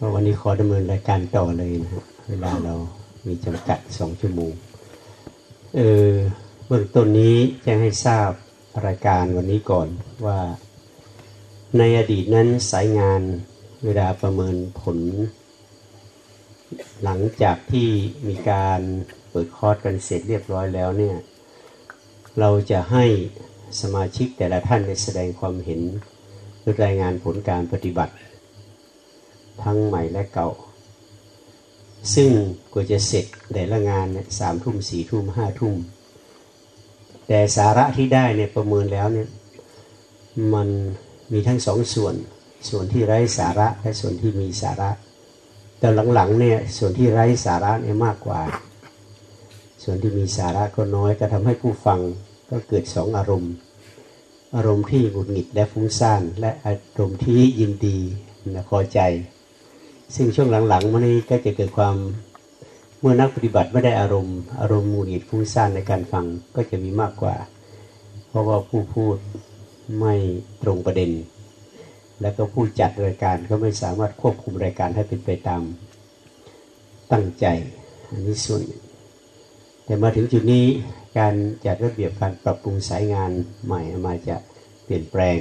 เพราะวันนี้ขอดำเนินรายการต่อเลยนะฮะเวลาเรามีจำกัดสองชั่วโมงเออเบื้องต้นนี้แจ้งให้ทราบรายการวันนี้ก่อนว่า ในอดีตนั้นสายงานเวลาประเมินผล หลังจากที่มีการเปิดคอร์สกันเสร็จเรียบร้อยแล้วเนี่ย เราจะให้สมาชิกแต่ละท่านได้แสดงความเห็นหรือรายงานผลการปฏิบัติ ทั้งใหม่และเก่า ซึ่งกว่าจะเสร็จแต่ละงานเนี่ยสามทุ่มสี่ทุ่มห้าทุ่ม แต่สาระที่ได้เนี่ยประเมินแล้วเนี่ยมันมีทั้งสองส่วน ส่วนที่ไร้สาระและส่วนที่มีสาระ แต่หลังๆเนี่ยส่วนที่ไร้สาระเนี่ยมากกว่า ส่วนที่มีสาระก็น้อยก็ทำให้ผู้ฟังก็เกิดสองอารมณ์ อารมณ์ที่หงุดหงิดและฟุ้งซ่านและอารมณ์ที่ยินดีและพอใจ ซึ่งช่วงหลังๆมานี้ก็จะเกิดความเมื่อนักปฏิบัติไม่ได้อารมณ์ อารมณ์หงุดหงิดฟุ้งซ่านในการฟังก็จะมีมากกว่า เพราะว่าผู้พูดไม่ตรงประเด็น แล้วก็ผู้จัดรายการก็ไม่สามารถควบคุมรายการให้เป็นไปตามตั้งใจ อันนี้ส่วน แต่มาถึงจุดนี้การจัดระเบียบการปรับปรุงสายงานใหม่มาจะเปลี่ยนแปลง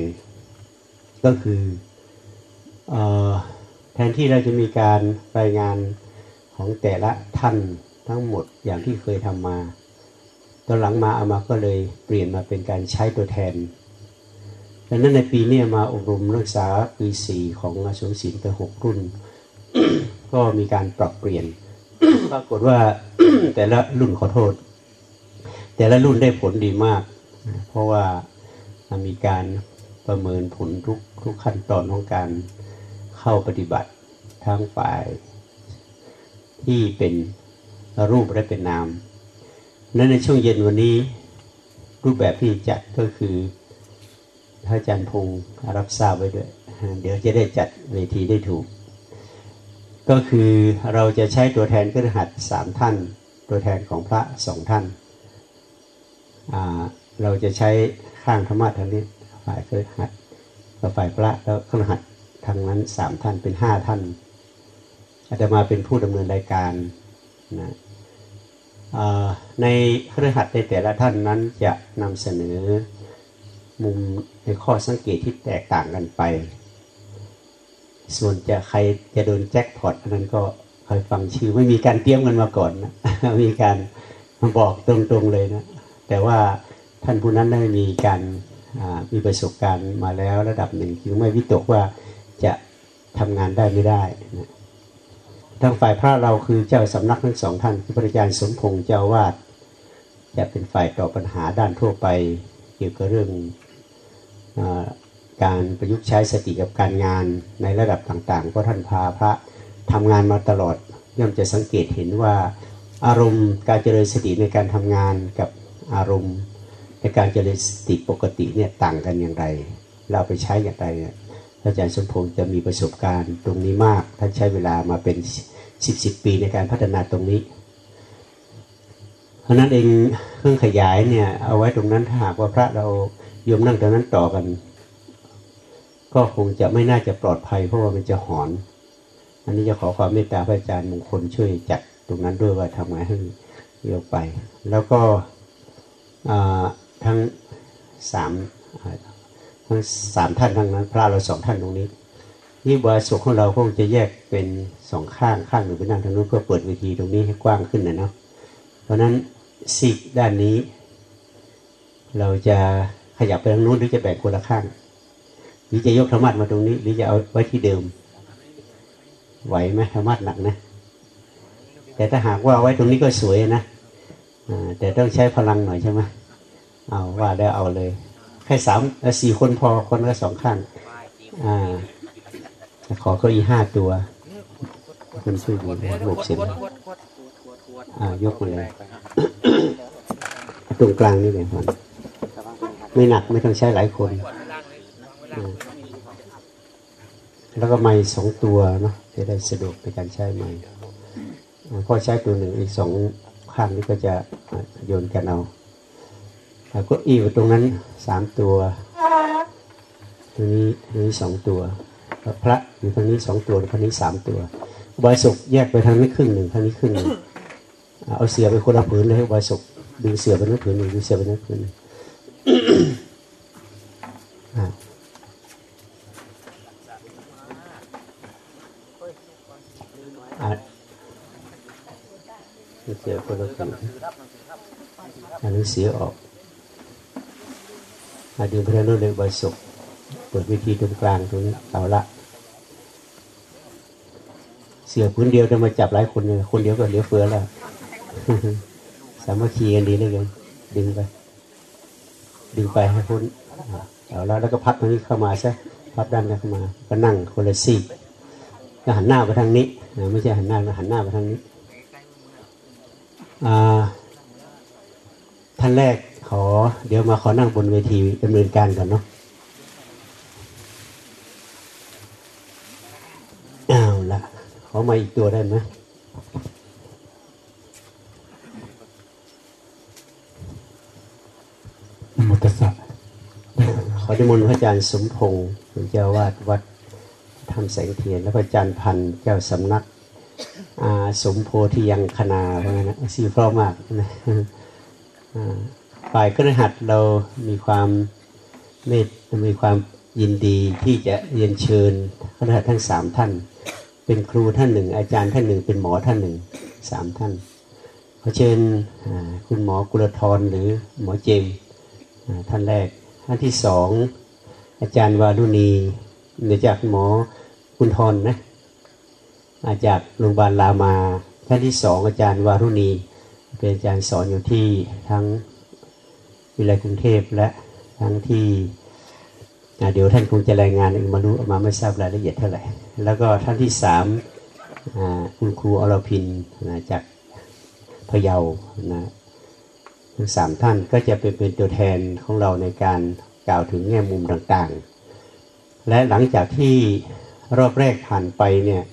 ก็คือเออ แทนที่เราจะมีการรายงานของแต่ละท่านทั้งหมดอย่างที่เคยทำมา ตอนหลังมาเอามาก็เลยเปลี่ยนมาเป็นการใช้ตัวแทนดังนั้นในปีนี้มาอบรมนักศึกษาปีสี่ของอาสมศิลป์ไปหกรุ่น ก็มีการปรับเปลี่ยน ปรากฏว่าแต่ละรุ่นขอโทษ แต่ละรุ่นได้ผลดีมาก เพราะว่ามีการประเมินผลทุกทุกขั้นตอนของการ เข้าปฏิบัติทั้งฝ่ายที่เป็นรูปและเป็นนามและในช่วงเย็นวันนี้รูปแบบที่จัดก็คือพระอาจารย์พงศ์รับทราบไว้ด้วย เดี๋ยวจะได้จัดเวทีได้ถูก ก็คือเราจะใช้ตัวแทนกระหัสสามท่าน ตัวแทนของพระสองท่าน เราจะใช้ข้างธรรมะทางนี้ฝ่ายกระหัสกับฝ่ายพระแล้วกระหัส ทางนั้นสามท่านเป็นห้าท่านอาจจะมาเป็นผู้ดำเนินรายการนะในเครือขัดในแต่ละท่านนั้นจะนำเสนอมุมในข้อสังเกตที่แตกต่างกันไป ส่วนจะใครจะโดนแจ็คพอตอันนั้นก็คอยฟังชื่อไม่มีการเตรียมกันมาก่อนนะมีการบอกตรงๆเลยนะ แต่ว่าท่านผู้นั้นได้มีการมีประสบการณ์มาแล้วระดับหนึ่งคือไม่วิตกว่า จะทำงานได้ไม่ได้นะทางฝ่ายพระเราคือเจ้าสำนักทั้งสองท่านคือพระอาจารย์สมพงษ์เจ้าวาดจะเป็นฝ่ายตอบปัญหาด้านทั่วไป เกี่ยวกับเรื่องอการประยุกต์ใช้สติกับการงานในระดับต่างๆ เพราะท่านพาพระทำงานมาตลอดย่อมจะสังเกตเห็นว่าอารมณ์การเจริญสติในการทำงานกับอารมณ์ในการเจริญสติปกติเนี่ยต่างกันอย่างไร เราไปใช้อย่างไร อาจารย์สมพงษ์จะมีประสบการณ์ตรงนี้มาก ท่านใช้เวลามาเป็นสิบสิบปีในการพัฒนาตรงนี้ เพราะนั้นเองเครื่องขยายเนี่ยเอาไว้ตรงนั้นถ้าหากว่าพระเราโยมนั่งตรงนั้นต่อกัน ก็คงจะไม่น่าจะปลอดภัยเพราะว่ามันจะหอน อันนี้จะขอความเมตตาพระอาจารย์มงคลช่วยจัดตรงนั้นด้วยว่าทำไงให้เยอะไป แล้วก็ทั้งสาม ทั้งสามท่านทั้งนั้น พระเราสองท่านตรงนี้นี่วาสุของเราคงจะแยกเป็นสองข้างข้างหนึ่งเป็นนั่งทางนู้นเพื่อเปิดเวทีตรงนี้ให้กว้างขึ้นนะเนาะเพราะนั้นซีกด้านนี้ เราจะขยับไปทางนู้นหรือจะแบ่งคนละข้างหรือจะยกธรรมะมาตรงนี้ หรือจะเอาไว้ที่เดิม ไหวไหมธรรมะหนักนะ แต่ถ้าหากว่าไว้ตรงนี้ก็สวยนะแต่ต้องใช้พลังหน่อยใช่ไหมเอาว่าได้เอาเลย แค่สามสี่คนพอคนละสองข้างอ่าขอเก้าอี้ห้าตัวคุณช่วยดูบวกเสร็จอ่ายกมาเลยตรงกลางนี่เลยคนไม่หนักไม่ต้องใช้หลายคน แล้วก็ไม้สองตัวเนาะจะได้สะดวกในการใช้ไม้พอใช้ตัวหนึ่งอีกสองข้างนี้ก็จะโยนกันเอา แล้วก็อีกตรงนั้นสามตัวตัวนี้ตัวนี้สองตัว พระอยู่ทางนี้สองตัวทางนี้สามตัวอุบายสุกแยกไปทางนี้ครึ่งหนึ่งทางนี้ครึ่งหนึ่งเอาเสือไปคนละผืนเลยอุบายสุกดึงเสือไปนั้นผืนหนึ่งดึงเสือไปนั้นผืนหนึ่งอ่าเสือคนละผืนอันนี้เสียออก อาดึงไปทางโน้นเลยบายสุกเปิดวิธีตรงกลางตรงนี้เอาละ เสือพื้นเดียวจะมาจับหลายคนเลยคนเดียวก็เหลือเฟือแล้ว สามัคคีกันดีเลยกันดึงไป ดึงไปให้พ้นเอาล้วแล้วก็พัดตรงนี้เข้ามาซะพัดด้านนี้เข้ามา ก็นั่งคนละซีกก็หันหน้าไปทางนี้ไม่ใช่หันหน้าหันหน้าไปทางนี้ท่านแรก ขอ เดี๋ยวมาขอนั่งบนเวทีดำเนินการก่อนเนาะเอาละขอมาอีกตัวได้ไหมนโมตัสสะขอดิมนต์พระอาจารย์สมพงศ์เป็นเจ้าวาดวัดทำแสงเทียนและพระอาจารย์พันธ์เจ้าสำนักอาสมโพธิยังคณาเพราะงั้นนะซีเพราะมากนะอ่า ฝ่ายครหัสเรามีความเมตมีความยินดีที่จะเรียนเชิญครหัสทั้งสามท่าน เป็นครูท่านหนึ่ง อาจารย์ท่านหนึ่ง เป็นหมอท่านหนึ่งสามท่านขอเชิญคุณหมอกุลธรหรือหมอเจมท่านแรกท่านที่สองอาจารย์วารุณีเนื่อจากหมอคุณทรนะมาจากโรงพยาบาลรามาท่านที่สองอาจารย์วารุณี เป็นอาจารย์สอนอยู่ที่ทั้ง วิทยาลัยกรุงเทพและทั้งที่เดี๋ยวท่านคงจะรายงานเองมารู้มาไม่ทราบรายละเอียดเท่าไหร่ แล้วก็ท่านที่สามคุณครูอรพินนะจากพะเยานะทั้งสามท่านก็จะเป็นเป็นตัวแทนของเราในการกล่าวถึงแง่มุมต่างๆ และหลังจากที่รอบแรกผ่านไปเนี่ย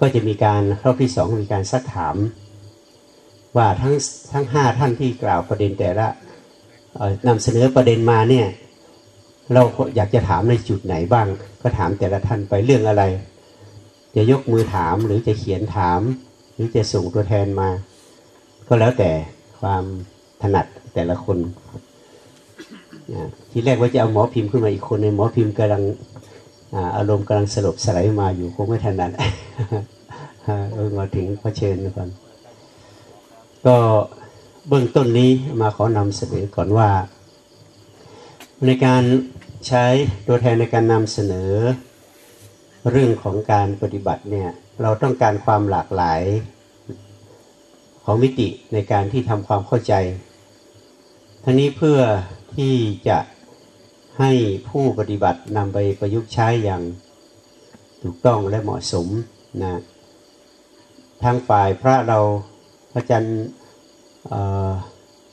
ก็จะมีการรอบที่สองมีการซักถาม ว่าทั้งทั้งห้าท่านที่กล่าวประเด็นแต่ละ นำเสนอประเด็นมาเนี่ย เราอยากจะถามในจุดไหนบ้าง ก็ถามแต่ละท่านไปเรื่องอะไร จะยกมือถามหรือจะเขียนถาม หรือจะส่งตัวแทนมา ก็แล้วแต่ความถนัดแต่ละคนทีแรกว่าจะเอาหมอพิมพ์ขึ้นมาอีกคนในหมอพิมพ์กำลังอาอารมณ์กำลังสลบสลายมาอยู่คงไม่ถนัดเออมาถึงพระเชิญก่อนก็ เบื้องต้นนี้มาขอนำเสนอก่อนว่า ในการใช้ตัวแทนในการนำเสนอ เรื่องของการปฏิบัติเนี่ยเราต้องการความหลากหลายของมิติในการที่ทำความเข้าใจ ทั้งนี้เพื่อที่จะให้ผู้ปฏิบัตินำไปประยุกต์ใช้อย่างถูกต้องและเหมาะสมนะทางฝ่ายพระเราพระอาจารย์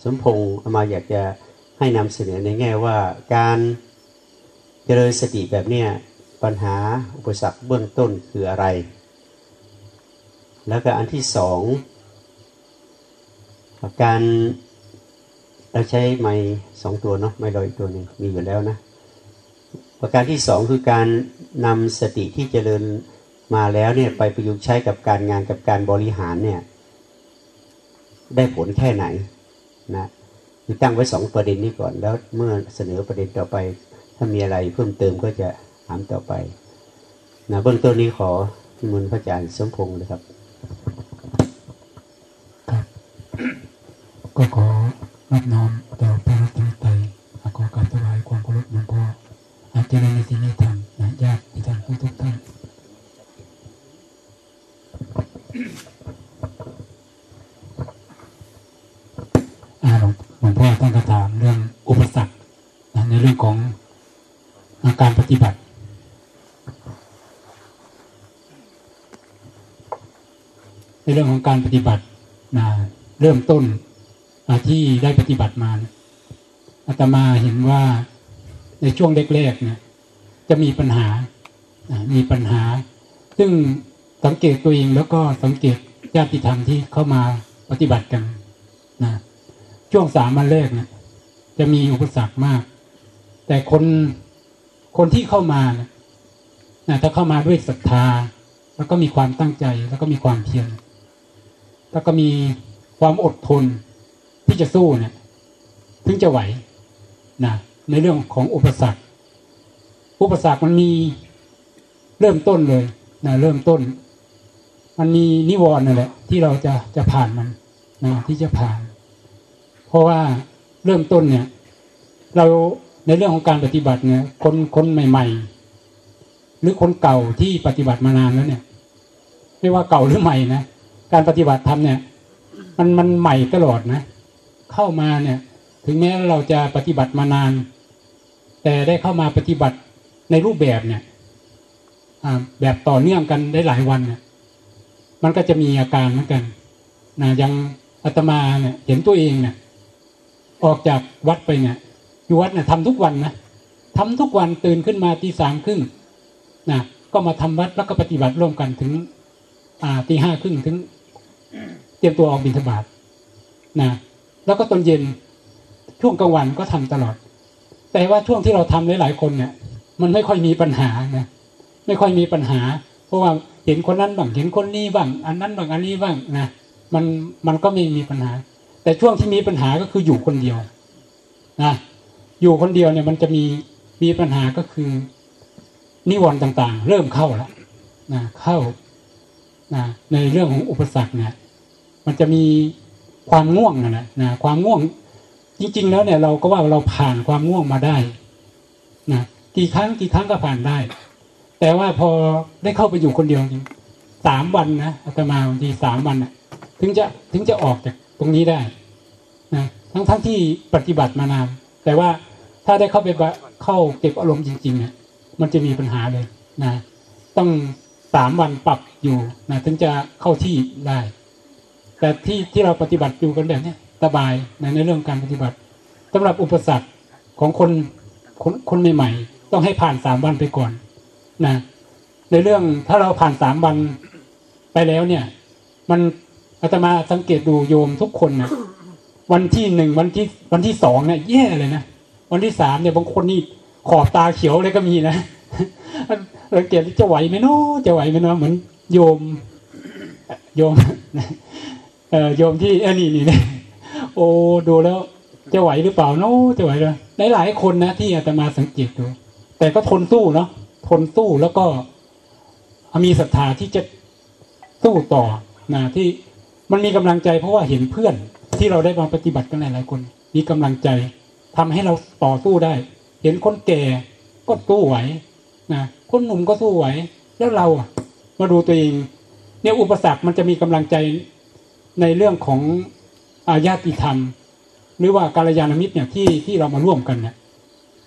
สมพงศ์มาอยากจะให้นำเสนอในแง่ว่าการเจริญสติแบบเนี้ยปัญหาอุปสรรคเบื้องต้นคืออะไร แล้วก็อันที่สองการเราใช้ไม้สองตัวเนาะไม้ลอยตัวหนึ่งมีอยู่แล้วนะ ประการที่สองคือการนำสติที่เจริญมาแล้วเนี่ยไปประยุกต์ใช้กับการงานกับการบริหารเนี่ย ได้ผลแค่ไหนนะคือตั้งไว้สองประเด็นนี้ก่อน แล้วเมื่อเสนอประเด็นต่อไป ถ้ามีอะไรเพิ่มเติมก็จะถามต่อไปนะเบื้องต้นนี้ขอที่มุนพระอาจารย์สมพงศ์นะครับ ก็ขอรับน้อมต่อพระรัตนตรัยขอกราบถวายความเคารพหลวงพ่ออาจารย์ในที่นี้ทำนะญาติท่านผู้ทุกท่าน อ่า หลวงหลวงพ่อท่านก็ถามเรื่องอุปสรรคในเรื่องของอาการปฏิบัติ ในเรื่องของการปฏิบัตินะเริ่มต้นที่ได้ปฏิบัติมานะอาตมาเห็นว่าในช่วงแรกๆเนี่ยจะมีปัญหาอ่ามีปัญหา ซึ่งสังเกตตัวเองแล้วก็สังเกตญาติธรรมที่เข้ามาปฏิบัติกันนะ ช่วงสามวันแรกนี่ยจะมีอุปสรรคมาก แต่คนคนที่เข้ามานี่ยนะถ้าเข้ามาด้วยศรัทธา แล้วก็มีความตั้งใจแล้วก็มีความเพียรแล้วก็มีความอดทนที่จะสู้เนี่ยถึงจะไหวนะในเรื่องของอุปสรรค อุปสรรคมันมีเริ่มต้นเลยนะเริ่มต้น มันมีนิวรณ์นั่นแหละที่เราจะจะผ่านมันนะที่จะผ่าน เพราะว่าเริ่มต้นเนี่ย เราในเรื่องของการปฏิบัติเนี่ย คนคนใหม่ ๆ หรือคนเก่าที่ปฏิบัติมานานแล้วเนี่ย ไม่ว่าเก่าหรือใหม่นะการปฏิบัติธรรมเนี่ย มันมันใหม่ตลอดนะ เข้ามาเนี่ย ถึงแม้เราจะปฏิบัติมานาน แต่ได้เข้ามาปฏิบัติในรูปแบบเนี่ยแบบต่อเนื่องกันได้หลายวันเนี่ยมันก็จะมีอาการเหมือนกันนะยังอาตมาเนี่ยเห็นตัวเองเนี่ย ออกจากวัดไปเนี่ยอยู่วัดเนี่ยทำทุกวันนะทำทุกวันตื่นขึ้นมาตีสามครึ่งนะก็มาทำวัดแล้วก็ปฏิบัติร่วมกันถึง อ่าตีห้าครึ่งถึง เตรียมตัวออกบิณฑบาตนะแล้วก็ตอนเย็นช่วงกลางวันก็ทำตลอด แต่ว่าช่วงที่เราทำหลายๆคนเนี่ย มันไม่ค่อยมีปัญหานะไม่ค่อยมีปัญหา เพราะว่าเห็นคนนั้นบ้างเห็นคนนี้บ้าง อันนั้นบ้างอันนี้บ้างนะมันมันก็ไม่มีปัญหา แต่ช่วงที่มีปัญหาก็คืออยู่คนเดียวนะอยู่คนเดียวเนี่ยมันจะมีมีปัญหาก็คือ นิวรณ์ต่าง ๆ เริ่มเข้าแล้วนะเข้านะในเรื่องของอุปสรรคเนี่ยมันจะมีความง่วงนะนะความง่วง จริง ๆ แล้วเนี่ย เราก็ว่าเราผ่านความง่วงมาได้นะกี่ครั้งกี่ครั้งก็ผ่านได้ แต่ว่าพอได้เข้าไปอยู่คนเดียวจริงสามวันนะอาตมาบางทีสามวันนะถึงจะถึงจะออกจาก ตรงนี้ได้นะทั้งทั้งที่ปฏิบัติมานาน แต่ว่าถ้าได้เข้าไปเข้าเก็บอารมณ์จริงๆเนี่ยมันจะมีปัญหาเลยนะต้องสามวันปรับอยู่นะถึงจะเข้าที่ได้ แต่ที่ที่เราปฏิบัติอยู่กันแบบนี้สบายในในเรื่องการปฏิบัติสำหรับอุปสรรคของคนคนคนใหม่ๆต้องให้ผ่านสามวันไปก่อนนะในเรื่องถ้าเราผ่านสามวันไปแล้วเนี่ย มัน อาตมาสังเกตดูโยมทุกคนนะวันที่หนึ่งวันที่วันที่สองเนี่ยแย่เลยนะวันที่สามเนี่ยบางคนนี่ขอบตาเขียวเลยก็มีนะสังเกตจะไหวไหมเนาะจะไหวไหมเนาะเหมือนโยม โยมเออโยมที่เออนี่นี่เนี่ยโอ้ดูแล้ว จะไหวหรือเปล่าเนาะจะไหวเลยหลายหลายคนนะที่อาตมาสังเกตดูแต่ก็ทนสู้เนาะทนสู้แล้วก็มีศรัทธาที่จะสู้ต่อนะที่ มันมีกำลังใจเพราะว่าเห็นเพื่อนที่เราได้มาปฏิบัติกันหลายๆคน มีกำลังใจทำให้เราต่อสู้ได้ เห็นคนแก่ก็สู้ไหวนะคนหนุ่มก็สู้ไหว แล้วเราอะมาดูตัวเองเนี่ยอุปสรรคมันจะมีกำลังใจในเรื่องของอาญาติธรรม หรือว่าการยานมิตรเนี่ยที่ที่เรามาร่วมกันเนี่ย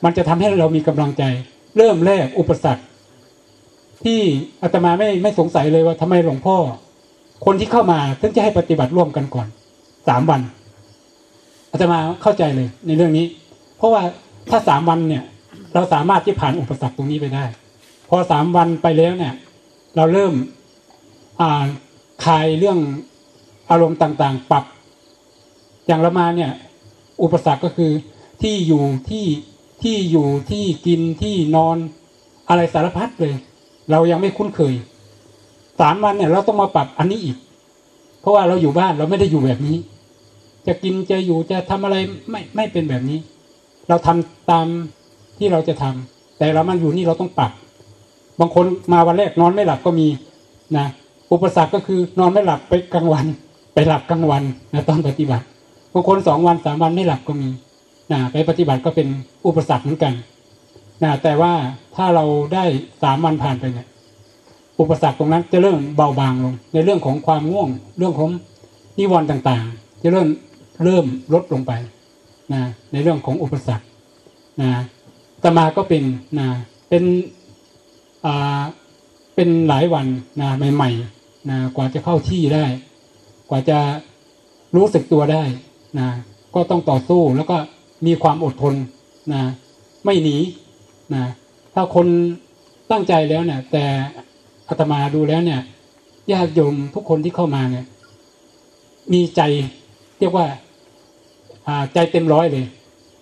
มันจะทำให้เรามีกำลังใจ เริ่มแรกอุปสรรค ที่อาตมาไม่ไม่สงสัยเลยว่าทำไมหลวงพ่อ คนที่เข้ามาถึงจะให้ปฏิบัติร่วมกันก่อนสามวันอาตมาเข้าใจเลยในเรื่องนี้ เพราะว่าถ้าสามวันเนี่ย เราสามารถที่ผ่านอุปสรรคตรงนี้ไปได้ พอสามวันไปแล้วเนี่ย เราเริ่มอ่าคลายเรื่องอารมณ์ต่างๆ ปรับ อย่างละมาเนี่ย อุปสรรคก็คือที่อยู่ที่ที่อยู่ที่กินที่นอนอะไรสารพัดเลย เรายังไม่คุ้นเคย สามวันเนี่ยเราต้องมาปรับอันนี้อีก เพราะว่าเราอยู่บ้านเราไม่ได้อยู่แบบนี้ จะกินจะอยู่จะทำอะไรไม่ไม่เป็นแบบนี้ เราทำตามที่เราจะทำแต่เรามาอยู่นี่เราต้องปรับบางคนมาวันแรกนอนไม่หลับก็มีนะอุปสรรคก็คือนอนไม่หลับไปกลางวัน ไปหลับกลางวันนะตอนปฏิบัติบางคนสองวันสามวันไม่หลับก็มีนะไปปฏิบัติก็เป็นอุปสรรคเหมือนกันนะแต่ว่าถ้าเราได้สามวันผ่านไปเนี่ย อุปสรรคตรงนั้นจะเริ่มเบาบางลง ในเรื่องของความง่วง เรื่องของนิวรณ์ต่างๆ จะเริ่มเริ่มลดลงไปนะในเรื่องของอุปสรรคนะตมาก็เป็นนะเป็นอ่าเป็นหลายวันนะใหม่ๆนะกว่าจะเข้าที่ได้ กว่าจะรู้สึกตัวได้นะก็ต้องต่อสู้แล้วก็มีความอดทนนะไม่หนีนะถ้าคนตั้งใจแล้วเนี่ยแต่ อาตมาดูแล้วเนี่ยญาติโยมทุกคนที่เข้ามาเนี่ย มีใจเรียกว่าใจเต็มร้อยเลย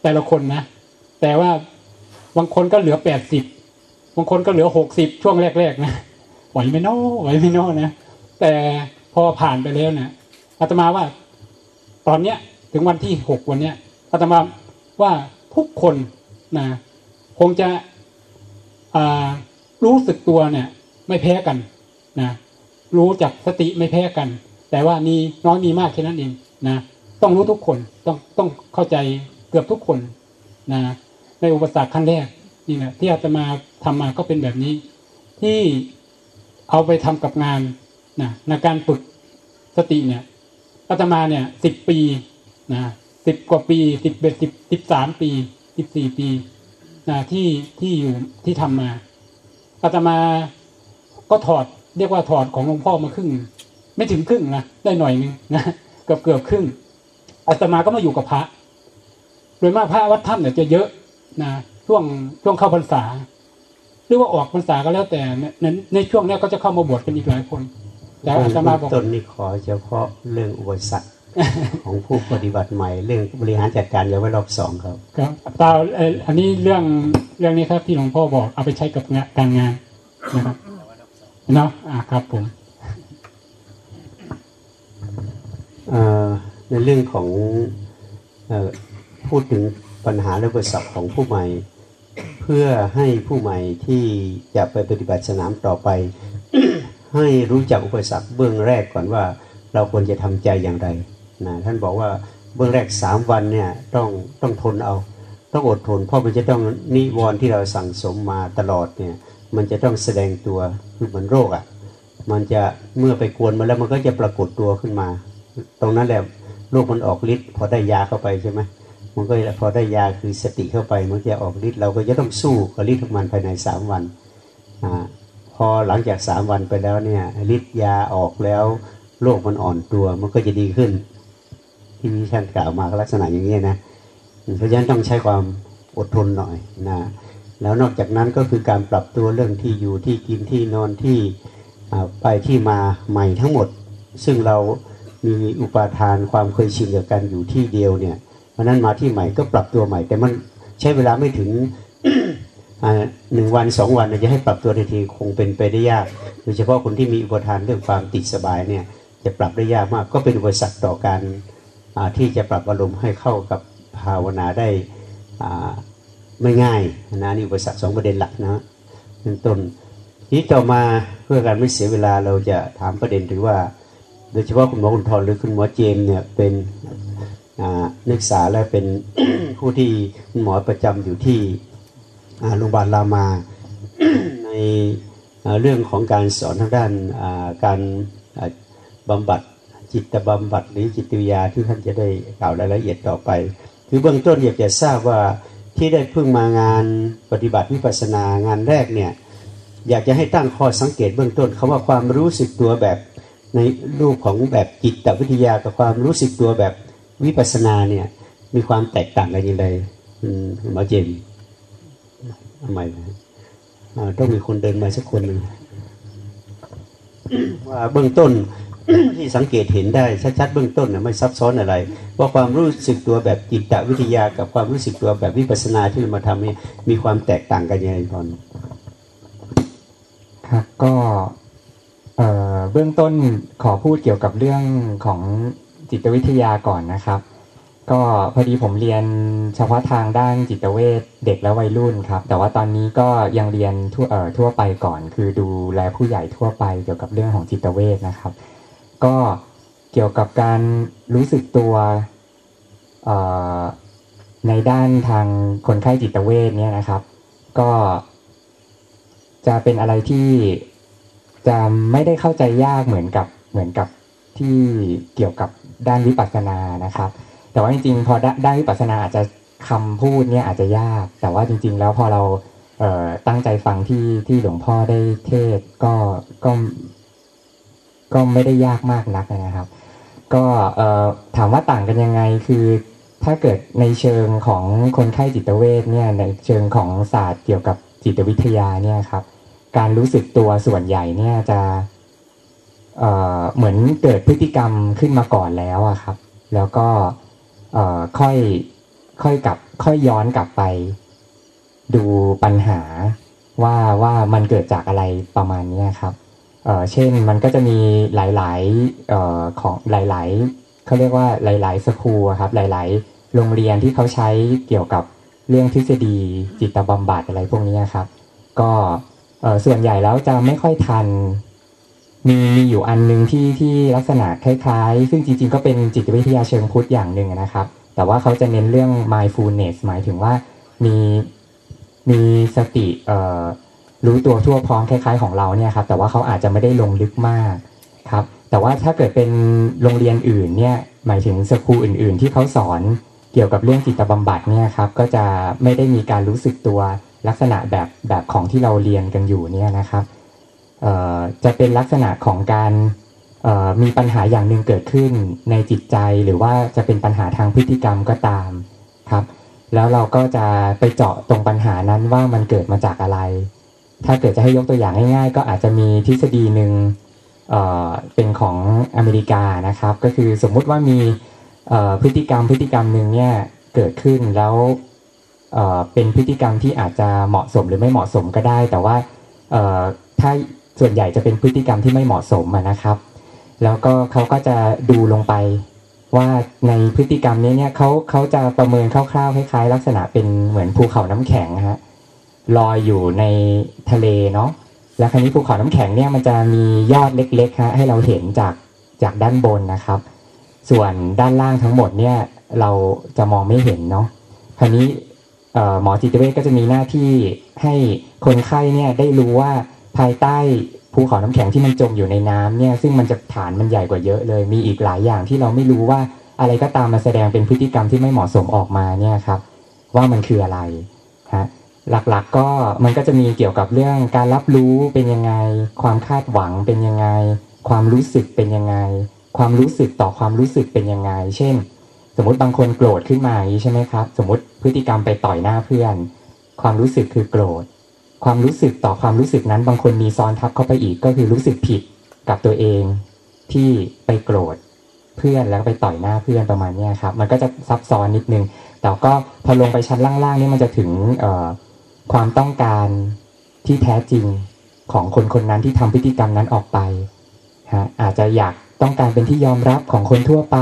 แต่ละคนนะ แต่ว่าบางคนก็เหลือแปดสิบบางคนก็เหลือหกสิบช่วงแรกๆนะไหวไม่นอไหวไม่นอนะแต่พอผ่านไปแล้วเนี่ยอาตมาว่า ตอนเนี้ยถึงวันที่หกวันเนี้ยอาตมาว่าทุกคนนะคงจะรู้สึกตัวเนี่ย ไม่แพ้กันนะรู้จักสติไม่แพ้กัน แต่ว่ามีน้อยมีมากแค่นั้นเองนะต้องรู้ทุกคนต้องต้องเข้าใจเกือบทุกคนนะในอุปสรรคขั้นแรกนี่แหละที่อาตมาทำมาก็เป็นแบบนี้ ที่เอาไปทำกับงานนะในการฝึกสติเนี่ยอาตมาเนี่ยสิบปีนะสิบกว่าปีสิบเอ็ดสิบสิบสามปีสิบสี่ปีนะที่ที่อยู่ที่ทำมาอาตมา ก็ถอดเรียกว่าถอดของหลวงพ่อมาครึ่ง ไม่ถึงครึ่งนะได้หน่อยนึงนะเกือบเกือบครึ่งอาตมาก็มาอยู่กับพระ โดยมากพระวัดท่านเนี่ยจะเยอะนะช่วงช่วงเข้าพรรษา หรือว่าออกพรรษาก็แล้วแต่ในในช่วงนี้ก็จะเข้ามาบวชกันอีกหลายคนแต่อาตมาบอกต้นนี้ขอเฉพาะเรื่องอุปสรรคของผู้ปฏิบัติใหม่ เรื่องบริหารจัดการยังไม่รอบสองครับ ครับตาอันนี้เรื่องเรื่องนี้ครับที่หลวงพ่อบอกเอาไปใช้กับงานการงานนะครับ เนาะอ่าครับผมในเรื่องของพูดถึงปัญหาและบริษัทของผู้ใหม่ เพื่อให้ผู้ใหม่ที่จะไปปฏิบัติสนามต่อไป ให้รู้จักอุปสรรคเบื้องแรกก่อนว่าเราควรจะทำใจอย่างไรนะท่านบอกว่าเบื้องแรกสามวันเนี่ยต้องต้องทนเอา ต้องอดทน เพราะมันจะต้องนิวรณ์ที่เราสั่งสมมาตลอดเนี่ย มันจะต้องแสดงตัวคือเหมือนโรคอะ่ะ มันจะเมื่อไปกวนมาแล้วมันก็จะปรากฏตัวขึ้นมา ตรงนั้นแหละโรคมันออกฤทธิ์พอได้ยาเข้าไปใช่ไหมมันก็พอได้ยาคือสติเข้าไป มันจะออกฤทธิ์เราก็จะต้องสู้กับฤทธิ์ของมันภายในสามวันอ่าพอหลังจากสามวันไปแล้วเนี่ยฤทธิ์ยาออกแล้วโรคมันอ่อนตัวมันก็จะดีขึ้น ที่มีท่านกล่าวมาลักษณะอย่างนี้นะเพราะฉะนั้นต้องใช้ความอดทนหน่อยนะ แล้วนอกจากนั้นก็คือการปรับตัวเรื่องที่อยู่ที่กินที่นอนที่ไปที่มาใหม่ทั้งหมด ซึ่งเรามีอุปาทานความเคยชินกับการอยู่ที่เดียวเนี่ยเพราะนั้นมาที่ใหม่ก็ปรับตัวใหม่ แต่มันใช้เวลาไม่ถึงหนึ่งวันสองวันจะให้ปรับตัวทันทีคงเป็นไปได้ยาก โดยเฉพาะคนที่มีอุปทานเรื่องความติดสบายเนี่ยจะปรับได้ยากมาก ก็เป็นอุปสรรคต่อการที่จะปรับอารมณ์ให้เข้ากับภาวนาได้ ไม่ง่ายนะนี่อุปสรรคสองประเด็นหลักนะเป็นต้นทีต่อมาเพื่อการไม่เสียเวลาเราจะถามประเด็นถึงว่า โดยเฉพาะคุณหมอคุณทรหรือคุณหมอเจมเนี่ยเป็นนักศึกษาและเป็นผู้ที่คุณหมอประจำอยู่ที่โรงพยาบาลรามาในเรื่องของการสอนทางด้านการบำบัดจิตบำบัดหรือจิตวิทยาที่ท่านจะได้กล่าวรายละเอียดต่อไป คือเบื้องต้นอยากจะทราบว่า ที่ได้เพิ่งมางานปฏิบัติวิปัสสนางานแรกเนี่ยอยากจะให้ตั้งข้อสังเกตเบื้องต้นคาว่าความรู้สึกตัวแบบในรูปของแบบจิตวิทยากับความรู้สึกตัวแบบวิปัสสนาเนี่ยมีความแตกต่างกันยังไงหมอเจมทำไมต้องมีคนเดินมาสักคนหนึ่งว่าเบื้องต้น ที่สังเกตเห็นได้ชัดๆเบื้องต้นไม่ซับซ้อนอะไร ว่าความรู้สึกตัวแบบจิตวิทยา กับความรู้สึกตัวแบบวิปัสสนาที่เรามาทำนี่มีความแตกต่างกันยังไงพอนครับก็เบื้องต้นขอพูดเกี่ยวกับเรื่องของจิตวิทยาก่อนนะครับ ก็พอดีผมเรียนเฉพาะทางด้านจิตเวชเด็กและวัยรุ่นครับ แต่ว่าตอนนี้ก็ยังเรียนทั่วเอ่อทั่วไปก่อน คือดูแลผู้ใหญ่ทั่วไปเกี่ยวกับเรื่องของจิตเวชนะครับ ก็เกี่ยวกับการรู้สึกตัวในด้านทางคนไข้จิตเวชเนี่ยนะครับ ก็จะเป็นอะไรที่จะไม่ได้เข้าใจยากเหมือนกับเหมือนกับที่เกี่ยวกับด้านวิปัสสนานะครับ แต่ว่าจริงๆ พอด้านวิปัสสนาอาจจะคำพูดเนี่ยอาจจะยาก แต่ว่าจริง ๆ แล้วพอเราเตั้งใจฟังที่ที่หลวงพ่อได้เทศก็ก็ ก็ไม่ได้ยากมากนักนะครับ ก็ถามว่าต่างกันยังไงคือถ้าเกิดในเชิงของคนไข้จิตเวชเนี่ยในเชิงของศาสตร์เกี่ยวกับจิตวิทยาเนี่ยครับ การรู้สึกตัวส่วนใหญ่เนี่ยจะเเหมือนเกิดพฤติกรรมขึ้นมาก่อนแล้วอะครับ แล้วก็ค่อยค่อยกลับค่อยย้อนกลับไป ดูปัญหาว่าว่ามันเกิดจากอะไรประมาณนี้ครับ เช่นมันก็จะมีหลายๆของหลายๆเขาเรียกว่าหลาย ๆ สคูลครับหลาย ๆ โรงเรียนที่เขาใช้เกี่ยวกับเรื่องทฤษฎีจิตบำบัดอะไรพวกนี้ครับ ก็ส่วนใหญ่แล้วจะไม่ค่อยทันมีมีอยู่อันหนึงที่ที่ลักษณะคล้ายๆ ซึ่งจริง ๆ ก็เป็นจิตวิทยาเชิงพุทธอย่างหนึ่งนะครับ แต่ว่าเขาจะเน้นเรื่อง mindfulness หมายถึงว่ามีมีสติเอ่อ รู้ตัวทั่วพร้อมคล้ายๆของเราเนี่ยครับแต่ว่าเขาอาจจะไม่ได้ลงลึกมากครับแต่ว่าถ้าเกิดเป็นโรงเรียนอื่นเนี่ยหมายถึงสคูลอื่น ๆ ที่เขาสอนเกี่ยวกับเรื่องจิตบำบัดเนี่ยครับก็จะไม่ได้มีการรู้สึกตัวลักษณะแบบแบบของที่เราเรียนกันอยู่เนี่ยนะครับจะเป็นลักษณะของการมีปัญหาอย่างหนึ่งเกิดขึ้นในจิตใจหรือว่าจะเป็นปัญหาทางพฤติกรรมก็ตามครับ แล้วเราก็จะไปเจาะตรงปัญหานั้นว่ามันเกิดมาจากอะไร ถ้าเกิดจะให้ยกตัวอย่างง่ายๆ ก็อาจจะมีทฤษฎีหนึ่งเเป็นของอเมริกานะครับ ก็คือสมมุติว่ามีพฤติกรรมพฤติกรรมหนึ่งเนี่ยเกิดขึ้นแล้วเเป็นพฤติกรรมที่อาจจะเหมาะสมหรือไม่เหมาะสมก็ได้ แต่ว่าถ้าส่วนใหญ่จะเป็นพฤติกรรมที่ไม่เหมาะสมะนะครับ แล้วก็เขาก็จะดูลงไปว่าในพฤติกรรมนี้เนี่ยเขาเขาจะประเมินคร่าวๆคล้ายๆ ลักษณะเป็นเหมือนภูเขาน้ำแข็งฮะ ลอยอยู่ในทะเลเนาะแล้วคราวนี้ภูเขาน้ำแข็งเนี่ยมันจะมียอดเล็กๆฮะให้เราเห็นจากจากด้านบนนะครับ ส่วนด้านล่างทั้งหมดเนี่ยเราจะมองไม่เห็นเนาะคราวนี้หมอจิตเวชก็จะมีหน้าที่ให้คนไข้เนี่ยได้รู้ว่าภายใต้ภูเขาน้ำแข็งที่มันจมอยู่ในน้ำเนี่ยซึ่งมันจะฐานมันใหญ่กว่าเยอะเลย มีอีกหลายอย่างที่เราไม่รู้ว่าอะไรก็ตามมาแสดงเป็นพฤติกรรมที่ไม่เหมาะสมออกมาเนี่ยครับ ว่ามันคืออะไร หลักๆก็มันก็จะมีเกี่ยวกับเรื่องการรับรู้เป็นยังไง ความคาดหวังเป็นยังไง ความรู้สึกเป็นยังไง ความรู้สึกต่อความรู้สึกเป็นยังไง เช่น สมมติบางคนโกรธขึ้นมาใช่ไหมครับ สมมติพฤติกรรมไปต่อยหน้าเพื่อน ความรู้สึกคือโกรธ ความรู้สึกต่อความรู้สึกนั้น บางคนมีซ้อนทับเข้าไปอีกก็คือรู้สึกผิดกับตัวเองที่ไปโกรธเพื่อนแล้วไปต่อยหน้าเพื่อนประมาณนี้ครับ มันก็จะซับซ้อนนิดนึง แต่ก็พอลงไปชั้นล่างๆนี่มันจะถึงเออ ความต้องการที่แท้จริงของคนคนนั้นที่ทำพฤติกรรมนั้นออกไปฮะอาจจะอยากต้องการเป็นที่ยอมรับของคนทั่วไป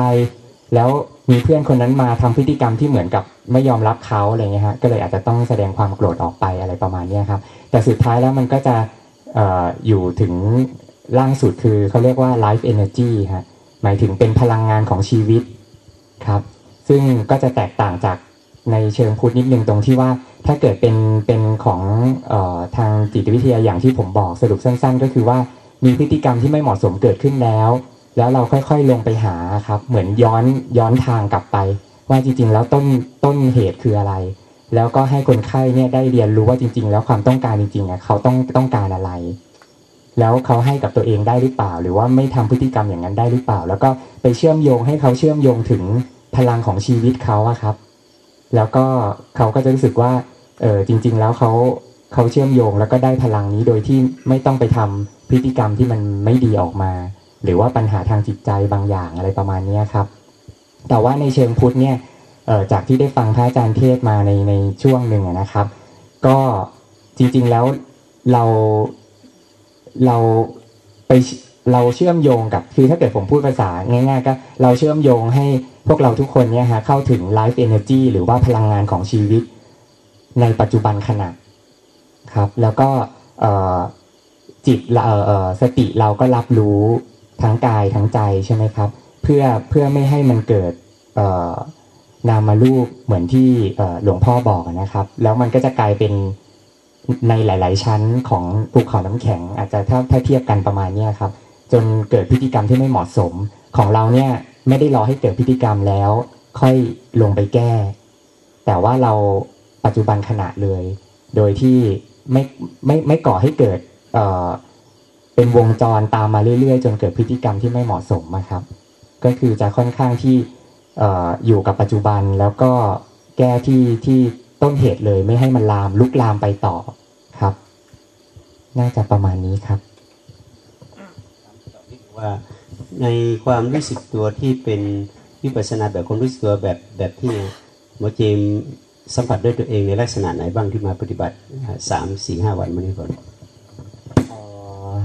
แล้วมีเพื่อนคนนั้นมาทำพฤติกรรมที่เหมือนกับไม่ยอมรับเขาอะไรเงี้ยฮะก็เลยอาจจะต้องแสดงความโกรธออกไปอะไรประมาณนี้ครับ แต่สุดท้ายแล้วมันก็จะอออยู่ถึงล่างสุดคือเขาเรียกว่า life energy ฮะหมายถึงเป็นพลังงานของชีวิตครับ ซึ่งก็จะแตกต่างจากในเชิงพุทธนิดนึงตรงที่ว่า ถ้าเกิดเป็นเป็นของออทางจิตวิทยาอย่างที่ผมบอกสรุปสั้น ๆ ก็คือว่ามีพฤติกรรมที่ไม่เหมาะสมเกิดขึ้นแล้ว แล้วเราค่อยๆลงไปหาครับ เหมือนย้อนย้อนทางกลับไป ว่าจริง ๆ แล้วต้นต้นเหตุคืออะไร แล้วก็ให้คนไข้เนี่ยได้เรียนรู้ว่าจริง ๆ แล้วความต้องการจริงๆอะเขาต้องต้องการอะไร แล้วเขาให้กับตัวเองได้หรือเปล่า หรือว่าไม่ทำพฤติกรรมอย่างนั้นได้หรือเปล่า แล้วก็ไปเชื่อมโยงให้เขาเชื่อมโยงถึงพลังของชีวิตเขาอะครับ แล้วก็เขาก็จะรู้สึกว่า เออจริง ๆ แล้วเขาเขาเชื่อมโยงแล้วก็ได้พลังนี้โดยที่ไม่ต้องไปทำพฤติกรรมที่มันไม่ดีออกมา หรือว่าปัญหาทางจิตใจบางอย่างอะไรประมาณนี้ครับ แต่ว่าในเชิงพุทธเนี่ยจากที่ได้ฟังพระอาจารย์เทศมาในในช่วงหนึ่งนะครับ ก็จริง ๆแล้วเราเราไปเราเชื่อมโยงกับคือถ้าเกิดผมพูดภาษาง่ายๆก็เราเชื่อมโยงให้พวกเราทุกคนเนี่ยฮะเข้าถึง life energy หรือว่าพลังงานของชีวิต ในปัจจุบันขณะครับ แล้วก็จิตสติเราก็รับรู้ทั้งกายทั้งใจใช่ไหมครับ เพื่อเพื่อไม่ให้มันเกิดนามารูปเหมือนที่หลวงพ่อบอกนะครับ แล้วมันก็จะกลายเป็นในหลาย ๆ ชั้นของภูเขาน้ำแข็ง อาจจะถ้าถ้าเทียบกันประมาณนี้ครับ จนเกิดพฤติกรรมที่ไม่เหมาะสมของเราเนี่ยไม่ได้รอให้เกิดพฤติกรรมแล้ว ค่อยลงไปแก้ แต่ว่าเรา ปัจจุบันขณะเลย โดยที่ไม่ไม่ไม่ก่อให้เกิดเอ่อเป็นวงจรตามมาเรื่อยๆ จนเกิดพฤติกรรมที่ไม่เหมาะสมนะครับ ก็คือจะค่อนข้างที่เอ่ออยู่กับปัจจุบันแล้วก็แก้ที่ที่ต้นเหตุเลยไม่ให้มันลามลุกลามไปต่อครับ น่าจะประมาณนี้ครับว่าในความรู้สึกตัวที่เป็นวิปัสสนาแบบความรู้สึกตัวแบบแบบที่หมอเจม สัมผัสด้วยตัวเองในลักษณะไหนบ้างที่มาปฏิบัติสามสี่ห้าวันมานี้ก่อนออ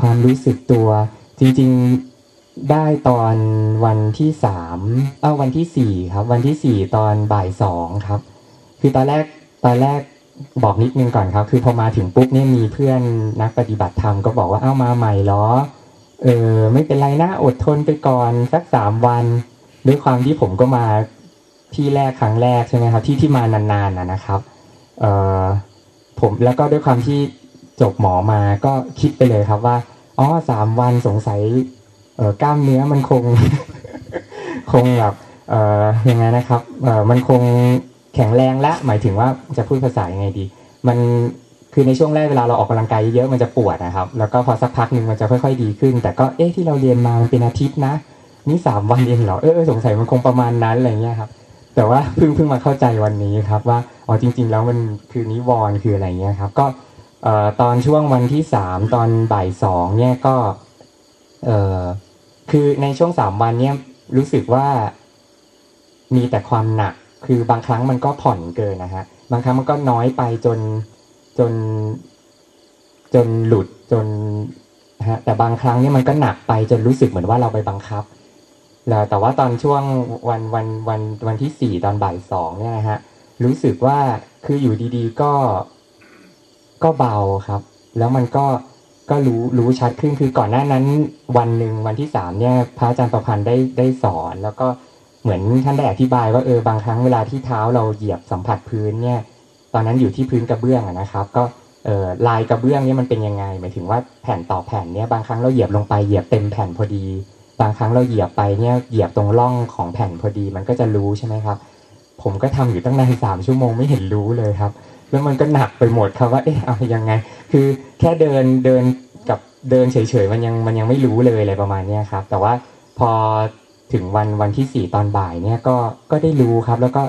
ความรู้สึกตัวจริงๆได้ตอนวันที่สามเอ้าวันที่สี่ครับ วันที่สี่ตอนบ่ายสองครับ คือตอนแรกตอนแรกบอกนิดนึงก่อนครับ คือพอมาถึงปุ๊บเนี่ยมีเพื่อนนักปฏิบัติธรรมก็บอกว่าเอ้ามาใหม่เหรอเออไม่เป็นไรนะอดทนไปก่อนสักสามวัน ด้วยความที่ผมก็มา ที่แรกครั้งแรกใช่ไหมครับ ที่ที่มานานๆนะครับเอ่อผมแล้วก็ด้วยความที่จบหมอมาก็คิดไปเลยครับว่าอ๋อสามวันสงสัยเอ่อกล้ามเนื้อมันคง คงแบบเอ่อยังไงนะครับเอ่อมันคงแข็งแรงและหมายถึงว่าจะพูดภาษายังไงดี มันคือในช่วงแรกเวลาเราออกกำลังกายเยอะๆมันจะปวดนะครับ แล้วก็พอสักพักหนึ่งมันจะค่อย ๆ ดีขึ้น แต่ก็เอ๊ะที่เราเรียนมามันเป็นอาทิตย์นะนี่สามวันเองเหรอเออเออสงสัยมันคงประมาณนั้นอะไรเงี้ยครับ แต่ว่าเพิ่งเพิ่งมาเข้าใจวันนี้ครับว่าอ๋อจริง ๆ แล้วมันคือนิวรณ์คืออะไรเงี้ยครับ ก็เอ่อตอนช่วงวันที่สามตอนบ่ายสองเนี่ยก็เอ่อคือในช่วงสามวันเนี่ยรู้สึกว่ามีแต่ความหนัก คือบางครั้งมันก็ผ่อนเกินนะฮะบางครั้งมันก็น้อยไปจนจน จนหลุดจนฮะแต่บางครั้งเนี่ยมันก็หนักไปจนรู้สึกเหมือนว่าเราไปบังคับ แล้วแต่ว่าตอนช่วงวันวันวันวันที่สี่ตอนบ่ายสองเนี่ยนะฮะรู้สึกว่าคืออยู่ดีๆก็ก็เบาครับ แล้วมันก็ก็รู้รู้ชัดขึ้นคือก่อนหน้านั้น วันหนึ่งวันที่สามเนี่ยพระอาจารย์ประพันธ์ได้ได้สอน แล้วก็เหมือนท่านได้อธิบายว่าเออบางครั้งเวลาที่เท้าเราเหยียบสัมผัสพื้นเนี่ย ตอนนั้นอยู่ที่พื้นกระเบื้องนะครับ ก็เออลายกระเบื้องเนี่ยมันเป็นยังไง หมายถึงว่าแผ่นต่อแผ่นเนี่ยบางครั้งเราเหยียบลงไปเหยียบเต็มแผ่นพอดี บางครั้งเราเหยียบไปเนี่ยเหยียบตรงร่องของแผ่นพอดี มันก็จะรู้ใช่ไหมครับ ผมก็ทำอยู่ตั้งนานสามชั่วโมงไม่เห็นรู้เลยครับ แล้วมันก็หนักไปหมดครับว่าเอ๊ะเอายังไง คือแค่เดินเดินกับเดินเฉยๆมันยังมันยังไม่รู้เลยอะไรประมาณเนี้ครับ แต่ว่าพอถึงวันวันที่สี่ตอนบ่ายเนี่ยก็ก็ได้รู้ครับ แล้วก็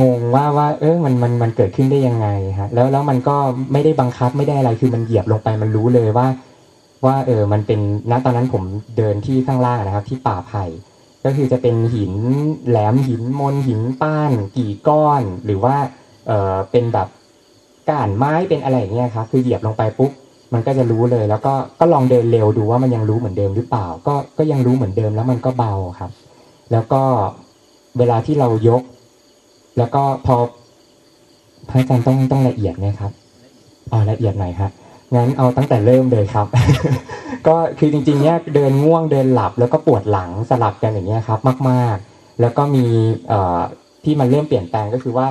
งงว่าว่า เออมันมันมันเกิดขึ้นได้ยังไงฮะแล้วแล้วมันก็ไม่ได้บังคับไม่ได้อะไรคือมันเหยียบลงไปมันรู้เลยว่า ว่าเออมันเป็นณตอนนั้นผมเดินที่ข้างล่างนะครับ ที่ป่าไผ่ก็คือจะเป็นหินแหลมหินมนหินป้าน กี่ก้อน หรือว่าเออเป็นแบบก้านไม้เป็นอะไรอย่างเงี้ยครับคือเหยียบลงไปปุ๊บมันก็จะรู้เลย แล้วก็ก็ลองเดินเร็วดูว่ามันยังรู้เหมือนเดิมหรือเปล่า ก็ก็ยังรู้เหมือนเดิมแล้วมันก็เบาครับ แล้วก็เวลาที่เรายก แล้วก็พอพระอาจารย์ต้องต้องละเอียดไหมครับอ๋อละเอียดหน่อยครับ งั้นเอาตั้งแต่เริ่มเลยครับ ก็คือจริงๆเนี่ยเดินง่วงเดินหลับแล้วก็ปวดหลังสลับกันอย่างเงี้ยครับ มาก ๆ แล้วก็มีเอ่อที่มันเริ่มเปลี่ยนแปลงก็คือว่า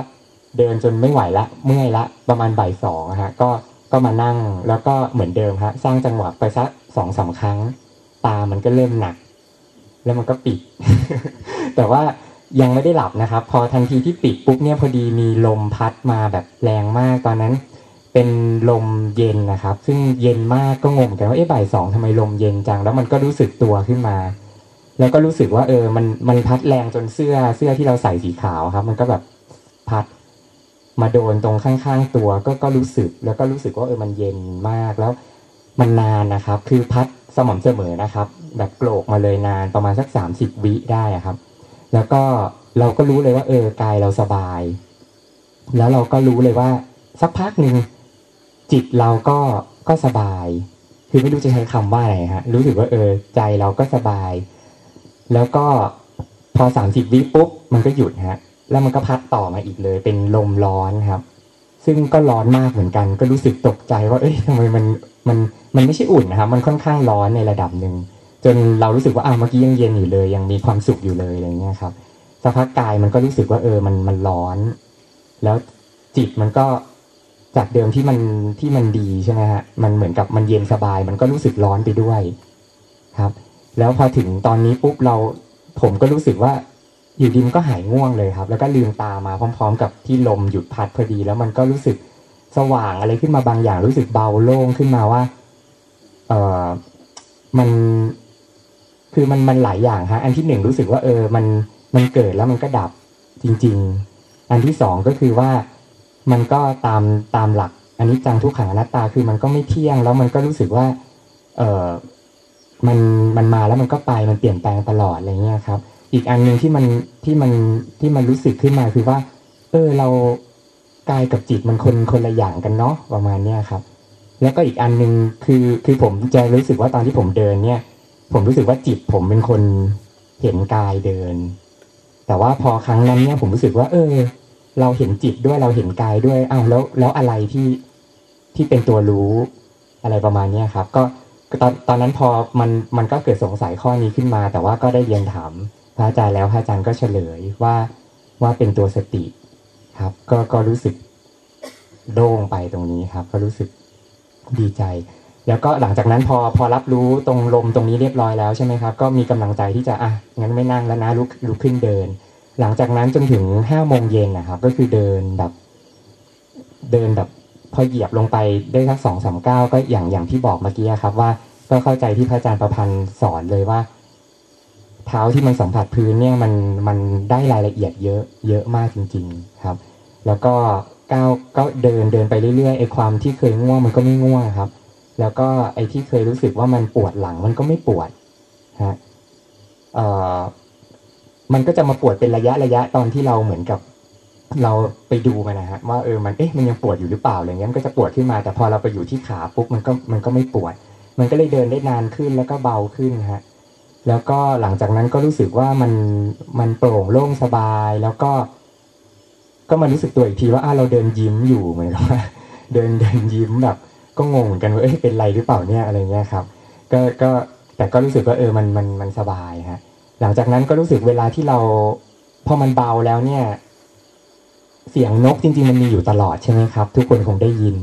เดินจนไม่ไหวละเมื่อยละประมาณบ่ายสองฮะก็ก็มานั่งแล้วก็เหมือนเดิมฮะสร้างจังหวะไปสักสองสาครั้ง ตามันก็เริ่มหนัก แล้วมันก็ปิด แต่ว่ายังไม่ได้หลับนะครับ พอทันทีที่ปิดปุ๊บเนี่ยพอดีมีลมพัดมาแบบแรงมากตอนนั้น เป็นลมเย็นนะครับ ซึ่งเย็นมากก็งงเหมือนกันว่าเอ๊ะบ่ายสองทำไมลมเย็นจัง แล้วมันก็รู้สึกตัวขึ้นมา แล้วก็รู้สึกว่า เออ มันมันพัดแรงจนเสื้อเสื้อที่เราใส่สีขาวครับ มันก็แบบพัดมาโดนตรงข้างๆตัวก็ก็รู้สึก แล้วก็รู้สึกว่าเออมันเย็นมากแล้วมันนานนะครับ คือพัดสม่ำเสมอนะครับ แบบโกรกมาเลยนานประมาณสักสามสิบวิได้ครับ แล้วก็เราก็รู้เลยว่า เออกายเราสบาย แล้วเราก็รู้เลยว่าสักพักหนึ่ง จิตเราก็ก็สบาย คือไม่รู้จะใช้คำว่าอะไรฮะ รู้สึกว่าเออ ใจเราก็สบาย แล้วก็พอสามสิบวิปุ๊บมันก็หยุดฮะ แล้วมันก็พัดต่อมาอีกเลย เป็นลมร้อนครับ ซึ่งก็ร้อนมากเหมือนกัน ก็รู้สึกตกใจว่า เอ้ยทำไมมันมันมันไม่ใช่อุ่นนะครับ มันค่อนข้างร้อนในระดับหนึ่งจนเรารู้สึกว่าอ้าวเมื่อกี้ยังเย็นอยู่เลย ยังมีความสุขอยู่เลยอะไรเงี้ยครับสักพักกายมันก็รู้สึกว่าเออมันมันร้อน แล้วจิตมันก็ จากเดิมที่มันที่มันดีใช่ไหมฮะมันเหมือนกับมันเย็นสบาย มันก็รู้สึกร้อนไปด้วยครับ แล้วพอถึงตอนนี้ปุ๊บเราผมก็รู้สึกว่าอยู่ดีมันก็หายง่วงเลยครับ แล้วก็ลืมตามาพร้อม ๆ กับที่ลมหยุดพัดพอดี แล้วมันก็รู้สึกสว่างอะไรขึ้นมาบางอย่าง รู้สึกเบาโล่งขึ้นมาว่า เออมันคือมันมันหลายอย่างฮะอันที่หนึ่งรู้สึกว่าเออมันมันเกิดแล้วมันก็ดับจริง ๆ อันที่สองก็คือว่า มันก็ตามตามหลักอันนี้จังทุกขังอนัตตาคือมันก็ไม่เที่ยง แล้วมันก็รู้สึกว่า เออมันมันมาแล้วมันก็ไปมันเปลี่ยนแปลงตลอดอะไรเงี้ยครับ อีกอันหนึ่งที่มันที่มันที่มันรู้สึกขึ้นมาคือว่า เออเรากายกับจิตมันคนคนละอย่างกันเนาะประมาณเนี้ยครับ แล้วก็อีกอันหนึ่งคือคือผมจะรู้สึกว่าตอนที่ผมเดินเนี่ย ผมรู้สึกว่าจิตผมเป็นคนเห็นกายเดิน แต่ว่าพอครั้งนั้นเนี่ยผมรู้สึกว่า เออ เราเห็นจิตด้วยเราเห็นกายด้วยอ้าวแล้วแล้วอะไรที่ที่เป็นตัวรู้อะไรประมาณเนี้ยครับ ก็ตอนตอนนั้นพอมันมันก็เกิดสงสัยข้อนี้ขึ้นมา แต่ว่าก็ได้เรียนถามพระอาจารย์แล้วพระอาจารย์ก็เฉลยว่าว่าเป็นตัวสติครับ ก็ก็รู้สึกโล่งไปตรงนี้ครับ ก็รู้สึกดีใจ แล้วก็หลังจากนั้นพอพอรับรู้ตรงลมตรงนี้เรียบร้อยแล้วใช่ไหมครับ ก็มีกำลังใจที่จะอะงั้นไม่นั่งแล้วนะลุกลุกขึ้นเดิน หลังจากนั้นจนถึงห้าโมงเย็นนะครับ ก็คือเดินแบบเดินแบบพอเหยียบลงไปได้สักสองสามก้าวก็อย่างอย่างที่บอกเมื่อกี้ครับ ว่าก็เข้าใจที่พระอาจารย์ประพันธ์สอนเลยว่า เท้าที่มันสัมผัสพื้นเนี่ยมันมันได้รายละเอียดเยอะเยอะมากจริง ๆครับ แล้วก็ก้าวก็เดินเดินไปเรื่อยๆไอ้ความที่เคยง่วงมันก็ไม่ง่วงครับ แล้วก็ไอ้ที่เคยรู้สึกว่ามันปวดหลังมันก็ไม่ปวดฮะเอ่อ มันก็จะมาปวดเป็นระยะระยะตอนที่เราเหมือนกับ เราไปดูมันนะฮะว่าเออมันเอ๊ะมันยังปวดอยู่หรือเปล่าอะไรเงี้ยมันก็จะปวดขึ้นมา แต่พอเราไปอยู่ที่ขาปุ๊บมันก็มันก็ไม่ปวด มันก็เลยเดินได้นานขึ้นแล้วก็เบาขึ้นฮะแล้วก็หลังจากนั้นก็รู้สึกว่ามันมันโปร่งโล่งสบายแล้วก็ ก็มารู้สึกตัวอีกทีว่าอะเราเดินยิ้มอยู่เหมือนกับว่าเดินเดินยิ้มแบบ ก็งงเหมือนกันว่าเอ้ยเป็นไรหรือเปล่าเนี่ยอะไรเงี้ยครับ ก็ก็แต่ก็รู้สึกว่าเออมันมันมันสบายฮะ หลังจากนั้นก็รู้สึกเวลาที่เราพอมันเบาแล้วเนี่ย เสียงนกจริง ๆ มันมีอยู่ตลอดใช่ไหมครับ ทุกคนคงได้ยิน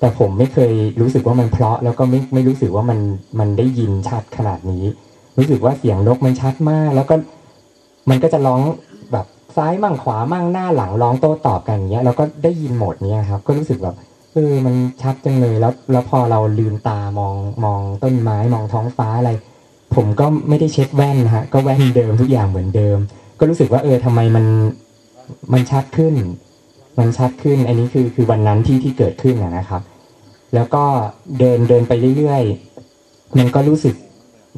แต่ผมไม่เคยรู้สึกว่ามันเพราะแล้วก็ไม่ไม่รู้สึกว่ามันมันได้ยินชัดขนาดนี้ รู้สึกว่าเสียงนกมันชัดมาก แล้วก็มันก็จะร้องแบบซ้ายมั่งขวามั่งหน้าหลังร้องโต้ตอบกันอย่างเงี้ยแล้วก็ได้ยินหมดเนี้ยครับ ก็รู้สึกแบบเออมันชัดจังเลยแล้ว แล้วพอเราลืมตามองมองต้นไม้มองท้องฟ้าอะไร ผมก็ไม่ได้เช็คแว่นนะฮะก็แว่นเดิมทุกอย่างเหมือนเดิม ก็รู้สึกว่าเออทำไมมันมันชัดขึ้น มันชัดขึ้น อันนี้คือคือวันนั้นที่ที่เกิดขึ้นนะนะครับ แล้วก็เดินเดินไปเรื่อยๆมันก็รู้สึก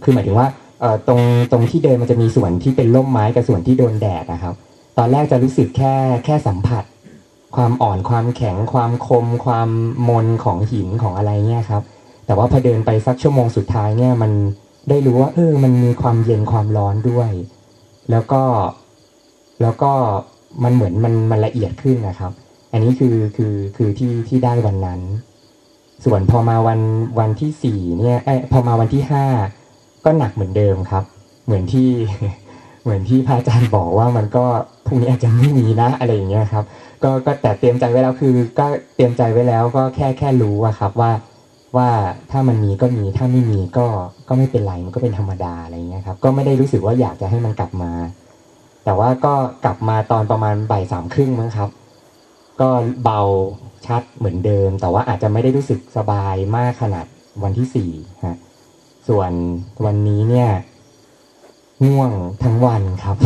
คือหมายถึงว่าเอ่อตรงตรงที่เดินมันจะมีส่วนที่เป็นร่มไม้กับส่วนที่โดนแดดนะครับ ตอนแรกจะรู้สึกแค่แค่สัมผัส ความอ่อนความแข็งความคม ความมนของหินของอะไรเนี่ยครับ แต่ว่าพอเดินไปสักชั่วโมงสุดท้ายเนี่ยมัน ได้รู้ว่าเออมันมีความเย็นความร้อนด้วย แล้วก็แล้วก็มันเหมือนมันมันละเอียดขึ้นนะครับ อันนี้คือคือคือที่ที่ได้วันนั้น ส่วนพอมาวันวันที่สี่เนี่ยเอ้ยพอมาวันที่ห้าก็หนักเหมือนเดิมครับ เหมือนที่เหมือนที่พระอาจารย์บอกว่ามันก็พรุ่งนี้อาจจะไม่มีนะอะไรอย่างเงี้ยครับ ก็ก็แต่เตรียมใจไว้แล้วคือ ก็เตรียมใจไว้แล้วก็แค่แค่รู้อะครับว่า ว่าถ้ามันมีก็มีถ้าไม่มีก็ก็ไม่เป็นไรมันก็เป็นธรรมดาอะไรเงี้ยครับก็ไม่ได้รู้สึกว่าอยากจะให้มันกลับมา แต่ว่าก็กลับมาตอนประมาณบ่ายสามครึ่งมั้งครับ ก็เบาชัดเหมือนเดิม แต่ว่าอาจจะไม่ได้รู้สึกสบายมากขนาดวันที่สี่ฮะส่วนวันนี้เนี่ยง่วงทั้งวันครับ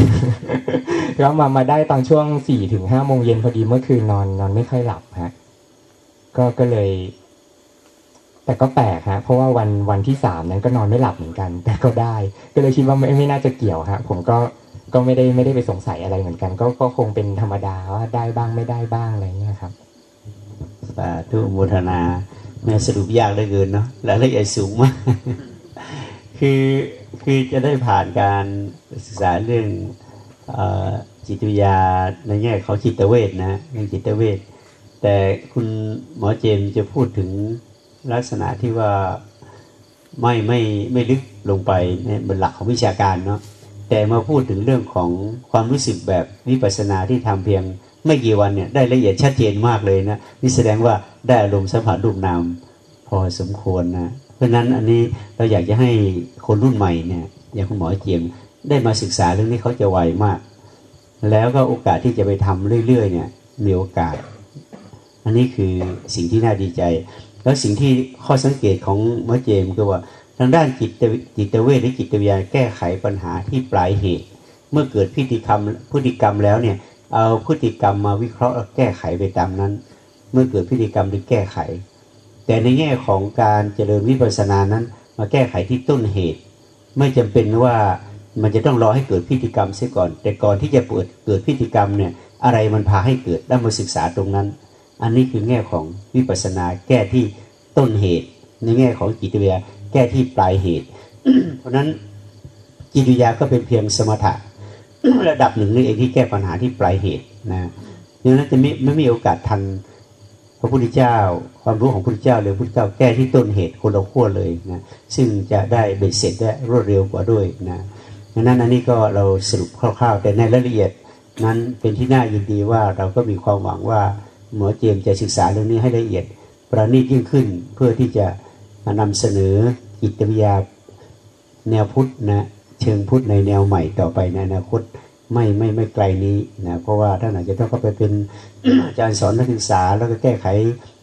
แล้วมามาได้ตอนช่วงสี่ถึงห้าโมงเย็นพอดีเมื่อคืนนอนนอนไม่ค่อยหลับฮะก็ก็เลย แต่ก็แปลกฮะเพราะว่าวันวันที่สามนั้นก็นอนไม่หลับเหมือนกัน แต่ก็ได้ ก็เลยคิดว่าไม่ไม่น่าจะเกี่ยวฮะผมก็ก็ไม่ได้ไม่ได้ไปสงสัยอะไรเหมือนกัน ก็ก็คงเป็นธรรมดาว่าได้บ้างไม่ได้บ้างอะไรเงี้ยครับสาธุโมทนาแม่สรุปยากเหลือเกินเนาะรายละเอียดสูงมากคือคือจะได้ผ่านการศึกษาเรื่องอจิตวิทยาในแง่ของจิตเวชนะเรื่องจิตเวชแต่คุณหมอเจมส์จะพูดถึง ลักษณะที่ว่าไม่ไม่ไม่ลึกลงไปในบนหลักของวิชาการเนาะแต่มาพูดถึงเรื่องของความรู้สึกแบบวิปัสสนาที่ทำเพียงไม่กี่วันเนี่ยได้ละเอียดชัดเจนมากเลยนะนี่แสดงว่าได้อารมณ์สัมผัสรูปนามพอสมควรนะเพราะฉะนั้นอันนี้เราอยากจะให้คนรุ่นใหม่เนี่ยอย่างคุณหมอเจียมได้มาศึกษาเรื่องนี้เขาจะไวมาก แล้วก็โอกาสที่จะไปทำเรื่อยๆเนี่ยมีโอกาส อันนี้คือสิ่งที่น่าดีใจ แล้วสิ่งที่ข้อสังเกตของมอเจมส์ก็ว่าทางด้านจิตจิตเวชหรือจิตวิทยาแก้ไขปัญหาที่ปลายเหตุ เมื่อเกิดพฤติกรรมพฤติกรรมแล้วเนี่ยเอาพฤติกรรมมาวิเคราะห์แก้ไขไปตามนั้น เมื่อเกิดพฤติกรรมหรือแก้ไข แต่ในแง่ของการเจริญวิปัสสนานั้น มาแก้ไขที่ต้นเหตุ ไม่จำเป็นว่ามันจะต้องรอให้เกิดพิธีกรรมเสียก่อน แต่ก่อนที่จะเปิดเกิดพิธีกรรมเนี่ยอะไรมันพาให้เกิดแล้วมาศึกษาตรงนั้น อันนี้คือแง่ของวิปัสสนาแก้ที่ต้นเหตุ ในแง่ของจิตวิทยาแก้ที่ปลายเหตุ เพราะนั้นจิตวิทยาก็เป็นเพียงสมถะระดับหนึ่งนี่เองที่แก้ปัญหาที่ปลายเหตุนะดังนั้นจะไม่ไม่มีโอกาสทันพระพุทธเจ้า ความรู้ของพระพุทธเจ้าหรือพระพุทธเจ้าแก้ที่ต้นเหตุคนละขั้วเลยนะซึ่งจะได้เบ็ดเสร็จได้รวดเร็วกว่าด้วยนะดังนั้นอันนี้ก็เราสรุปคร่าวๆ แต่ในรายละเอียดนั้นเป็นที่น่ายินดีว่าเราก็มีความหวังว่า หมอเจมจะศึกษาเรื่องนี้ให้ละเอียด ประณีตยิ่งขึ้นเพื่อที่จะนำเสนอจิตวิทยาแนวพุทธนะเชิงพุทธในแนวใหม่ต่อไปในอนาคตไม่ไม่ไม่ไกลนี้นะเพราะว่าท่านอาจจะต้องเข้าไปเป็นอาจารย์สอนนักศึกษา แล้วก็แก้ไข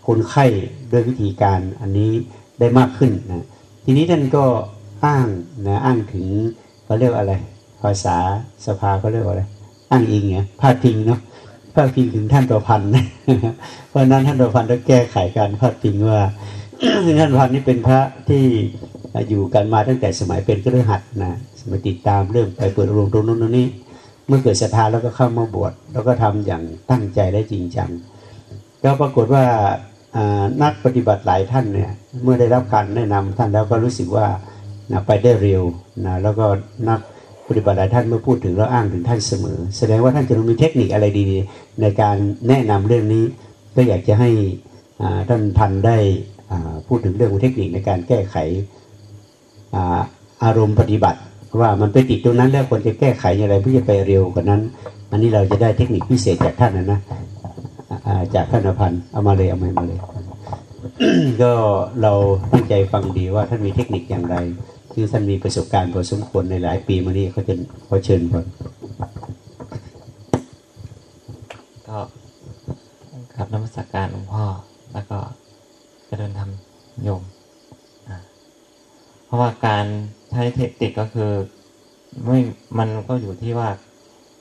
คนไข้ด้วยวิธีการอันนี้ได้มากขึ้นนะทีนี้ท่านก็อ้างนะอ้างถึงเขาเรียกอะไร ภาษาสภาเขาเรียกว่าอะไร อ้างอิงเนี่ยพาดพิงเนาะ พาดพิงถึงท่านตัวพันนะเพราะนั้นท่านตัวพันต้องแก้ไขการพาดพิงว่าท่านพันนี่เป็นพระที่อยู่กันมาตั้งแต่สมัยเป็นเครือขัดนะสมัยติดตามเรื่องไปเปิดโรงตรงนู้นตรงนี้ เมื่อเกิดศรัทธาแล้วก็เข้ามาบวชแล้วก็ทำอย่างตั้งใจและจริงจังก็ปรากฏว่านักปฏิบัติหลายท่านเนี่ยเมื่อได้รับการแนะนำท่านแล้วก็รู้สึกว่าไปได้เร็วนะแล้วก็นัก ปฏิบัติหลายท่านเมื่อพูดถึงแล้วอ้างถึงท่านเสมอ แสดงว่าท่านจะมีเทคนิคอะไรดีๆ ในการแนะนำเรื่องนี้ ก็อยากจะให้ท่านทันได้พูดถึงเรื่องเทคนิคในการแก้ไขอารมณ์ปฏิบัติ ว่ามันไปติดตรงนั้นแล้วควรจะแก้ไขอย่างไรเพื่อจะไปเร็วกว่านั้น อันนี้เราจะได้เทคนิคพิเศษจากท่านนะนะจากท่านอภันเอามาเลยเอามาเลย ก็เราตั้งใจฟังดีว่าท่านมีเทคนิคอย่างไร คือท่านมีประสบการณ์พอสมควรในหลายปีมานี้เขาจะเขาเชิญก่อนก็ครับนมัสกการหลวงพ่อแล้วก็จะเดินทำโยม เพราะว่าการใช้เทคนิคก็คือไม่มันก็อยู่ที่ว่า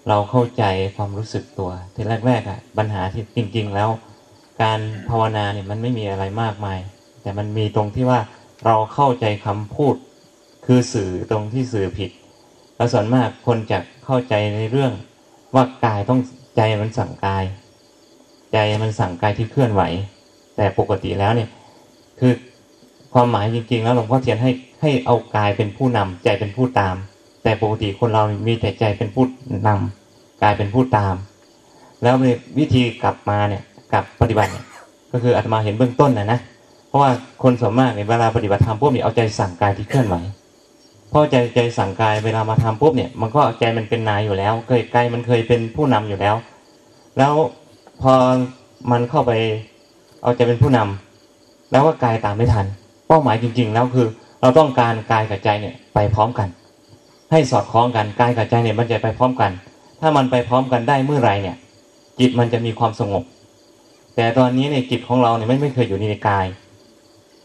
เราเข้าใจความรู้สึกตัวทีแรกๆอะปัญหาที่จริง ๆ แล้ว การภาวนาเนี่ยมันไม่มีอะไรมากมาย แต่มันมีตรงที่ว่าเราเข้าใจคำพูด คือสื่อตรงที่สื่อผิดแล้วส่วนมากคนจะเข้าใจในเรื่องว่ากายต้องใจมันสั่งกาย ใจมันสั่งกายที่เคลื่อนไหว แต่ปกติแล้วเนี่ยคือความหมายจริง ๆ แล้วหลวงพ่อเทียนให้ให้เอากายเป็นผู้นำใจเป็นผู้ตาม แต่ปกติคนเรามีแต่ใจเป็นผู้นำกายเป็นผู้ตาม แล้ววิธีกลับมาเนี่ยกลับปฏิบัติเนี่ยก็คืออาตมาเห็นเบื้องต้นนะนะเพราะว่าคนส่วนมากในเวลาปฏิบัติธรรมปุ๊บเนี่ยเอาใจสั่งกายที่เคลื่อนไหว ราะใจใจสั่งกายเวลามาทำปุ๊บเนี่ย มันก็ใจมันเป็นนายอยู่แล้ว เคยกายมันเคยเป็นผู้นำอยู่แล้ว แล้วพอมันเข้าไป เอาใจเป็นผู้นำแล้วก็กายตามไม่ทัน เป้าหมายจริง ๆ แล้วคือ เราต้องการกายกับใจเนี่ยไปพร้อมกัน ให้สอดคล้องกันกายกับใจเนี่ยมันจะไปพร้อมกัน ถ้ามันไปพร้อมกันได้เมื่อไรเนี่ย จิตมันจะมีความสงบ แต่ตอนนี้ในจิตของเราเนี่ยไม่ไม่เคยอยู่ในกาย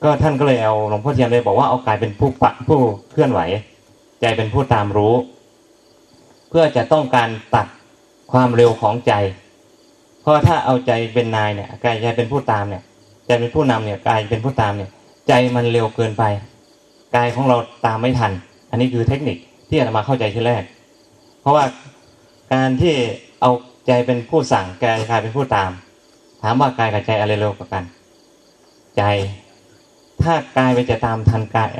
ก็ท่านก็เลยเอาหลวงพ่อเทียนเลยบอกว่าเอากายเป็นผู้ปะผู้เคลื่อนไหว ใจเป็นผู้ตามรู้ เพื่อจะต้องการตัดความเร็วของใจ เพราะถ้าเอาใจเป็นนายเนี่ยกายใจเป็นผู้ตามเนี่ยใจเป็นผู้นำเนี่ยกายเป็นผู้ตามเนี่ย ใจมันเร็วเกินไปกายของเราตามไม่ทัน อันนี้คือเทคนิคที่อาตมาเข้าใจที่แรก เพราะว่าการที่เอาใจเป็นผู้สั่งกายกายเป็นผู้ตาม ถามว่ากายกับใจอะไรเร็วกว่ากัน ใจ ถ้ากายไปจะตามทันกาย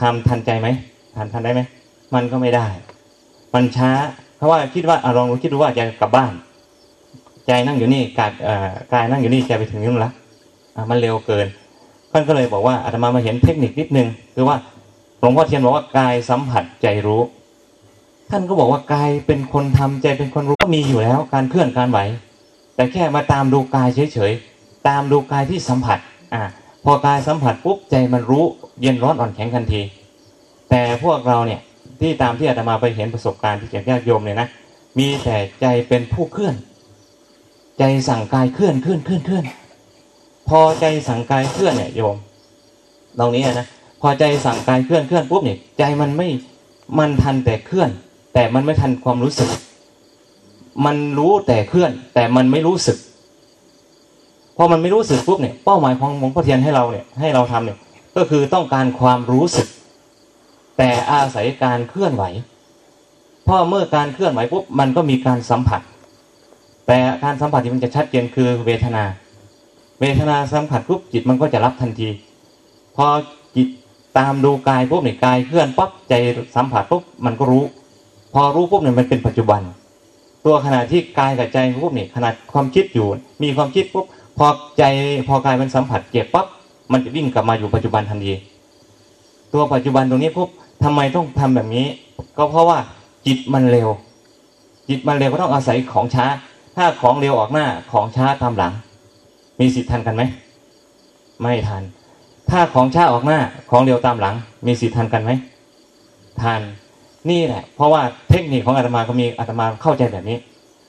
ทำทันใจไหมทันทันได้ไหมมันก็ไม่ได้ มันช้า เพราะว่าคิดว่าลองคิดดูว่าจะกลับบ้าน ใจนั่งอยู่นี่กายกายนั่งอยู่นี่ใจไปถึงนู่นละมันเร็วเกินท่านก็เลยบอกว่าอาตมามาเห็นเทคนิคนิดนึงคือว่าหลวงพ่อเทียนบอกว่ากายสัมผัสใจรู้ ท่านก็บอกว่ากายเป็นคนทำใจเป็นคนรู้ก็มีอยู่แล้ว การเคลื่อนการไหวแต่แค่มาตามดูกายเฉยๆตามดูกายที่สัมผัส อ่า พอกายสัมผัสปุ๊บใจมันรู้เย็นร้อนอ่อนแข็งทันที แต่พวกเราเนี่ยที่ตามที่อาตมาไปเห็นประสบการณ์ที่จากญาติโยมเนี่ยนะมีแต่ใจเป็นผู้เคลื่อน ใจสั่งกายเคลื่อนเคลื่อนเคลื่อนเคลื่อน พอใจสั่งกายเคลื่อนเนี่ยโยมตรงนี้นะพอใจสั่งกายเคลื่อนเคลื่อนปุ๊บเนี่ยใจมันไม่มันทันแต่เคลื่อน แต่มันไม่ทันความรู้สึก มันรู้แต่เคลื่อน แต่มันไม่รู้สึก พอมันไม่รู้สึกปุ๊บเนี่ยเป้าหมายของหลวงพ่อเทียนให้เราเนี่ยให้เราทำเนี่ยก็คือต้องการความรู้สึก แต่อาศัยการเคลื่อนไหวเพราะเมื่อการเคลื่อนไหวปุ๊บมันก็มีการสัมผัส แต่การสัมผัสที่มันจะชัดเจนคือเวทนา เวทนาสัมผัสปุ๊บจิตมันก็จะรับทันที พอจิตตามดูกายปุ๊บเนี่ยกายเคลื่อนปั๊บใจสัมผัสปุ๊บมันก็รู้ พอรู้ปุ๊บเนี่ยมันเป็นปัจจุบัน ตัวขณะที่กายกับใจปุ๊บเนี่ยขณะความคิดอยู่ มีความคิดปุ๊บ พอใจพอกายมันสัมผัสเจ็บปั๊บมันจะวิ่งกลับมาอยู่ปัจจุบันทันทีตัวปัจจุบันตรงนี้ปุ๊บทำไมต้องทำแบบนี้ ก็เพราะว่าจิตมันเร็ว จิตมันเร็วก็ต้องอาศัยของช้า ถ้าของเร็วออกหน้าของช้าตามหลัง มีสิทธิ์ทันกันไหมไม่ทัน ถ้าของช้าออกหน้าของเร็วตามหลัง มีสิทธิ์ทันกันไหมทันนี่แหละ เพราะว่าเทคนิคของอาตมาก็มีอาตมาเข้าใจแบบนี้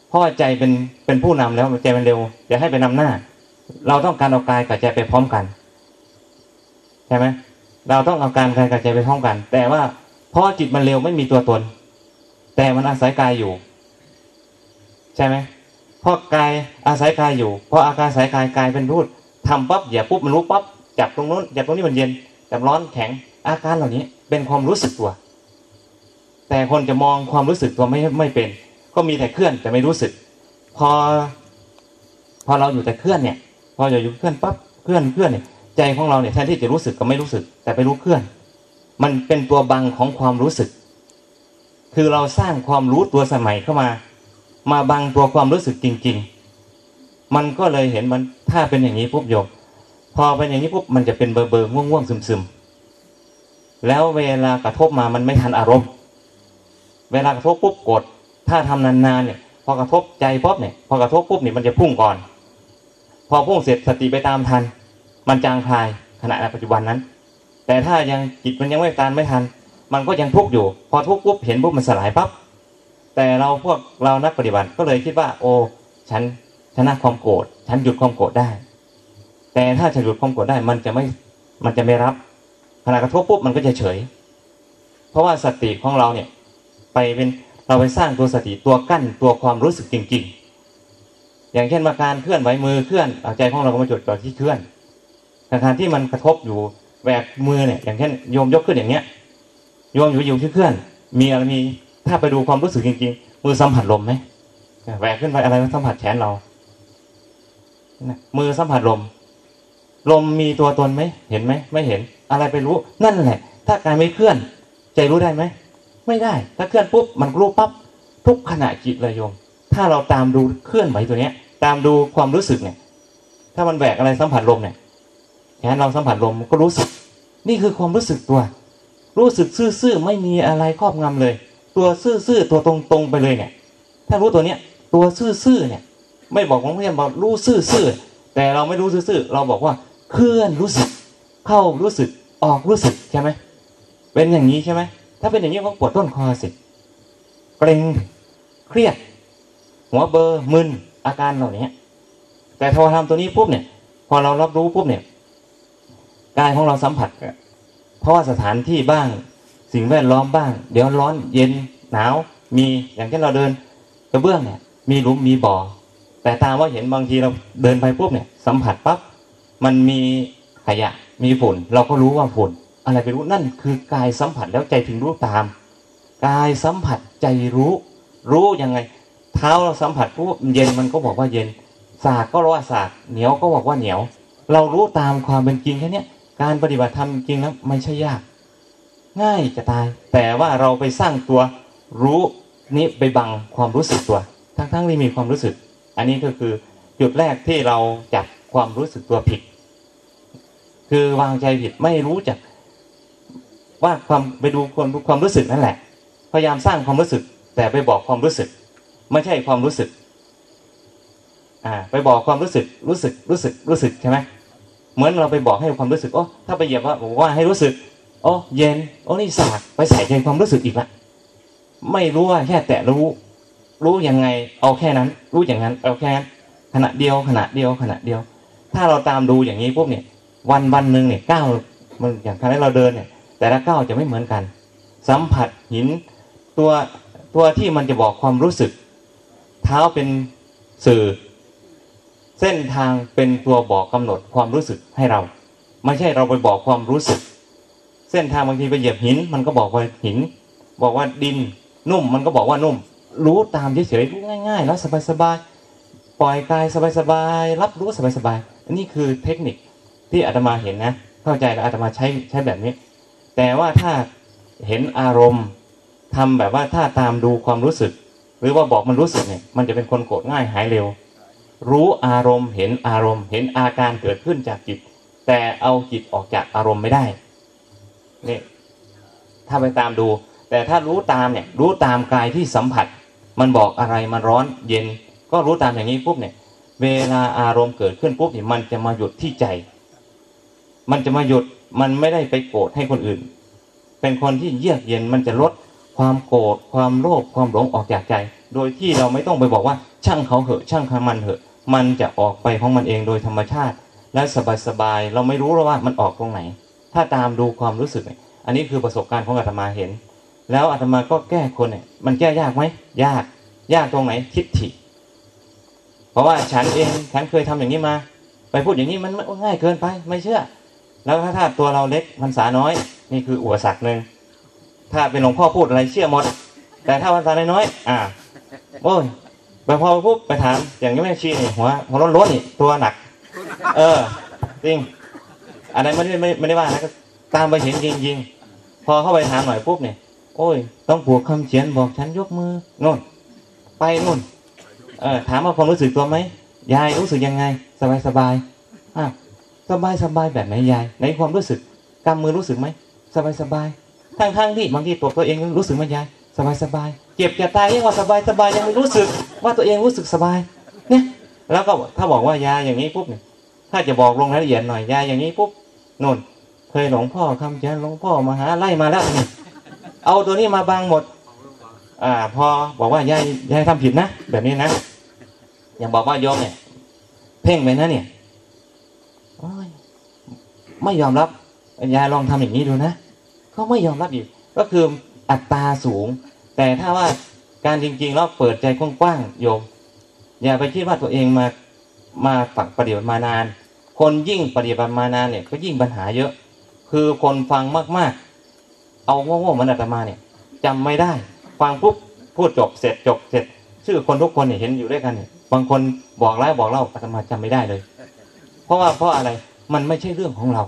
เพราะใจเป็นเป็นผู้นำแล้วใจมันเร็วอย่าให้ไปนำหน้า เราต้องการเอากายกับใจไปพร้อมกัน ใช่ไหมเราต้องเอาการกายกับใจไปพร้อมกัน แต่ว่าเพราะจิตมันเร็วไม่มีตัวตน แต่มันอาศัยกายอยู่ ใช่ไหมเพราะกายอาศัยกายอยู่เพราะอาการอาศัยกายกายเป็นรูดทำปั๊บอย่าปุ๊บมันรู้ปั๊บจับตรงนู้นจับตรงนี้มันเย็นจับร้อนแข็ง อาการเหล่านี้เป็นความรู้สึกตัว แต่คนจะมองความรู้สึกตัวไม่ไม่เป็น ก็มีแต่เคลื่อนแต่ไม่รู้สึก พอ พอเราอยู่แต่เคลื่อนเนี่ย พออยู่อยู่เคลื่อนปั๊บเคลื่อนเคลื่อนเนี่ยใจของเราเนี่ยแทนที่จะรู้สึกก็ไม่รู้สึก แต่ไปรู้เคลื่อน มันเป็นตัวบังของความรู้สึก คือเราสร้างความรู้ตัวสมัยเข้ามา มาบังตัวความรู้สึกจริง ๆ มันก็เลยเห็นมันถ้าเป็นอย่างนี้ปุ๊บโยมพอเป็นอย่างนี้ปุ๊บมันจะเป็นเบอร์เบอร์ง่วงง่วงซึมซึมแล้วเวลากระทบมามันไม่ทันอารมณ์ เวลากระทบปุ๊บกด ถ้าทำนานๆเนี่ย พอกระทบใจปุ๊บเนี่ย พอกระทบปุ๊บเนี่ยมันจะพุ่งก่อน พอพุ่งเสร็จสติไปตามทัน มันจางคลายขณะในปัจจุบันนั้น แต่ถ้ายังจิตมันยังไม่ตามไม่ทัน มันก็ยังทุกอยู่ พอทุกปุ๊บเห็นปุ๊บมันสลายปั๊บแต่เราพวกเรานักปฏิบัติก็เลยคิดว่า โอ้ฉันชนะความโกรธฉันหยุดความโกรธได้ แต่ถ้าฉันหยุดความโกรธได้มันจะไม่มันจะไม่รับขณะกระทบปุ๊บมันก็จะเฉย เพราะว่าสติของเราเนี่ยไปเป็นเราไปสร้างตัวสติตัวกั้นตัวความรู้สึกจริง ๆ อย่างเช่นมาการเคลื่อนไหวมือเคลื่อนเอาใจของเราก็มาจดจ่อที่เคลื่อนการที่มันกระทบอยู่แหวกมือเนี่ยอย่างเช่นโยมยกขึ้นอย่างเนี้ยโยมอยู่อยู่ที่เคลื่อน มีอะไรมีถ้าไปดูความรู้สึกจริงๆ มือสัมผัสลมไหมแหวกขึ้นไปอะไรสัมผัสแขนเรามือสัมผัสลม ลมมีตัวตนไหมเห็นไหมไม่เห็นอะไรไปรู้ นั่นแหละ ถ้ากายไม่เคลื่อน ใจรู้ได้ไหมไม่ได้ ถ้าเคลื่อนปุ๊บมันรู้ปั๊บทุกขณะจิตเลยโยม ถ้าเราตามดูเคลื่อนไหวตัวเนี้ย ตามดูความรู้สึกเนี่ย ถ้ามันแหวกอะไรสัมผัสลมเนี่ยแขนเราสัมผัสลมก็รู้สึก นี่คือความรู้สึกตัว รู้สึกซื่อๆไม่มีอะไรครอบงำเลย ตัวซื่อๆตัวตรงๆไปเลยเนี่ย ถ้ารู้ตัวเนี้ย ตัวซื่อๆเนี่ย ไม่บอกของเพื่อนบอกรู้ซื่อๆแต่เราไม่รู้ซื่อๆเราบอกว่าเคลื่อนรู้สึก เข้ารู้สึกออกรู้สึกใช่ไหมเป็นอย่างนี้ใช่ไหมถ้าเป็นอย่างนี้ก็ปวดต้นคอสิเกร็งเครียด หัวเบอร์มึนอาการเหล่านี้แต่พอทำตัวนี้ปุ๊บเนี่ย พอเรารับรู้ปุ๊บเนี่ยกายของเราสัมผัสเพราะว่าสถานที่บ้าง สิ่งแวดล้อมบ้าง เดี๋ยวร้อนเย็นหนาว มีอย่างเช่นเราเดินกระเบื้องเนี่ย มีหลุมมีบ่อ แต่ตามว่าเห็นบางทีเราเดินไปปุ๊บเนี่ย สัมผัสปั๊บมันมีขยะมีฝุ่น เราก็รู้ว่าฝุ่น อะไรไปรู้นั่นคือกายสัมผัสแล้วใจถึงรู้ตาม กายสัมผัสใจรู้ รู้ยังไง เท้าเราสัมผัสปุ๊บเย็นมันก็บอกว่าเย็น สากก็รู้ว่าสากเหนียวก็บอกว่าเหนียว เรารู้ตามความเป็นจริงแค่นี้การปฏิบัติธรรมจริงแล้วไม่ใช่ยาก ง่ายจะตาย แต่ว่าเราไปสร้างตัวรู้นี้ไปบังความรู้สึกตัว ทั้งๆที่มีความรู้สึก อันนี้ก็คือจุดแรกที่เราจับความรู้สึกตัวผิด คือวางใจผิดไม่รู้จักว่าความไปดูความความรู้สึกนั่นแหละ พยายามสร้างความรู้สึก แต่ไปบอกความรู้สึก ไม่ใช่ความรู้สึก อ่า ไปบอกความรู้สึก รู้สึก รู้สึก รู้สึกใช่ไหมเหมือนเราไปบอกให้ความรู้สึกโอ้ถ้าไปเหยียบว่าบอกว่าให้รู้สึกโอ้เย็นโอ้นี่สากไปใส่ใจความรู้สึกอีกละไม่รู้ว่าแค่แตะรู้ รู้ยังไง เอาแค่นั้น รู้อย่างนั้น เอาแค่นั้นขณะเดียวขณะเดียวขณะเดียว ถ้าเราตามดูอย่างนี้ปุ๊บเนี่ย วันวันหนึ่งเนี่ยก้าวมันอย่างครั้งเราเดินเนี่ย แต่ละก้าวจะไม่เหมือนกัน สัมผัสหินตัวตัวที่มันจะบอกความรู้สึก เท้าเป็นสื่อ เส้นทางเป็นตัวบอกกำหนดความรู้สึกให้เรา ไม่ใช่เราไปบอกความรู้สึก เส้นทางบางทีไปเหยียบหิน มันก็บอกว่าหิน บอกว่าดินนุ่ม มันก็บอกว่านุ่ม รู้ตามเฉยๆรู้ง่าย ๆ แล้วสบายๆปล่อยกายสบายๆรับรู้สบายๆอันนี้คือเทคนิคที่อาตมาเห็นนะ เข้าใจแล้วอาตมาใช้ใช้แบบนี้ แต่ว่าถ้าเห็นอารมณ์ทำแบบว่าถ้าตามดูความรู้สึก หรือว่าบอกมันรู้สึกเนี่ยมันจะเป็นคนโกรธง่ายหายเร็ว รู้อารมณ์เห็นอารมณ์ เห็นอาการเกิดขึ้นจากจิต แต่เอาจิตออกจากอารมณ์ไม่ได้นี่ถ้าไปตามดู แต่ถ้ารู้ตามเนี่ยรู้ตามกายที่สัมผัส มันบอกอะไรมันร้อนเย็น ก็รู้ตามอย่างนี้ปุ๊บเนี่ย เวลาอารมณ์เกิดขึ้นปุ๊บเนี่ยมันจะมาหยุดที่ใจ มันจะมาหยุดมันไม่ได้ไปโกรธให้คนอื่น เป็นคนที่เยือกเย็นมันจะลด ความโกรธความโลภความหลงออกจากใจ โดยที่เราไม่ต้องไปบอกว่า ช่างเขาเหอะช่างเขามันเหอะ มันจะออกไปของมันเองโดยธรรมชาติ และสบายๆเราไม่รู้หรอกว่ามันออกตรงไหน ถ้าตามดูความรู้สึก อันนี้คือประสบการณ์ของอาตมาเห็น แล้วอาตมาก็แก้คนเนี่ยมันแก้ยากไหมยาก ยากตรงไหนทิฏฐิ เพราะว่าฉันเองฉันเคยทำอย่างนี้มา ไปพูดอย่างนี้มันง่ายเกินไปไม่เชื่อ แล้วถ้าถ้าตัวเราเล็กพรรษาน้อย นี่คืออุปสรรคหนึ่ง ถ้าเป็นหลวงพ่อพูดอะไรเชื่อหมด แต่ถ้าพรรษาน้อยๆอ่าโอ้ยไปพอปุ๊บไปถาม อย่างนี้แม่ชีนี่หัวหัวร้อนร้อนนี่ตัวหนัก เออ จริงอันนั้นไม่ได้ไม่ไม่ได้ว่านะก็ตามไปเห็นจริงๆ พอเข้าไปถามหน่อยปุ๊บเนี่ยโอ้ย ต้องผูกคำเขียนบอกฉันยกมือโน่นไปนู่น เออถามว่าความรู้สึกตัวไหมยายรู้สึกยังไง สบายสบายอะสบายสบายแบบไหนยายในความรู้สึกกำมือรู้สึกไหมสบายสบาย ทั้งทั้งๆที่บางทีตัวตัวเองรู้สึกไหมยายสบายสบายเจ็บจะตายยังว่าสบายสบายยังไม่รู้สึกว่าตัวเองรู้สึกสบายเนี่ยแล้วก็ถ้าบอกว่ายาอย่างนี้ปุ๊บเนี่ยถ้าจะบอกลงรายละเอียดหน่อยยาอย่างนี้ปุ๊บน่นเคยหลวงพ่อคำเขียนหลวงพ่อมาหาไล่มาแล้วนี่เอาตัวนี้มาบังหมด อ่า พอบอกว่ายายยายทำผิดนะแบบนี้นะอย่างบอกว่าโยมเนี่ย เพ่งไปนะเนี่ยโอ้ยไม่ยอมรับยายลองทำอย่างนี้ดูนะ เขาไม่ยอมรับอีก ก็คืออัตราสูง แต่ถ้าว่าการจริงๆแล้วเปิดใจกว้างๆโยม อย่าไปคิดว่าตัวเองมามาฝักปฏิบัติมานาน คนยิ่งปฏิบัติมานานเนี่ยก็ยิ่งปัญหาเยอะ คือคนฟังมากๆ เอาโง่ๆมือนอาตมาเนี่ยจำไม่ได้ ฟังปุ๊บพูดจบเสร็จจบเสร็จ ชื่อคนทุกคนเนี่ยเห็นอยู่ด้วยกันเนี่ยบางคนบอกแล้วบอกเล่าอาตมาจำไม่ได้เลย เพราะว่าเพราะอะไรมันไม่ใช่เรื่องของเรา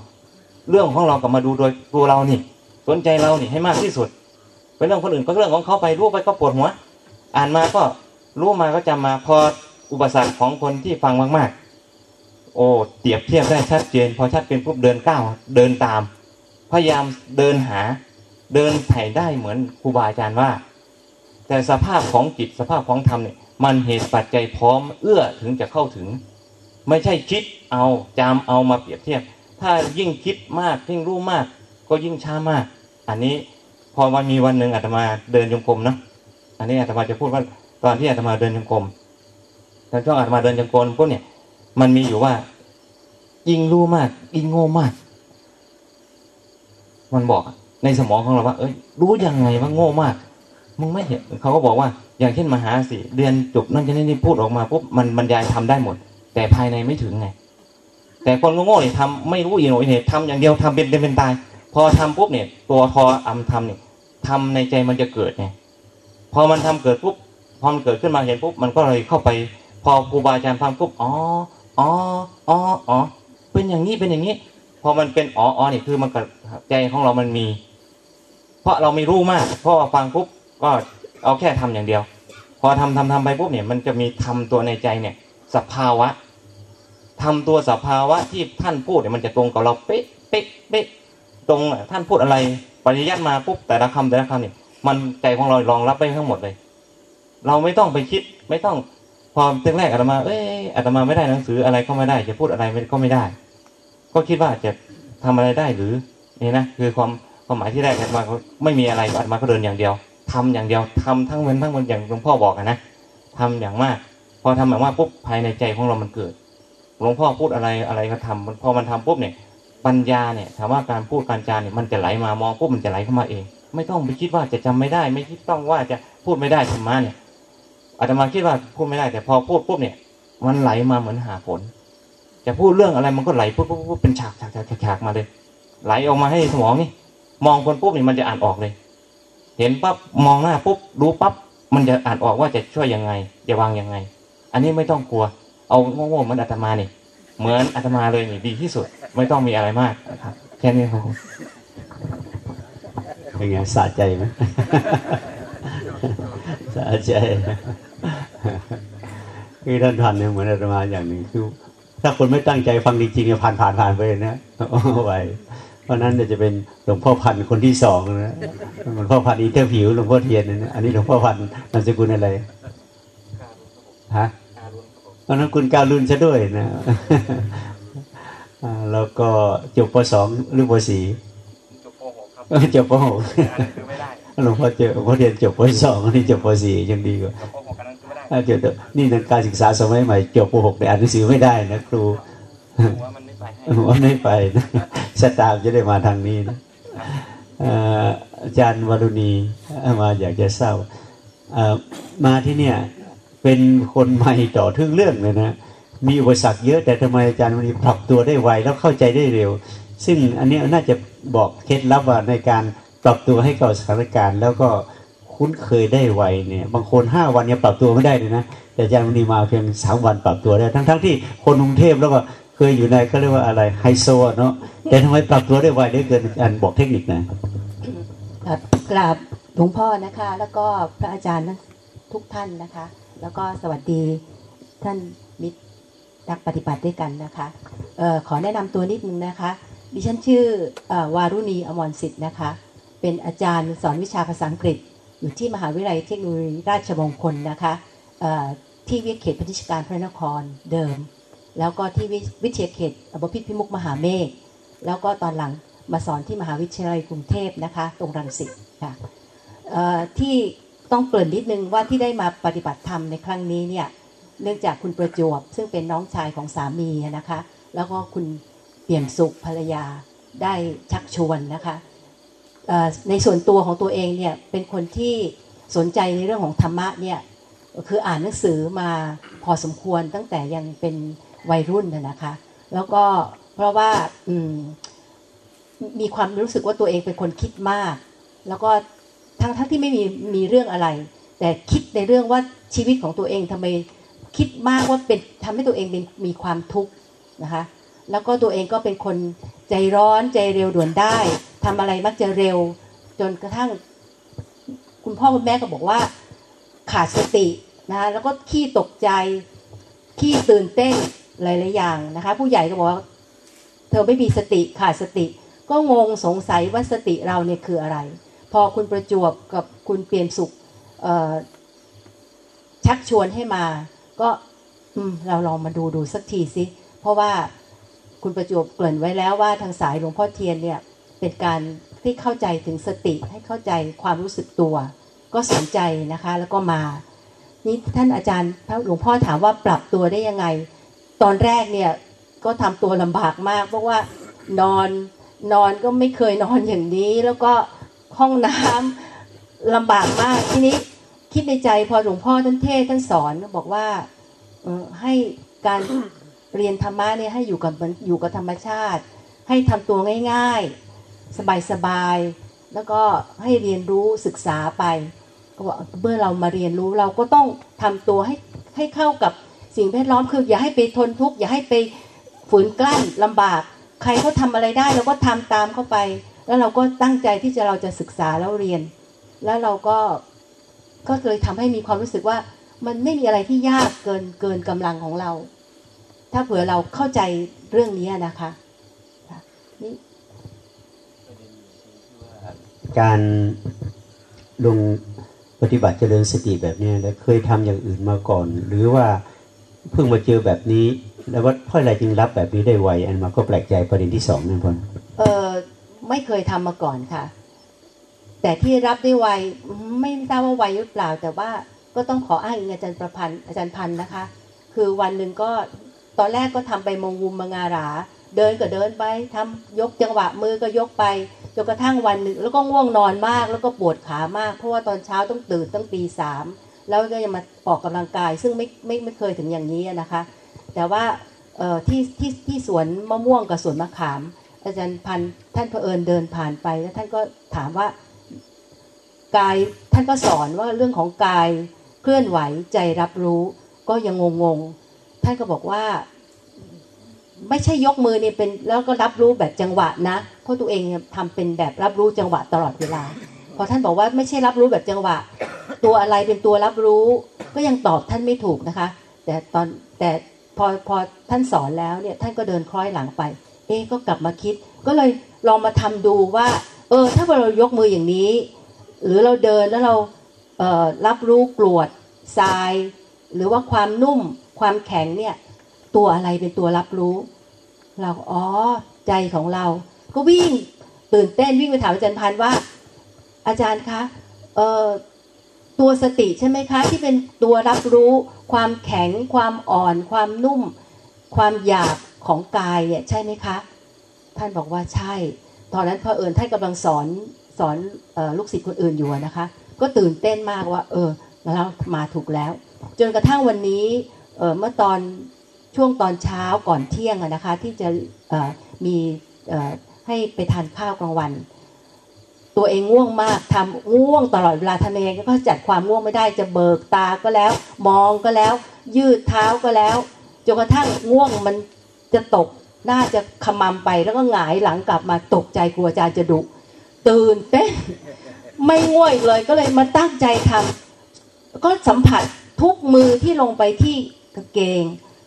เรื่องของเรากลับมาดูโดยตัวเรานี่ สนใจเรานี่ให้มากที่สุดเป็นเรื่องคนอื่นก็เรื่องของเขาไปรู้ไปก็ปวดหัว อ่านมาก็รู้มาก็จำมาพออุปสรรคของคนที่ฟังมากๆ โอ้เปรียบเทียบได้ชัดเจน พอชัดเป็นปุ๊บเดินก้าวเดินตาม พยายามเดินหาเดินไถ่ได้เหมือนครูบาอาจารย์ว่า แต่สภาพของจิตสภาพของธรรมเนี่ยมันเหตุปัจจัยพร้อมเอื้อถึงจะเข้าถึง ไม่ใช่คิดเอาจำเอามาเปรียบเทียบ ถ้ายิ่งคิดมากยิ่งรู้มาก ก็ยิ่งช้ามาก อันนี้พอวันมีวันหนึ่งอาตมาเดินจงกรมเนาะอันนี้อาตมาจะพูดว่าตอนที่อาตมาเดินจงกรมตอนช่วงอาตมาเดินจงกรมพวกเนี่ยมันมีอยู่ว่า ยิ่งรู้มาก ยิ่งโง่มาก มันบอกในสมองของเราว่า เอ้ย รู้ยังไงว่าโง่มากมึงไม่เห็นเขาก็บอกว่า อย่างเช่นมหาสิเรียนจบนั่นจะนี่พูดออกมาปุ๊บมันบรรยายทำได้หมด แต่ภายในไม่ถึงไง แต่คนโง่ๆเนี่ยทำไม่รู้อีโนอีเหตุทำอย่างเดียวทำเป็นเป็นเป็นตาย พอทำปุ๊บเนี่ย ตัวทออำทำเนี่ยทำในใจมันจะเกิดไงพอมันทำเกิดปุ๊บพอมันเกิดขึ้นมาเห็นปุ๊บมันก็เลยเข้าไป พอครูบาอาจารย์ฟังปุ๊บอ๋ออ๋ออ๋ออ๋อเป็นอย่างนี้เป็นอย่างนี้ พอมันเป็นอ๋ออ๋อนี่คือมันกับใจของเรามันมี เพราะเราไม่รู้มากเพราะฟังปุ๊บก็เอาแค่ทำอย่างเดียว พอทำทำทำไปปุ๊บเนี่ย มันจะมีทำตัวในใจเนี่ย สภาวะทำตัวสภาวะที่ท่านพูดเนี่ยมันจะตรงกับเราเป๊ะเป๊ะเป๊ะ ตรงท่านพูดอะไรปริยัติมาปุ๊บแต่ละคำแต่ละคำเนี่ยมันใจของเรารองรับไปทั้งหมดเลย เราไม่ต้องไปคิดไม่ต้องพอเรื่องแรกอาตมา เอ้ยอาตมาไม่ได้หนังสืออะไรก็ไม่ได้ จะพูดอะไรก็ไม่ได้ ก็คิดว่าจะทำอะไรได้หรือนี่นะคือความความหมายที่แรกอาตมาไม่มีอะไรอาตมาก็เดินอย่างเดียวทำอย่างเดียวทำทั้งเว้นทั้งวันอย่างหลวงพ่อบอกนะทำอย่างมาก พอทำอย่างมากปุ๊บภายในใจของเรามันเกิดหลวงพ่อพูดอะไรอะไรก็ทำพอมันทำปุ๊บเนี่ย ปัญญาเนี่ยถามว่าการพูดการจาเนี่ยมันจะไหลมามองปุ๊บมันจะไหลเข้ามาเอง ไม่ต้องไปคิดว่าจะจำไม่ได้ ไม่คิดต้องว่าจะพูดไม่ได้ธรรมะเนี่ยอาตมาคิดว่าพูดไม่ได้ แต่พอพูดปุ๊บเนี่ย มันไหลมาเหมือนหาฝนจะพูดเรื่องอะไรมันก็ไหลปุ๊บปุ๊บปุ๊บเป็นฉากฉากฉากฉากมาเลย ไหลออกมาให้สมองนี่ มองคนปุ๊บเนี่ยมันจะอ่านออกเลย เห็นปั๊บมองหน้าปุ๊บดูปั๊บมันจะอ่านออกว่าจะช่วยยังไงจะวางยังไง อันนี้ไม่ต้องกลัว เอาโง่ๆเหมือนอาตมาเนี่ย เหมือนอาตมาเลยนี่ดีที่สุด ไม่ต้องมีอะไรมากนะครับ แค่นี้ครับเป็นไงสะใจไหมสะใจคือท่านทันเนี่ยเหมือนอาตมาอย่างหนึ่งคือถ้าคนไม่ตั้งใจฟังจริงๆเนี่ยผ่านผ่านผ่านไปนะเอาไว้เพราะนั้นเนี่ยจะเป็นหลวงพ่อพันคนที่สองนะหลวงพ่อพันอีเทอร์ผิวหลวงพ่อเทียนนะอันนี้หลวงพ่อพันธุ์นามสกุลอะไรฮะ นามสกุลการุณซะด้วยนะอ่าแล้วก็จบปสองหรือปสี่จบป .6 ครับเออจบปหกคือไม่ได้หลวงพ่อเจอหลวงพ่อเรียนจบปสองนี่จบปสี่ยังดีกว่าจบป .6 กันนั้นคือไม่ได้ถ้าจบนี่นักการศึกษาสมัยใหม่จบปหกแต่อ่านหนังสือไม่ได้นะครูผมว่ามันไม่ไปให้ว่าไม่ไปนะสตาฟจะได้มาทางนี้นะเอ่ออาจารย์วรุณีมาอยากจะเศร้าเอ่อมาที่เนี่ย เป็นคนใหม่ต่อทึ่งเรื่องเลยนะมีอุปสรรคเยอะแต่ทำไมอาจารย์วรุณีปรับตัวได้ไวแล้วเข้าใจได้เร็ว ซึ่งอันนี้น่าจะบอกเคล็ดลับว่าในการปรับตัวให้กับสถานการณ์ แล้วก็คุ้นเคยได้ไวเนี่ย บางคนห้าวันยังปรับตัวไม่ได้เลยนะแต่อาจารย์วันนี้มาเพียงสามวันปรับตัวได้ ทั้งๆที่คนกรุงเทพแล้วก็เคยอยู่ในเขาเรียกว่าอะไรไฮโซเนาะแต่ทำไมปรับตัวได้ไวได้เกินอาจารย์บอกเทคนิคนะกราบหลวงพ่อนะคะ แล้วก็พระอาจารย์ทุกท่านนะคะ แล้วก็สวัสดีท่านมิตรนักปฏิบัติด้วยกันนะคะเออขอแนะนำตัวนิดนึงนะคะ ดิฉันชื่อเออวารุณีอมรสิทธิ์นะคะ เป็นอาจารย์สอนวิชาภาษาอังกฤษ อยู่ที่มหาวิทยาลัยเทคโนโลยีราชมงคลนะคะเอ่อที่วิทยเขตพันธิชการพระนครเดิม แล้วก็ที่วิทยเขตบพิตรพิมุกมหาเมฆแล้วก็ตอนหลังมาสอนที่มหาวิทยาลัยกรุงเทพนะคะ ตรงรังสิตค่ะที่ ต้องเกริ่นนิดนึงว่าที่ได้มาปฏิบัติธรรมในครั้งนี้เนี่ยเนื่องจากคุณประจวบซึ่งเป็นน้องชายของสามีนะคะ แล้วก็คุณเปี่ยมสุขภรรยาได้ชักชวนนะคะในส่วนตัวของตัวเองเนี่ยเป็นคนที่สนใจในเรื่องของธรรมะเนี่ยคืออ่านหนังสือมาพอสมควรตั้งแต่ยังเป็นวัยรุ่นนะคะ แล้วก็เพราะว่ามมีความรู้สึกว่าตัวเองเป็นคนคิดมาก แล้วก็ ทั้งทั้งที่ไม่มีมีเรื่องอะไร แต่คิดในเรื่องว่าชีวิตของตัวเองทำไมคิดมากว่าเป็นทำให้ตัวเองเป็นมีความทุกข์นะคะแล้วก็ตัวเองก็เป็นคนใจร้อนใจเร็วด่วนได้ทำอะไรมักจะเร็ว จนกระทั่ง คุณพ่อคุณแม่ก็บอกว่า ขาดสตินะคะแล้วก็ขี้ตกใจขี้ตื่นเต้นหลายๆอย่างนะคะ ผู้ใหญ่ก็บอกว่า เธอไม่มีสติขาดสติ ก็งงสงสัยว่าสติเราเนี่ยคืออะไร พอคุณประจวบกับคุณเปลี่ยนสุขชักชวนให้มา ก็เราลองมาดูดูสักทีสิเพราะว่าคุณประจวบเกริ่นไว้แล้วว่าทางสายหลวงพ่อเทียนเนี่ยเป็นการที่เข้าใจถึงสติให้เข้าใจความรู้สึกตัว ก็สนใจนะคะแล้วก็มานี่ท่านอาจารย์พระหลวงพ่อถามว่าปรับตัวได้ยังไง ตอนแรกเนี่ยก็ทำตัวลำบากมาก เพราะว่านอนนอนก็ไม่เคยนอนอย่างนี้ แล้วก็ ห้องน้ำลำบากมากทีนี้คิดในใจพอหลวงพ่อท่านเทศท่านสอนบอกว่าอให้การเรียนธรรมะเนี่ยให้อยู่กับอยู่กับธรรมชาติ ให้ทำตัวง่าย ๆ สบายๆแล้วก็ให้เรียนรู้ศึกษาไปก็บอกเมื่อเรามาเรียนรู้เราก็ต้องทำตัวให้ให้เข้ากับสิ่งแวดล้อมคือ อย่าให้ไปทนทุกข์อย่าให้ไปฝืนกลั้นลำบาก ใครเขาทำอะไรได้เราก็ทำตามเข้าไป แล้วเราก็ตั้งใจที่จะเราจะศึกษาแล้วเรียน แล้วเราก็ก็เลยทำให้มีความรู้สึกว่ามันไม่มีอะไรที่ยากเกินเกินกำลังของเรา ถ้าเผื่อเราเข้าใจเรื่องนี้นะคะค่ะนี่การลงปฏิบัติเจริญสติแบบเนี้ยแล้วเคยทำอย่างอื่นมาก่อน หรือว่าเพิ่งมาเจอแบบนี้ แล้วว่าเพราะอะไรจึงรับแบบนี้ได้ไวอันมาก็แปลกใจประเด็นที่สองนั่นพอนเออ ไม่เคยทำมาก่อนค่ะ แต่ที่รับได้ไวไม่ทราบว่าไวหรือเปล่า แต่ว่าก็ต้องขออ้างอิงอาจารย์ประพันธ์อาจารย์พันธ์นะคะ คือวันหนึ่งก็ตอนแรกก็ทำไปมงวุมมงารา เดินก็เดินไปทำยกจังหวะมือก็ยกไปจนกระทั่งวันหนึ่งแล้วก็ง่วงนอนมากแล้วก็ปวดขามาก เพราะว่าตอนเช้าต้องตื่นตั้งตีสามแล้วก็ยังมาออกกำลังกาย ซึ่งไม่ไม่ไม่เคยถึงอย่างนี้นะคะ แต่ว่าที่ที่ที่สวนมะม่วงกับสวนมะขาม อาจารย์พันท่านเผอิญเดินผ่านไป แล้วท่านก็ถามว่ากายท่านก็สอนว่าเรื่องของกายเคลื่อนไหวใจรับรู้ ก็ยังงงๆท่านก็บอกว่า ไม่ใช่ยกมือเนี่ยเป็นแล้วก็รับรู้แบบจังหวะนะเพราะตัวเองทำเป็นแบบรับรู้จังหวะตลอดเวลาพอท่านบอกว่าไม่ใช่รับรู้แบบจังหวะ ตัวอะไรเป็นตัวรับรู้ ก็ยังตอบท่านไม่ถูกนะคะ แต่ตอนแต่พอพอท่านสอนแล้วเนี่ยท่านก็เดินคล้อยหลังไป เอ๊ก็กลับมาคิด ก็เลยลองมาทำดูว่า เออ ถ้าเรายกมืออย่างนี้ หรือเราเดินแล้วเราเรับรู้กรวดทราย หรือว่าความนุ่ม ความแข็งเนี่ย ตัวอะไรเป็นตัวรับรู้ เราอ๋อใจของเรา ก็วิ่งตื่นเต้นวิ่งไปถามอาจารย์พันว่า อาจารย์คะเออตัวสติใช่ไหมคะ ที่เป็นตัวรับรู้ ความแข็ง ความอ่อน ความนุ่ม ความหยาบ ของกายเนี่ยใช่ไหมคะ ท่านบอกว่าใช่ ตอนนั้นพอเอิญท่านกำลังสอนสอนลูกศิษย์คนอื่นอยู่นะคะ ก็ตื่นเต้นมากว่า เออเรามาถูกแล้ว จนกระทั่งวันนี้เมื่อตอนช่วงตอนเช้าก่อนเที่ยงนะคะ ที่จะมีให้ไปทานข้าวกลางวัน ตัวเองง่วงมากทำง่วงตลอดเวลาทำเองก็จัดความง่วงไม่ได้จะเบิกตาก็แล้ว มองก็แล้ว ยืดเท้าก็แล้วจนกระทั่งง่วงมัน จะตกน่าจะขมำไปแล้วก็หงายหลังกลับมาตกใจกลัวอาจารย์จะดุตื่นเต้นไม่ง่วยเลยก็เลยมาตั้งใจทำก็สัมผัสทุกมือที่ลงไปที่กางเกง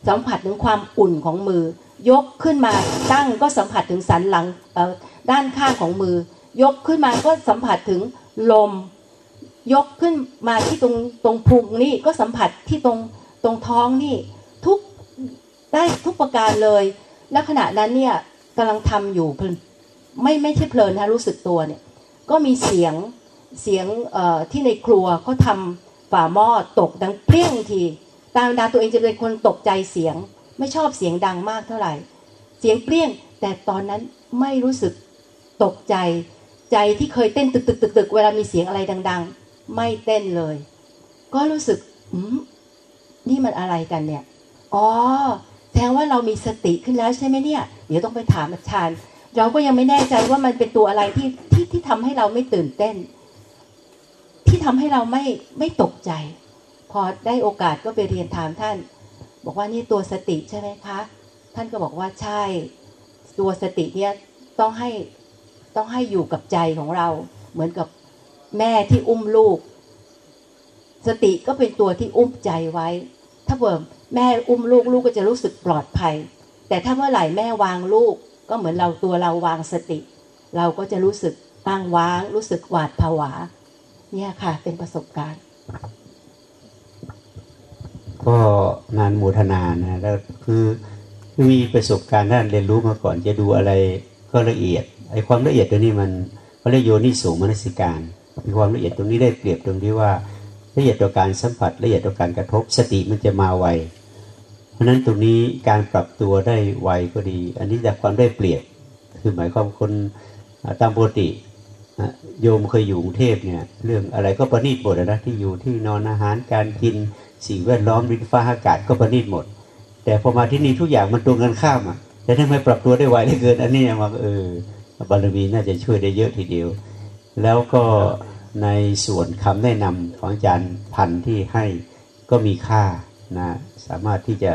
สัมผัสถึงความอุ่นของมือ ยกขึ้นมาตั้งก็สัมผัสถึงสันหลังด้านข้างของมือ ยกขึ้นมาก็สัมผัสถึงลม ยกขึ้นมาที่ตรงตรงพุงนี่ก็สัมผัสที่ตรงตรงท้องนี่ ทุก ได้ทุกประการเลยและขณะนั้นเนี่ยกำลังทำอยู่ไม่ไม่ใช่เพลินนะรู้สึกตัวเนี่ยก็มีเสียงเสียงที่ในครัวเขาทำฝาหม้อตกดังเปรี้ยงทีตามดาตัวเองจะเป็นคนตกใจเสียง ไม่ชอบเสียงดังมากเท่าไหร่ เสียงเปรี้ยง แต่ตอนนั้นไม่รู้สึกตกใจ ใจที่เคยเต้นตึกตึกตึกตึกเวลามีเสียงอะไรดัง ๆ ไม่เต้นเลย ก็รู้สึกอืมนี่มันอะไรกันเนี่ยอ๋อ แสดงว่าเรามีสติขึ้นแล้วใช่ไหมเนี่ย เดี๋ยวต้องไปถามอาจารย์เราก็ยังไม่แน่ใจว่ามันเป็นตัวอะไรที่ที่ที่ทำให้เราไม่ตื่นเต้น ที่ทำให้เราไม่ไม่ตกใจ พอได้โอกาสก็ไปเรียนถามท่าน บอกว่านี่ตัวสติใช่ไหมคะ ท่านก็บอกว่าใช่ ตัวสติเนี่ยต้องให้ต้องให้อยู่กับใจของเรา เหมือนกับแม่ที่อุ้มลูก สติก็เป็นตัวที่อุ้มใจไว้ ถ้าเบิ่ แม่อุ้มลูกลูกก็จะรู้สึกปลอดภัย แต่ถ้าเมื่อไหร่แม่วางลูก ก็เหมือนเราตัวเราวางสติ เราก็จะรู้สึกตั้งว้าง รู้สึกหวาดผวา เนี่ยค่ะ เป็นประสบการณ์ ก็งานโมทนานะแล้วคือมีประสบการณ์ด้านเรียนรู้มาก่อนจะดูอะไรก็ละเอียดไอ้ความละเอียดตัวนี้มันเขาเรียกโยนิสูงมนสิการมีความละเอียดตรงนี้ได้เปรียบตรงที่ว่าละเอียดต่อการสัมผัสละเอียดต่อการกระทบสติมันจะมาไว เพราะนั้นตรงนี้การปรับตัวได้ไวก็ดี อันนี้จากความได้เปรียบคือหมายความคนตามปกติโยมเคยอยู่กรุงเทพเนี่ยเรื่องอะไรก็ประณีตหมดนะที่อยู่ที่นอนอาหารการกินสิ่งแวดล้อมดินฟ้าอากาศก็ประณีตหมด แต่พอมาที่นี่ทุกอย่างมันตรงกันข้ามอะแต่ทำไมปรับตัวได้ไวได้เกิน อันนี้มาเออบารมีน่าจะช่วยได้เยอะทีเดียว แล้วก็ในส่วนคำแนะนำของอาจารย์พันที่ให้ก็มีค่า นะสามารถที่จะ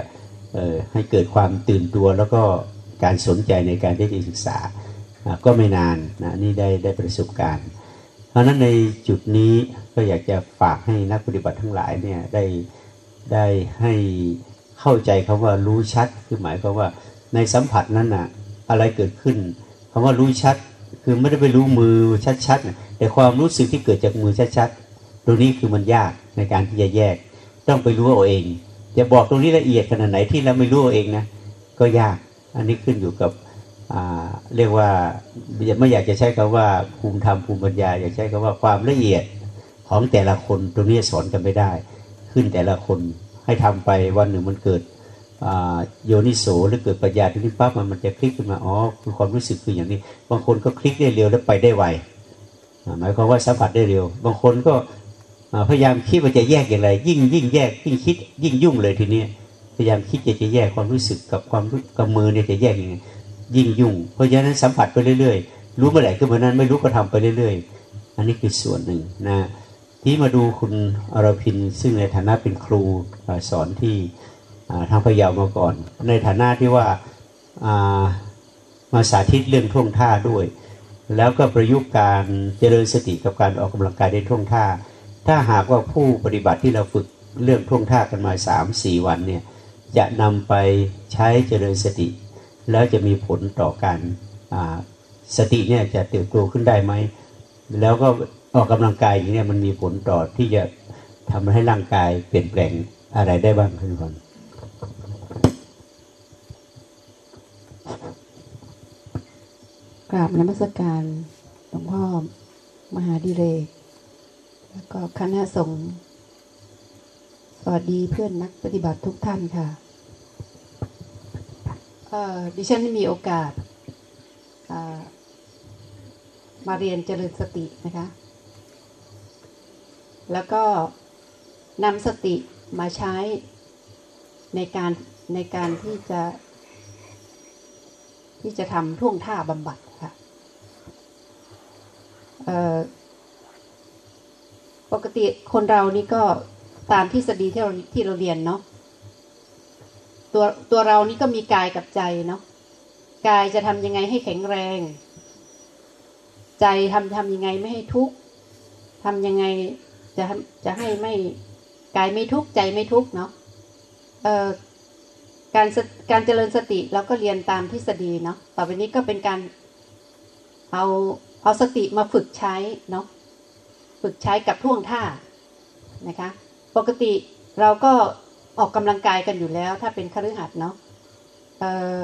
ให้เกิดความตื่นตัวแล้วก็การสนใจในการที่จะศึกษาก็ไม่นานนะนี่ได้ได้ประสบการณ์ เพราะนั้นในจุดนี้ก็อยากจะฝากให้นักปฏิบัติทั้งหลายเนี่ยได้ได้ให้เข้าใจคำว่ารู้ชัดคือหมายความว่าในสัมผัสนั้นนะอะไรเกิดขึ้นคำว่ารู้ชัดคือไม่ได้ไปรู้มือชัดๆแต่ความรู้สึกที่เกิดจากมือชัดๆตรงนี้คือมันยากในการที่จะแยก ต้องไปรู้เอาเอง จะบอกตรงนี้ละเอียดขนาดไหนที่เราไม่รู้เองนะก็ยากอันนี้ขึ้นอยู่กับเรียกว่าไม่อยากจะใช้คำว่าภูมิธรรมภูมิปัญญา อยากใช้คำว่าความละเอียดของแต่ละคนตรงนี้สอนกันไม่ได้ ขึ้นแต่ละคนให้ทำไปวันหนึ่งมันเกิดโยนิโสหรือเกิดปัญญาที่นี่ปั๊บมันมันจะคลิกขึ้นมาอ๋อคือความรู้สึกคืออย่างนี้ บางคนก็คลิกได้เร็วแล้วไปได้ไวหมายความว่าสัมผัสได้เร็ว บางคนก็ พยายามคิดว่าจะแยกอย่างไร ยิ่งยิ่งแยกยิ่งคิด ยิ่งยุ่งเลยทีนี้พยายามคิดจะจะแยกความรู้สึกกับความกับมือเนี่ยจะแยกยังไงยิ่งยุ่ง เพราะฉะนั้นสัมผัสไปเรื่อยๆ รู้เมื่อไหร่ขึ้นเมื่อนั้นไม่รู้ก็ทำไปเรื่อยๆ อันนี้คือส่วนหนึ่งนะที่มาดูคุณอรพินซึ่งในฐานะเป็นครูสอนที่ทางพยาวมาก่อน ในฐานะที่ว่ามาสาธิตเรื่องท่วงท่าด้วย แล้วก็ประยุกต์การเจริญสติกับการออกกำลังกายในท่วงท่า ถ้าหากว่าผู้ปฏิบัติที่เราฝึกเรื่องท่วงท่ากันมาสามสี่วันเนี่ยจะนำไปใช้เจริญสติ แล้วจะมีผลต่อการสติเนี่ยจะเติบโตขึ้นได้ไหม แล้วก็ออกกำลังกายอย่างนี้มันมีผลต่อที่จะทำให้ร่างกายเปลี่ยนแปลงอะไรได้บ้างคุณพนกราบนมัสการหลวงพ่อมหาดิเรก แล้วก็คณะสงฆ์สวัสดีเพื่อนนักปฏิบัติทุกท่านค่ะดิฉันมีโอกาสมาเรียนเจริญสตินะคะ แล้วก็นำสติมาใช้ในการในการที่จะ ที่จะทำท่วงท่าบำบัดค่ะ ปกติคนเรานี่ก็ตามทฤษฎีที่เราที่เราเรียนเนาะตัวตัวเรานี่ก็มีกายกับใจเนาะกายจะทำยังไงให้แข็งแรง ใจทำทำยังไงไม่ให้ทุกข์ทำยังไงจะจะให้ไม่กายไม่ทุกข์ใจไม่ทุกข์เนาะเอ่อการการเจริญสติเราก็เรียนตามทฤษฎีเนาะต่อไปนี้ก็เป็นการเอาเอาสติมาฝึกใช้เนาะ ฝึกใช้กับท่วงท่านะคะ ปกติเราก็ออกกำลังกายกันอยู่แล้ว ถ้าเป็นคฤหัสถ์เนาะเอ่อ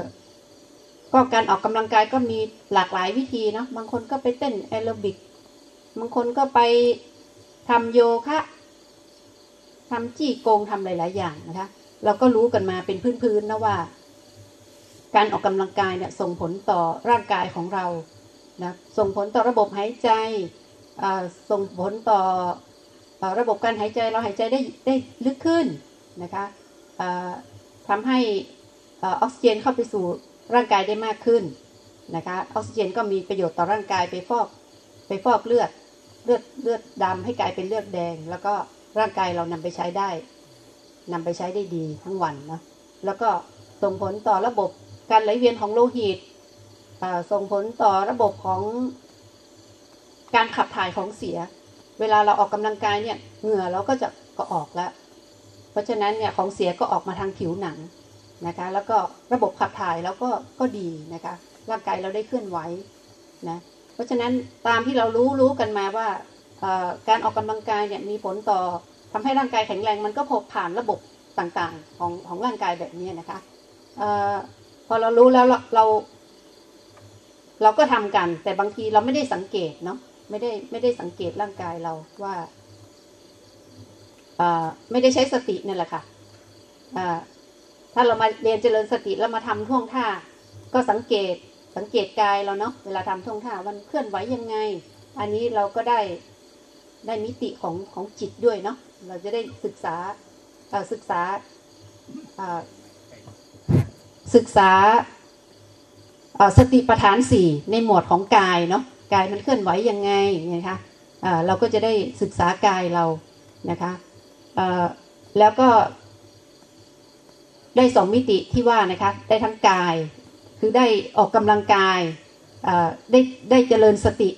ก็การออกกำลังกายก็มีหลากหลายวิธีเนาะบางคนก็ไปเต้นแอโรบิกบางคนก็ไปทำโยคะทำจี้โกงทำหลาย ๆ อย่างนะคะ เราก็รู้กันมาเป็นพื้นๆนะว่า การออกกำลังกายเนี่ยส่งผลต่อร่างกายของเรานะส่งผลต่อระบบหายใจ ส่งผลต่อระบบการหายใจเราหายใจได้ได้ลึกขึ้นนะคะทำให้ออกซิเจนเข้าไปสู่ร่างกายได้มากขึ้นนะคะออกซิเจนก็มีประโยชน์ต่อร่างกายไปฟอกไปฟอกเลือดเลือดเลือดดำให้กลายเป็นเลือดแดง แล้วก็ร่างกายเรานำไปใช้ได้นำไปใช้ได้ดีทั้งวันนะแล้วก็ส่งผลต่อระบบการไหลเวียนของโลหิตส่งผลต่อระบบของ การขับถ่ายของเสีย เวลาเราออกกำลังกายเนี่ยเหงื่อเราก็จะก็ออกแล้ว เพราะฉะนั้นเนี่ยของเสียก็ออกมาทางผิวหนังนะคะ แล้วก็ระบบขับถ่ายแล้วก็ก็ดีนะคะ ร่างกายเราได้เคลื่อนไหวนะเพราะฉะนั้นตามที่เรารู้รู้กันมาว่าการออกกำลังกายเนี่ยมีผลต่อทำให้ร่างกายแข็งแรงมันก็พบผ่านระบบต่างๆของของร่างกายแบบนี้นะคะอพอเรารู้แล้วเราเรา เราก็ทำกัน แต่บางทีเราไม่ได้สังเกตเนาะ ไม่ได้ไม่ได้สังเกตร่างกายเราว่าไม่ได้ใช้สตินั่นแหละค่ะถ้าเรามาเรียนเจริญสติแล้วมาทำท่วงท่า ก็สังเกตสังเกตกายเราเนาะเวลาทำท่วงท่ามันเคลื่อนไหวยังไง อันนี้เราก็ได้ได้มิติของของจิตด้วยเนาะเราจะได้ศึกษาศึกษาศึกษาสติปัฏฐานสี่ในหมวดของกายเนาะ กายมันเคลื่อนไหวยังไงนะคะเราก็จะได้ศึกษากายเรานะคะแล้วก็ได้สองมิติที่ว่านะคะได้ทั้งกาย คือได้ออกกำลังกายได้ได้เจริญสติ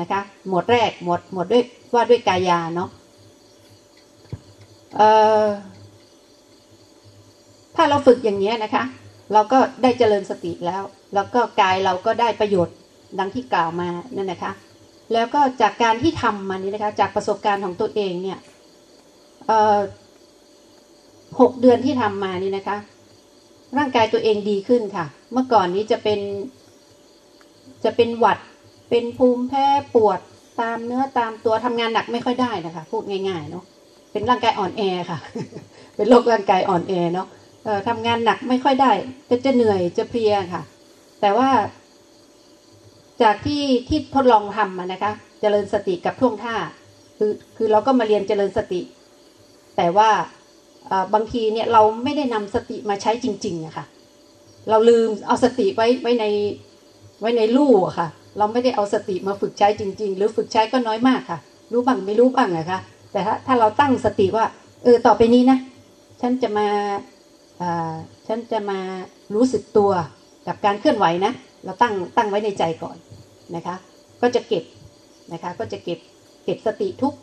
นะคะหมวดแรกหมวดหมวดด้วยว่าด้วยกายาเนาะถ้าเราฝึกอย่างนี้นะคะ เราก็ได้เจริญสติแล้ว แล้วก็กายเราก็ได้ประโยชน์ ดังที่กล่าวมานั่นนะคะ แล้วก็จากการที่ทำมานี้นะคะ จากประสบการณ์ของตัวเองเนี่ยหกเดือนที่ทำมานี่นะคะ ร่างกายตัวเองดีขึ้นค่ะ เมื่อก่อนนี้จะเป็นจะเป็นหวัดเป็นภูมิแพ้ปวดตามเนื้อตามตัวทำงานหนักไม่ค่อยได้นะคะ พูดง่ายๆเนาะเป็นร่างกายอ่อนแอค่ะ เป็นโรคร่างกายอ่อนแอเนาะทำงานหนักไม่ค่อยได้จะจะเหนื่อยจะเพลียค่ะ แต่ว่า จากที่ที่ทดลองทำมานะคะ เจริญสติกับท่วงท่า คือคือเราก็มาเรียนเจริญสติ แต่ว่าบางทีเนี่ยเราไม่ได้นำสติมาใช้จริงๆอะค่ะ เราลืมเอาสติไว้ไว้ในไว้ในลู่อะค่ะ เราไม่ได้เอาสติมาฝึกใช้จริง ๆ หรือฝึกใช้ก็น้อยมากค่ะ รู้บ้างไม่รู้บ้างนะค่ะ แต่ถ้าถ้าเราตั้งสติว่า เออต่อไปนี้นะ ฉันจะมาอ่าฉันจะมารู้สึกตัวกับการเคลื่อนไหวนะ เราตั้งตั้งไว้ในใจก่อน นะคะ ก็จะเก็บนะคะ ก็จะเก็บเก็บสติทุก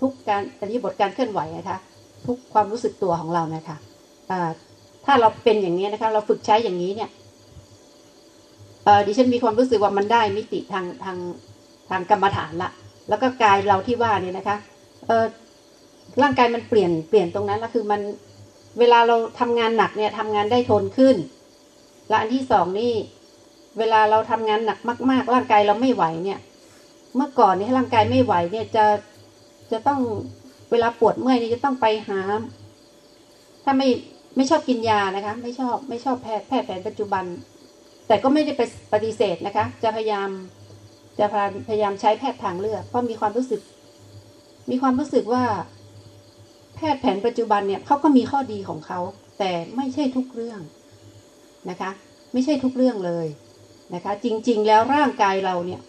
ทุกการอริบทการเคลื่อนไหวนะคะ ทุกความรู้สึกตัวของเรานะคะอ่าถ้าเราเป็นอย่างนี้นะคะ เราฝึกใช้อย่างนี้เนี่ยดิฉันมีความรู้สึกว่ามันได้มิติทางทางทางกรรมฐานละ แล้วก็กายเราที่ว่าเนี่ยนะคะเร่างกายมันเปลี่ยนเปลี่ยนตรงนั้นแล้วคือมันเวลาเราทำงานหนักเนี่ยทำงานได้ทนขึ้น และอันที่สองนี่ เวลาเราทำงานหนักมากๆ ร่างกายเราไม่ไหวเนี่ย เมื่อก่อนนี่ร่างกายไม่ไหวเนี่ยจะจะต้องเวลาปวดเมื่อยนี่จะต้องไปหา ถ้าไม่ไม่ชอบกินยานะคะ ไม่ชอบไม่ชอบแพทย์แพทย์แผนปัจจุบัน แต่ก็ไม่ได้ไปปฏิเสธนะคะ จะพยายามจะพยายามใช้แพทย์ทางเลือก เพราะมีความรู้สึก มีความรู้สึกว่า แพทย์แผนปัจจุบันเนี่ยเขาก็มีข้อดีของเขาแต่ไม่ใช่ทุกเรื่องนะคะ ไม่ใช่ทุกเรื่องเลย นะคะจริงๆ แล้วร่างกายเราเนี่ย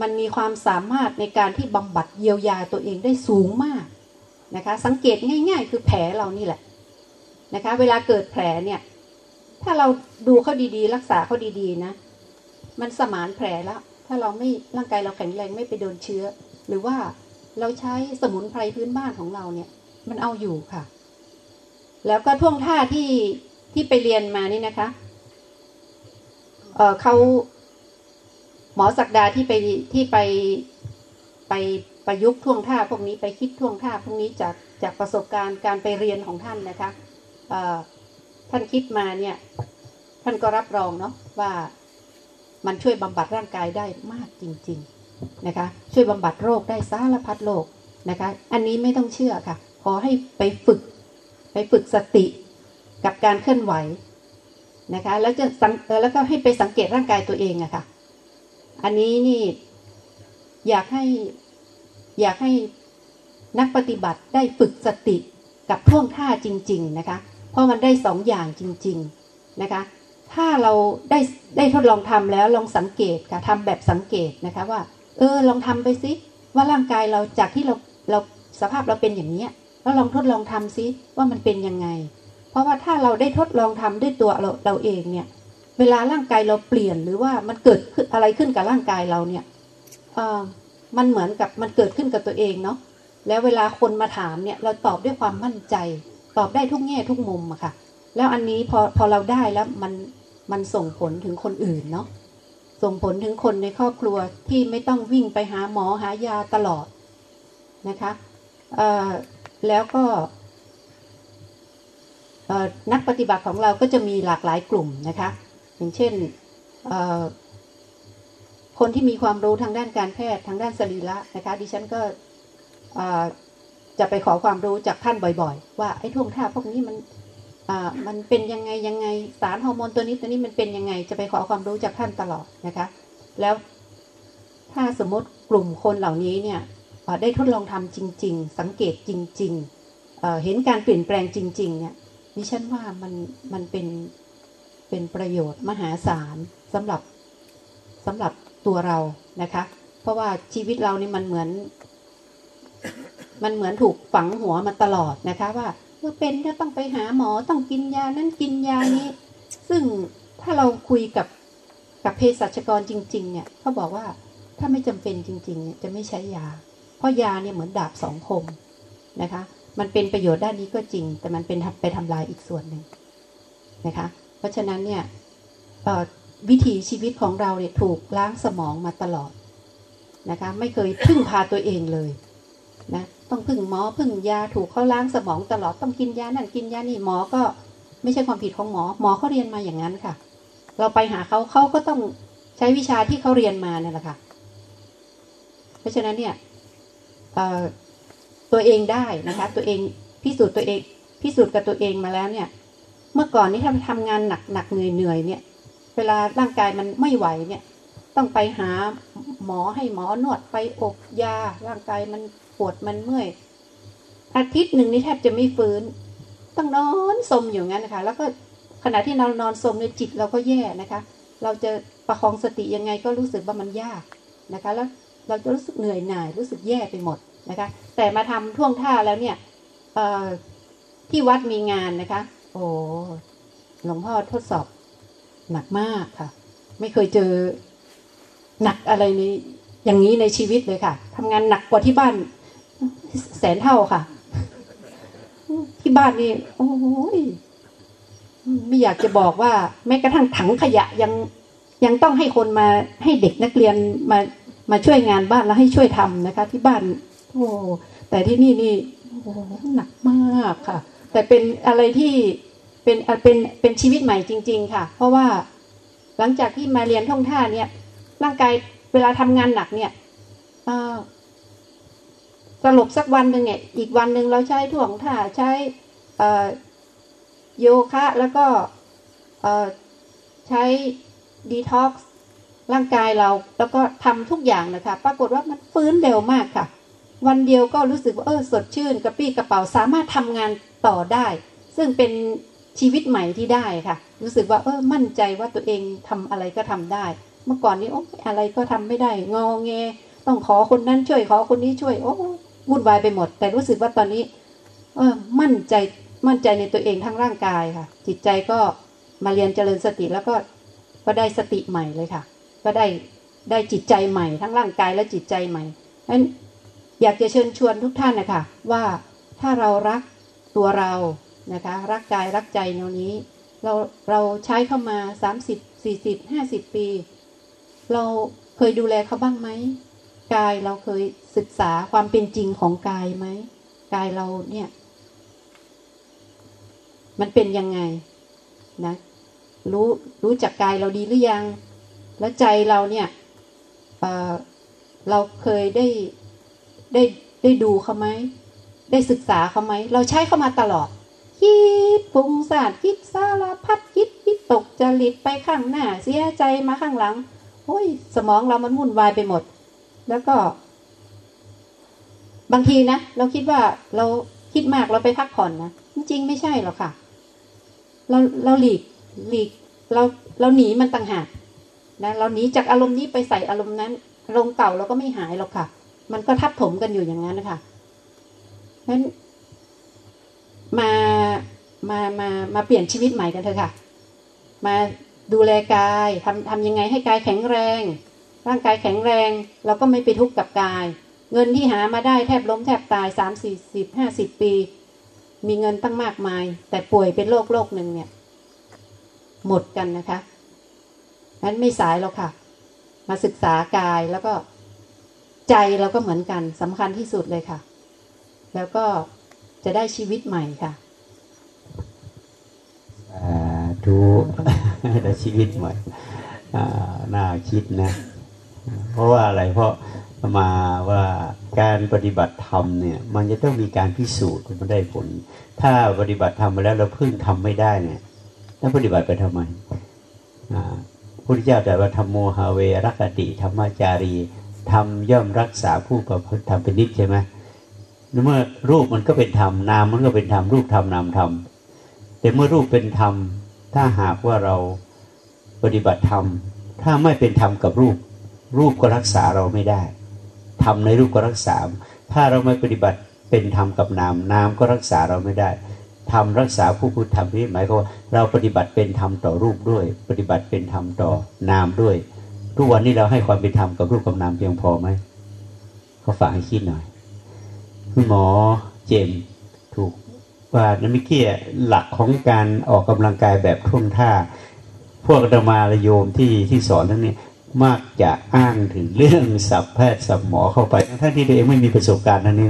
มันมีความสามารถในการที่บำบัดเยียวยาตัวเองได้สูงมากนะคะสังเกตง่าย ๆ คือแผลเรานี่แหละนะคะเวลาเกิดแผลเนี่ยถ้าเราดูเขาดีๆ รักษาเขาดีๆนะมันสมานแผลแล้ว ถ้าเราไม่ร่างกายเราแข็งแรงไม่ไปโดนเชื้อ หรือว่าเราใช้สมุนไพรพื้นบ้านของเราเนี่ยมันเอาอยู่ค่ะ แล้วก็ท่วงท่าที่ที่ไปเรียนมานี่นะคะ เออเขาหมอศักดาที่ไปที่ไปไปประยุกต์ท่วงท่าพวกนี้ไปคิดท่วงท่าพวกนี้จากจากประสบการณ์การไปเรียนของท่านนะคะท่านคิดมาเนี่ย ท่านก็รับรองเนาะว่ามันช่วยบำบัดร่างกายได้มากจริง ๆนะคะ ช่วยบำบัดโรคได้สารพัดโรคนะคะ อันนี้ไม่ต้องเชื่อค่ะ ขอให้ไปฝึก ไปฝึกสติกับการเคลื่อนไหว นะคะ แล้วจะสังแล้วก็ให้ไปสังเกตร่างกายตัวเองอะค่ะ อันนี้นี่อยากให้อยากให้นักปฏิบัติได้ฝึกสติกับท่วงท่าจริง ๆนะคะ เพราะมันได้สองอย่างจริง ๆนะคะ ถ้าเราได้ได้ทดลองทำแล้วลองสังเกตค่ะทำแบบสังเกตนะคะว่า เออลองทำไปซิว่าร่างกายเราจากที่เราเราสภาพเราเป็นอย่างเนี้ยแล้วลองทดลองทำซิว่ามันเป็นยังไง ราะว่าถ้าเราได้ทดลองทำด้วยตัวเราเราเองเนี่ย เวลาร่างกายเราเปลี่ยนหรือว่ามันเกิดอะไรขึ้นกับร่างกายเราเนี่ยเออมันเหมือนกับมันเกิดขึ้นกับตัวเองเนาะแล้วเวลาคนมาถามเนี่ยเราตอบด้วยความมั่นใจ ตอบได้ทุกแง่ทุกมุมอะค่ะ แล้วอันนี้พอพอเราได้แล้วมันมันส่งผลถึงคนอื่นเนาะส่งผลถึงคนในครอบครัวที่ไม่ต้องวิ่งไปหาหมอหายาตลอดนะคะแล้วก็ นักปฏิบัติของเราก็จะมีหลากหลายกลุ่มนะคะ อย่างเช่นคนที่มีความรู้ทางด้านการแพทย์ทางด้านสรีระนะคะ ดิฉันก็จะไปขอความรู้จากท่านบ่อย ๆ ว่าไอ้ท่วงท่าพวกนี้มันมันเป็นยังไงยังไงสารฮอร์โมนตัวนี้ตัวนี้มันเป็นยังไงจะไปขอความรู้จากท่านตลอดนะคะ แล้วถ้าสมมติกลุ่มคนเหล่านี้เนี่ยได้ทดลองทำจริง ๆ สังเกตจริง ๆ เห็นการเปลี่ยนแปลงจริง ๆ เนี่ย ดิฉันว่ามันมันเป็นเป็นประโยชน์มหาศาลสำหรับสำหรับตัวเรานะคะ เพราะว่าชีวิตเรานี่มันเหมือน มันเหมือนถูกฝังหัวมาตลอดนะคะว่าเมื่อเป็นก็ต้องไปหาหมอต้องกินยานั้นกินยานี้ ซึ่งถ้าเราคุยกับกับเภสัชกรจริง ๆ เนี่ยเขาบอกว่าถ้าไม่จำเป็นจริงๆเนี่ยจะไม่ใช้ยา เพราะยาเนี่ยเหมือนดาบสองคมนะคะ มันเป็นประโยชน์ด้านนี้ก็จริง แต่มันเป็นไปทำลายอีกส่วนหนึ่งนะคะ เพราะฉะนั้นเนี่ยวิถีชีวิตของเราเนี่ยถูกล้างสมองมาตลอดนะคะไม่เคยพึ่งพาตัวเองเลยนะต้องพึ่งหมอพึ่งยาถูกเขาล้างสมองตลอดต้องกินยานั่นกินยานี่หมอก็ไม่ใช่ความผิดของหมอ หมอเขาเรียนมาอย่างนั้นค่ะ เราไปหาเขาเขาก็ต้องใช้วิชาที่เขาเรียนมาเนี่ยแหละค่ะ เพราะฉะนั้นเนี่ย ตัวเองได้นะคะ ตัวเองพิสูจน์ตัวเองพิสูจน์กับตัวเองมาแล้วเนี่ย เมื่อก่อนนี่ถ้าทำงานหนักหนักเหนื่อยเหนื่อยเนี่ย เวลาร่างกายมันไม่ไหวเนี่ย ต้องไปหาหมอให้หมอนวดไปอบยา ร่างกายมันปวดมันเมื่อยอาทิตย์หนึ่งนี่แทบจะไม่ฟื้น ต้องนอนสมอยู่งั้นนะคะ แล้วก็ขณะที่เรานอนสมในจิตเราก็แย่นะคะ เราจะประคองสติยังไงก็รู้สึกว่ามันยากนะคะ แล้วเราจะรู้สึกเหนื่อยหน่ายรู้สึกแย่ไปหมด นะคะ แต่มาทำท่วงท่าแล้วเนี่ยที่วัดมีงานนะคะ โอ้หลวงพ่อทดสอบหนักมากค่ะ ไม่เคยเจอหนักอะไรในอย่างนี้ในชีวิตเลยค่ะทำงานหนักกว่าที่บ้าน แสนเท่าค่ะ ที่บ้านนี่โอ้ยไม่อยากจะบอกว่า แม้กระทั่งถังขยะยังยังต้องให้คนมาให้เด็กนักเรียนมามาช่วยงานบ้านแล้วให้ช่วยทำนะคะ ที่บ้าน โอ้แต่ที่นี่นี่โอ้หนักมากค่ะ แต่เป็นอะไรที่เป็นเป็นเป็นชีวิตใหม่จริง ๆ ค่ะ เพราะว่าหลังจากที่มาเรียนท่องท่าเนี่ยร่างกายเวลาทำงานหนักเนี่ยสลบสักวันหนึ่งเนี่ย อีกวันหนึ่งเราใช้ถ่วงท่าใช้โยคะแล้วก็ใช้ดีท็อกซ์ร่างกายเรา แล้วก็ทำทุกอย่างนะคะ ปรากฏว่ามันฟื้นเร็วมากค่ะ วันเดียวก็รู้สึกว่าเออสดชื่นกระปี้กระเป๋าสามารถทำงานต่อได้ ซึ่งเป็นชีวิตใหม่ที่ได้ค่ะ รู้สึกว่าเออมั่นใจว่าตัวเองทำอะไรก็ทำได้ เมื่อก่อนนี้โอ้อะไรก็ทำไม่ได้งอเงต้องขอคนนั้นช่วยขอคนนี้ช่วย โอ้วุ่นวายไปหมด แต่รู้สึกว่าตอนนี้ เออมั่นใจมั่นใจในตัวเองทั้งร่างกายค่ะ จิตใจก็มาเรียนเจริญสติแล้วก็ก็ได้สติใหม่เลยค่ะ ก็ได้ได้จิตใจใหม่ทั้งร่างกายและจิตใจใหม่นั้น อยากจะเชิญชวนทุกท่านนะคะว่าถ้าเรารักตัวเรานะคะรักกายรักใจแนวนี้ เราเราใช้เข้ามาสามสิบสี่สิบห้าสิบปี เราเคยดูแลเขาบ้างไหมกายเราเคยศึกษาความเป็นจริงของกายไหมกายเราเนี่ย มันเป็นยังไงนะรู้รู้จักกายเราดีหรือยัง แล้วใจเราเนี่ยเเราเคยได้ ได้ได้ดูเขาไหมได้ศึกษาเขาไหมเราใช้เขามาตลอด คิดปุงสารคิดสารพัดคิดคิดตกจริตไปข้างหน้า เสียใจมาข้างหลังโอ้ยสมองเรามันวุ่นวายไปหมด แล้วก็ บางทีนะเราคิดว่าเราคิดมากเราไปพักผ่อนนะจริงไม่ใช่หรอกค่ะ เราเราหลีกหลีกเราเราหนีมันต่างหากนะเราหนีจากอารมณ์นี้ไปใส่อารมณ์นั้นอารมณ์เก่าเราก็ไม่หายหรอกค่ะ มันก็ทับถมกันอยู่อย่างนั้นนะคะนั้นมามามามาเปลี่ยนชีวิตใหม่กันเถอะค่ะ มาดูแลกายทำทำยังไงให้กายแข็งแรง ร่างกายแข็งแรง เราก็ไม่ไปทุกข์กับกาย เงินที่หามาได้แทบล้มแทบตายสามสี่สิบห้าสิบปี มีเงินตั้งมากมาย แต่ป่วยเป็นโรคโรคหนึ่งเนี่ย หมดกันนะคะนั้นไม่สายแล้วค่ะ มาศึกษากายแล้วก็ ใจเราก็เหมือนกันสำคัญที่สุดเลยค่ะ แล้วก็จะได้ชีวิตใหม่ค่ะดูได้ชีวิตใหม่น่าคิดนะ เพราะว่าอะไรเพราะมาว่าการปฏิบัติธรรมเนี่ยมันจะต้องมีการพิสูจน์มันได้ผล ถ้าปฏิบัติธรรมมาแล้วเราพึ่งทำไม่ได้เนี่ยแล้วปฏิบัติไปทำไมพระพุทธเจ้าแต่ว่าธรรมโมหาเวรักติธรรมจารี ทำย่อมรักษาผู้ประพฤติธรรมเป็นนิจใช่ไหมเมื่อรูปมันก็เป็นธรรมนามมันก็เป็นธรรมรูปธรรมนามธรรมแต่เมื่อรูปเป็นธรรม ถ้าหากว่าเราปฏิบัติธรรม ถ้าไม่เป็นธรรมกับรูป รูปก็รักษาเราไม่ได้ธรรมในรูปก็รักษา ถ้าเราไม่ปฏิบัติเป็นธรรมกับนามนามก็รักษาเราไม่ได้ทำรักษาผู้พูดธรรมนี่หมายความว่าเราปฏิบัติเป็นธรรมต่อรูปด้วย ปฏิบัติเป็นธรรมต่อนามด้วย ทุกวันนี้เราให้ความเป็นธรรมกับรูปกับนามเพียงพอไหมเขาฝากให้คิดหน่อยคุณหมอเจมถูกว่านั่นไม่เกี่ยหลักของการออกกำลังกายแบบท่วงท่า พวกธรรมาโยมที่ที่สอนทั้งนี้มากจะอ้างถึงเรื่องสับแพทย์สับหมอเข้าไปทั้งที่ตัวเองไม่มีประสบการณ์ทั้งนี้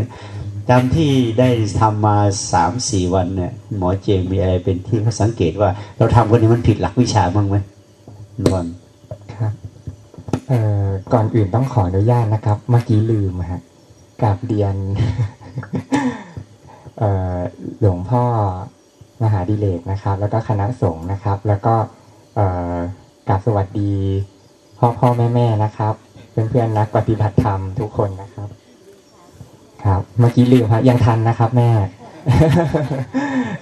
ตามที่ได้ทำมาสามสี่วันเนี่ยหมอเจมมีอะไรเป็นที่เขาสังเกตว่า เราทำคนนี้มันผิดหลักวิชาบ้างไหมนวล เอ่อก่อนอื่นต้องขออนุญาตนะครับ เมื่อกี้ลืมฮะกราบเรียนหลวงพ่อมหาดิเลกนะครับ แล้วก็คณะสงฆ์นะครับ แล้วก็กราบสวัสดี พ่อพ่อแม่แม่นะครับเพื่อนเพื่อนนักปฏิบัติธรรมทุกคนนะครับ ครับ เมื่อกี้ลืมครับยังทันนะครับ แม่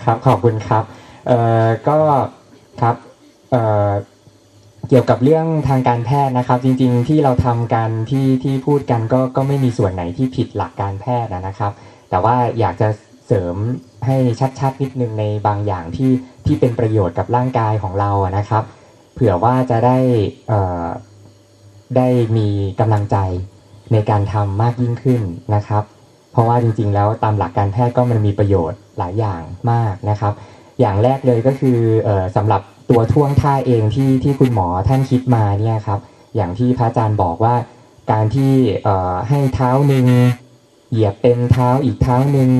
ครับขอบคุณครับ เอ่อก็ครับ เอ่อ เกี่ยวกับเรื่องทางการแพทย์นะครับ จริงๆที่เราทำกันที่ที่พูดกันก็ก็ไม่มีส่วนไหนที่ผิดหลักการแพทย์นะครับ แต่ว่าอยากจะเสริมให้ชัดๆนิดนึงในบางอย่างที่ที่เป็นประโยชน์กับร่างกายของเรานะครับ เผื่อว่าจะได้ได้มีกำลังใจในการทำมากยิ่งขึ้นนะครับ เพราะว่าจริงๆ แล้วตามหลักการแพทย์ก็มันมีประโยชน์หลายอย่างมากนะครับ อย่างแรกเลยก็คืออสำหรับ ตัวท่วงท่าเองที่ที่คุณหมอท่านคิดมาเนี่ยครับ อย่างที่พระอาจารย์บอกว่า การที่ให้เท้าหนึ่งเหยียบเต็มเท้าอีกเท้าหนึ่ง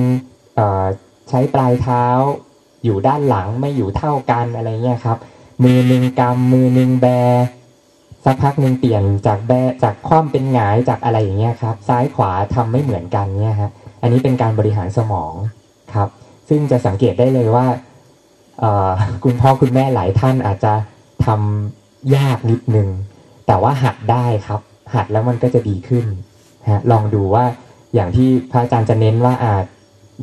ใช้ปลายเท้า อยู่ด้านหลังไม่อยู่เท่ากันอะไรเงี้ยครับ มือหนึ่งกำมือหนึ่งแบสักพักหนึ่งเปลี่ยนจากแบจากคว่ำเป็นหงายจากอะไรอย่างเงี้ยครับ ซ้ายขวาทำไม่เหมือนกันเนี่ยฮะอันนี้เป็นการบริหารสมองครับ ซึ่งจะสังเกตได้เลยว่า คุณพ่อคุณแม่หลายท่านอาจจะทำยากนิดนึง แต่ว่าหัดได้ครับ หัดแล้วมันก็จะดีขึ้นฮะลองดูว่าอย่างที่พระอาจารย์จะเน้นว่าอาจ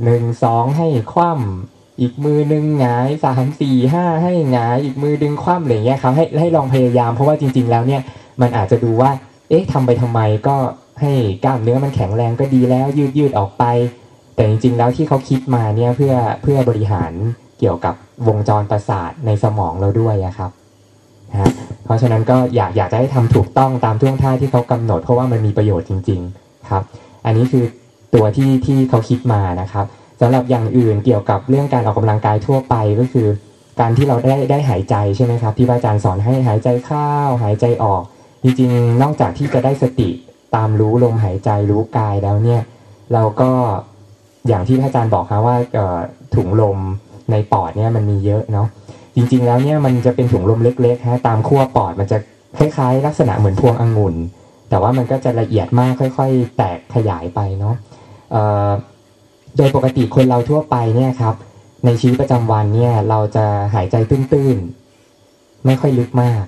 หนึ่งสองให้คว่ำอีกมือหนึ่งหงายสามสี่ห้าให้หงายอีกมือดึงคว่ำอะไรเงี้ยครับให้ให้ลองพยายามเพราะว่าจริง ๆ แล้วเนี่ยมันอาจจะดูว่า เอ๊ะทำไปทำไมก็ให้กล้ามเนื้อมันแข็งแรงก็ดีแล้วยืดยืดออกไป แต่จริง ๆ แล้วที่เขาคิดมาเนี่ยเพื่อเพื่อบริหาร กี่ยวกับวงจรประสาทในสมองเราด้วยครับนะเพราะฉะนั้นก็อยากอยากจะให้ทำถูกต้องตามท่วงท่าที่เขากำหนด เพราะว่ามันมีประโยชน์จริง ๆครับ อันนี้คือตัวที่ที่เขาคิดมานะครับสำหรับอย่างอื่นเกี่ยวกับเรื่องการออกกำลังกายทั่วไปก็คือ การที่เราได้ได้หายใจใช่ไหมครับที่อาจารย์สอนให้หายใจเข้าหายใจออก จริงๆ นอกจากที่จะได้สติตามรู้ลมหายใจรู้กายแล้วเนี่ย เราก็อย่างที่อาจารย์บอกครับว่าถุงลม ในปอดเนี่ยมันมีเยอะเนาะจริง ๆ แล้วเนี่ยมันจะเป็นถุงลมเล็กๆฮะตามขั้วปอดมันจะคล้ายๆ ลักษณะเหมือนพวงองุ่น แต่ว่ามันก็จะละเอียดมากค่อย ๆ แตกขยายไปเนาะโดยปกติคนเราทั่วไปเนี่ยครับในชีวิตประจำวันเนี่ยเราจะหายใจตื้นๆ ไม่ค่อยลึกมาก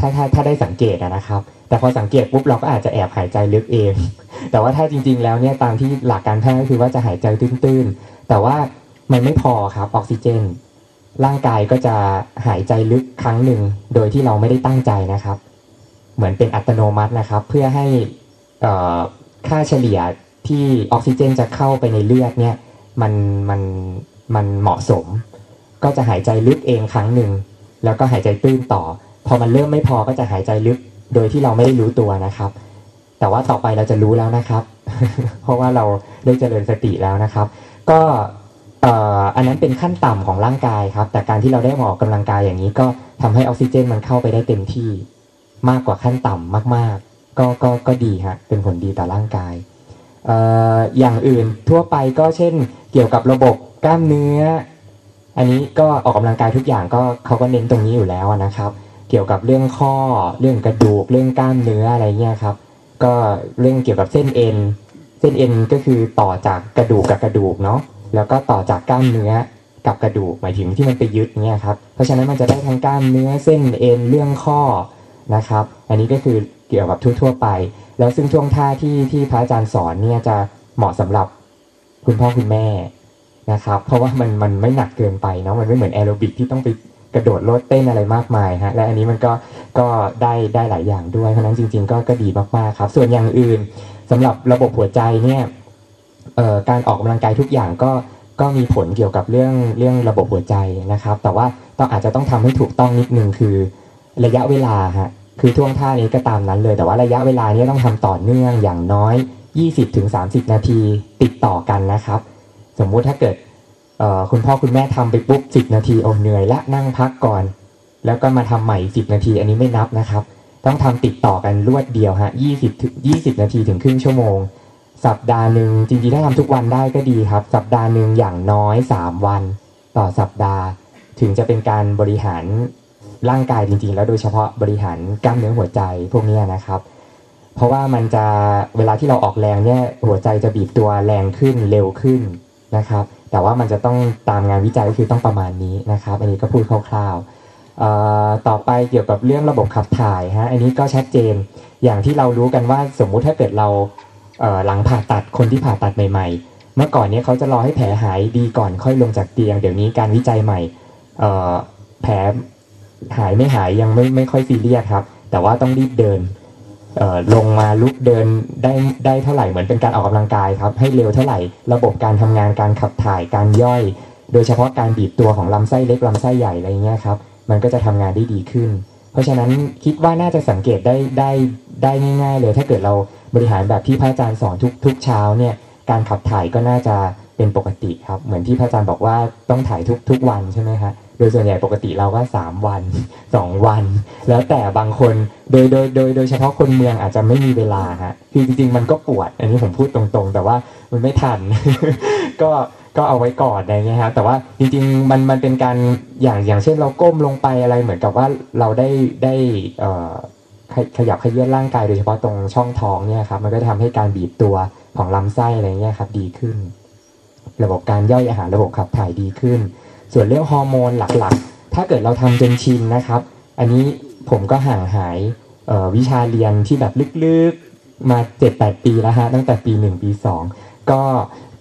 ถ้าถ้าถ้าได้สังเกตนะครับ แต่พอสังเกตปุ๊บเราก็อาจจะแอบหายใจลึกเอง แต่ว่าถ้าจริง ๆ แล้วเนี่ยตามที่หลักการแพทย์ก็คือว่าจะหายใจตื้นๆ แต่ว่า มันไม่พอครับออกซิเจน ร่างกายก็จะหายใจลึกครั้งหนึ่ง โดยที่เราไม่ได้ตั้งใจนะครับ เหมือนเป็นอัตโนมัตินะครับ เพื่อให้ค่าเฉลี่ยที่ออกซิเจนจะเข้าไปในเลือดเนี่ยมันมันมันเหมาะสม ก็จะหายใจลึกเองครั้งหนึ่ง แล้วก็หายใจตื้นต่อ พอมันเริ่มไม่พอก็จะหายใจลึก โดยที่เราไม่ได้รู้ตัวนะครับ แต่ว่าต่อไปเราจะรู้แล้วนะครับ เพราะว่าเราได้เจริญสติแล้วนะครับ ก็ อันนั้นเป็นขั้นต่ำของร่างกายครับ แต่การที่เราได้ออกกำลังกายอย่างนี้ก็ทำให้ออกซิเจนมันเข้าไปได้เต็มที่ มากกว่าขั้นต่ำมาก ๆ ก็ก็ก็ดีฮะเป็นผลดีต่อร่างกายอย่างอื่นทั่วไปก็เช่น เกี่ยวกับระบบกล้ามเนื้อ อันนี้ก็ออกกำลังกายทุกอย่างก็เขาก็เน้นตรงนี้อยู่แล้วนะครับ เกี่ยวกับเรื่องข้อเรื่องกระดูกเรื่องกล้ามเนื้ออะไรเงี้ยครับ ก็เรื่องเกี่ยวกับเส้นเอ็นเส้นเอ็นก็คือต่อจากกระดูกกับกระดูกเนาะ แล้วก็ต่อจากกล้ามเนื้อกับกระดูกหมายถึงที่มันไปยึดเนี่ยครับเพราะฉะนั้นมันจะได้ทั้งกล้ามเนื้อเส้นเอ็นเรื่องข้อนะครับ อันนี้ก็คือเกี่ยวกับทั่วๆไป แล้วซึ่งช่วงท่าที่ที่พระอาจารย์สอนเนี่ยจะเหมาะสำหรับคุณพ่อคุณแม่นะครับ เพราะว่ามันมันไม่หนักเกินไปเนาะมันไม่เหมือนแอโรบิกที่ต้องไปกระโดดโลดเต้นอะไรมากมายฮะและอันนี้มันก็ก็ได้ได้หลายอย่างด้วยเพราะนั้นจริง ๆ ก็ก็ดีมากๆครับ ส่วนอย่างอื่นสำหรับระบบหัวใจเนี่ย การออกกำลังกายทุกอย่างก็ก็มีผลเกี่ยวกับเรื่องเรื่องระบบหัวใจนะครับ แต่ว่าต้องอาจจะต้องทำให้ถูกต้องนิดนึงคือระยะเวลาฮะคือท่วงท่านี้ก็ตามนั้นเลย แต่ว่าระยะเวลานี้ต้องทำต่อเนื่องอย่างน้อย 20-30 นาทีติดต่อกันนะครับ สมมุติถ้าเกิดคุณพ่อคุณแม่ทำไปปุ๊บ 10 นาทีโอ้เหนื่อยละนั่งพักก่อน แล้วก็มาทำใหม่ 10 นาที อันนี้ไม่นับนะครับ ต้องทำติดต่อกันรวดเดียวฮะ20 20 นาทีถึงครึ่งชั่วโมง สัปดาห์หนึ่งจริงๆถ้าทำทุกวันได้ก็ดีครับ สัปดาห์หนึ่งอย่างน้อย 3 วัน ต่อสัปดาห์ ถึงจะเป็นการบริหารร่างกายจริงๆ แล้วโดยเฉพาะบริหารกล้ามเนื้อหัวใจพวกนี้นะครับ เพราะว่ามันจะเวลาที่เราออกแรงเนี่ยหัวใจจะบีบตัวแรงขึ้นเร็วขึ้นนะครับ แต่ว่ามันจะต้องตามงานวิจัยก็คือต้องประมาณนี้นะครับอันนี้ก็พูดคร่าวๆต่อไปเกี่ยวกับเรื่องระบบขับถ่ายฮะอันนี้ก็ชัดเจนอย่างที่เรารู้กันว่าสมมุติถ้าเกิดเรา หลังผ่าตัดคนที่ผ่าตัดใหม่ๆ เมื่อก่อนนี้เขาจะรอให้แผลหายดีก่อนค่อยลงจากเตียง เดี๋ยวนี้การวิจัยใหม่แผลหายไม่หายยังไม่ไม่ค่อยซีเรียสครับ แต่ว่าต้องรีบเดินเอลงมาลุกเดินได้ได้เท่าไหร่เหมือนเป็นการออกกำลังกายครับ ให้เร็วเท่าไหร่ระบบการทำงานการขับถ่ายการย่อย โดยเฉพาะการบีบตัวของลำไส้เล็กลำไส้ใหญ่อะไรเงี้ยครับ มันก็จะทำงานได้ดีขึ้น เพราะฉะนั้นคิดว่าน่าจะสังเกตได้ได้ได้ง่ายๆเลย ถ้าเกิดเราบริหารแบบที่พระอาจารย์สอนทุกทุกเช้าเนี่ยการขับถ่ายก็น่าจะเป็นปกติครับ เหมือนที่พระอาจารย์บอกว่าต้องถ่ายทุกทุกวันใช่ไหมฮะโดยส่วนใหญ่ปกติเราก็สามวันสองวัน แล้วแต่บางคนโดยโดยโดยโดยเฉพาะคนเมืองอาจจะไม่มีเวลาฮะคือจริงๆ มันก็ปวด อันนี้ผมพูดตรงๆ แต่ว่ามันไม่ทัน ก็ ก็เอาไว้ก่อนอะไรเงี้ยครับแต่ว่าจริงๆมันมันเป็นการอย่างอย่างเช่นเราก้มลงไปอะไรเหมือนกับว่าเราได้ได้เอ่อขยขยับขยื่นร่างกายโดยเฉพาะตรงช่องท้องเนี่ยครับมันก็จะทำให้การบีบตัวของลำไส้อะไรเงี้ยครับดีขึ้น ระบบการย่อยอาหารระบบขับถ่ายดีขึ้น ส่วนเรื่องฮอร์โมนหลักๆ ถ้าเกิดเราทำจนชินนะครับ อันนี้ผมก็ห่างหายวิชาเรียนที่แบบลึกๆมา 7-8 ปีแล้วฮะตั้งแต่ปี 1 ปี 2 ก็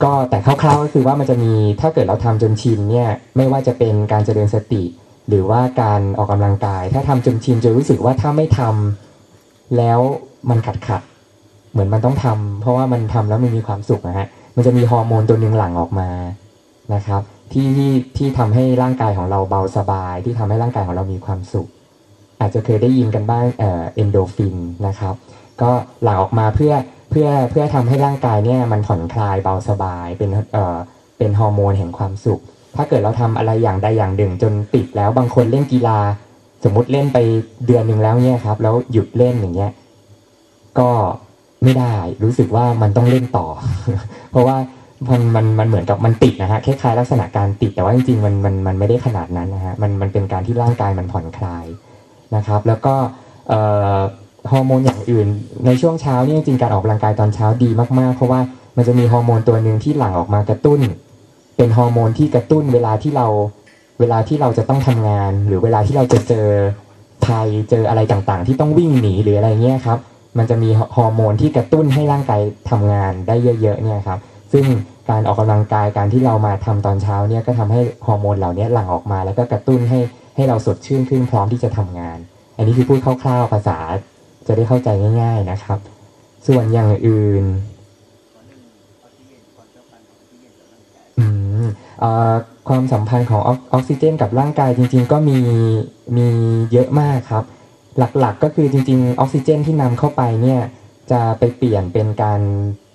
ก็แต่คร่าวๆก็คือว่ามันจะมีถ้าเกิดเราทำจนชินเนี่ยไม่ว่าจะเป็นการเจริญสติ หรือว่าการออกกำลังกาย ถ้าทำจนชินจะรู้สึกว่าถ้าไม่ทำแล้วมันขัดขัดเหมือนมันต้องทำเพราะว่ามันทำแล้วมันมีความสุขนะฮะมันจะมีฮอร์โมนตัวหนึ่งหลั่งออกมานะครับ ที่ที่ที่ทำให้ร่างกายของเราเบาสบาย ที่ทำให้ร่างกายของเรามีความสุข อาจจะเคยได้ยินกันบ้างเอ่อเอนโดฟินนะครับ ก็หลั่งออกมาเพื่อ เพื่อเพื่อทำให้ร่างกายเนี่ยมันผ่อนคลายเบาสบายเป็นเอ่อเป็นฮอร์โมนแห่งความสุข ถ้าเกิดเราทำอะไรอย่างใดอย่างหนึ่ง จนติดแล้วบางคนเล่นกีฬา สมมุติเล่นไปเดือนหนึ่งแล้วเนี่ยครับ แล้วหยุดเล่นอย่างเงี้ยก็ไม่ได้รู้สึกว่ามันต้องเล่นต่อ เพราะว่ามันมันมันเหมือนกับมันติดนะฮะคล้ายๆลักษณะการติดแต่ว่าจริงๆมันมันมันไม่ได้ขนาดนั้นนะฮะมันมันเป็นการที่ร่างกายมันผ่อนคลายนะครับ แล้วก็เอ่อ ฮอร์โมนอย่างอื่น ในช่วงเช้าเนี่ยจริงการออกกำลังกายตอนเช้าดีมากๆ เพราะว่ามันจะมีฮอร์โมนตัวหนึ่งที่หลั่งออกมากระตุ้น เป็นฮอร์โมนที่กระตุ้นเวลาที่เราเวลาที่เราจะต้องทำงาน หรือเวลาที่เราจะเจอภัยเจออะไรต่างๆ ที่ต้องวิ่งหนีหรืออะไรเงี้ยครับ มันจะมีฮอร์โมนที่กระตุ้นให้ร่างกายทำงานได้เยอะๆเนี่ยครับ ซึ่งการออกกำลังกายการที่เรามาทำตอนเช้าเนี่ยก็ทำให้ฮอร์โมนเหล่านี้หลั่งออกมา แล้วก็กระตุ้นให้ให้เราสดชื่นขึ้นพร้อมที่จะทำงาน อันนี้คือพูดคร่าวๆภาษา จะได้เข้าใจง่าย ๆนะครับ ส่วนอย่างอื่นอืมเอ่อความสัมพันธ์ของออกออกซิเจนกับร่างกายจริง ๆ ก็มีมีเยอะมากครับ หลักๆก็คือจริง ๆ ออกซิเจนที่นำเข้าไปเนี่ยจะไปเปลี่ยนเป็นการ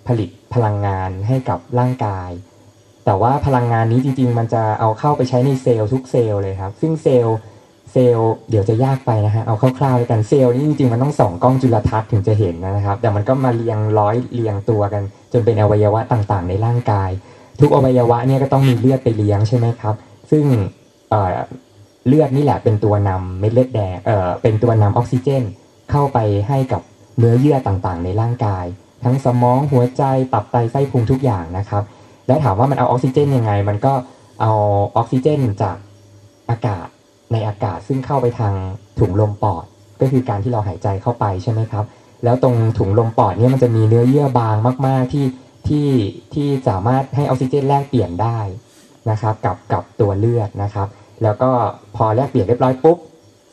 ผลิตพลังงานให้กับร่างกาย แต่ว่าพลังงานนี้จริง ๆ มันจะเอาเข้าไปใช้ในเซลล์ทุกเซลล์เลยครับ ซึ่งเซลล์ เซลล์เดี๋ยวจะยากไปนะฮะ เอาคร่าวๆเลยกันเซลล์นี่จริงๆ มันต้องส่องกล้องจุลทรรศน์ถึงจะเห็นนะครับ แต่มันก็มาเรียงร้อยเรียงตัวกัน จนเป็นอวัยวะต่างๆ ในร่างกาย ทุกอวัยวะเนี่ยก็ต้องมีเลือดไปเลี้ยงใช่ไหมครับ ซึ่งเเลือดนี่แหละเป็นตัวนำเม็ดเลือดแดงเอ่อเป็นตัวนำออกซิเจน เข้าไปให้กับเนื้อเยื่อต่างๆ ในร่างกาย ทั้งสมองหัวใจตับไตไส้พุงทุกอย่างนะครับ แล้วถามว่ามันเอาออกซิเจนยังไง มันก็เอาออกซิเจนจากอากาศ ในอากาศซึ่งเข้าไปทางถุงลมปอด ก็คือการที่เราหายใจเข้าไปใช่ไหมครับ แล้วตรงถุงลมปอดเนี่ยมันจะมีเนื้อเยื่อบางมาก ๆที่ที่ที่สามารถให้ออกซิเจนแลกเปลี่ยนได้นะครับ กับกับตัวเลือดนะครับ แล้วก็พอแลกเปลี่ยนเรียบร้อยปุ๊บ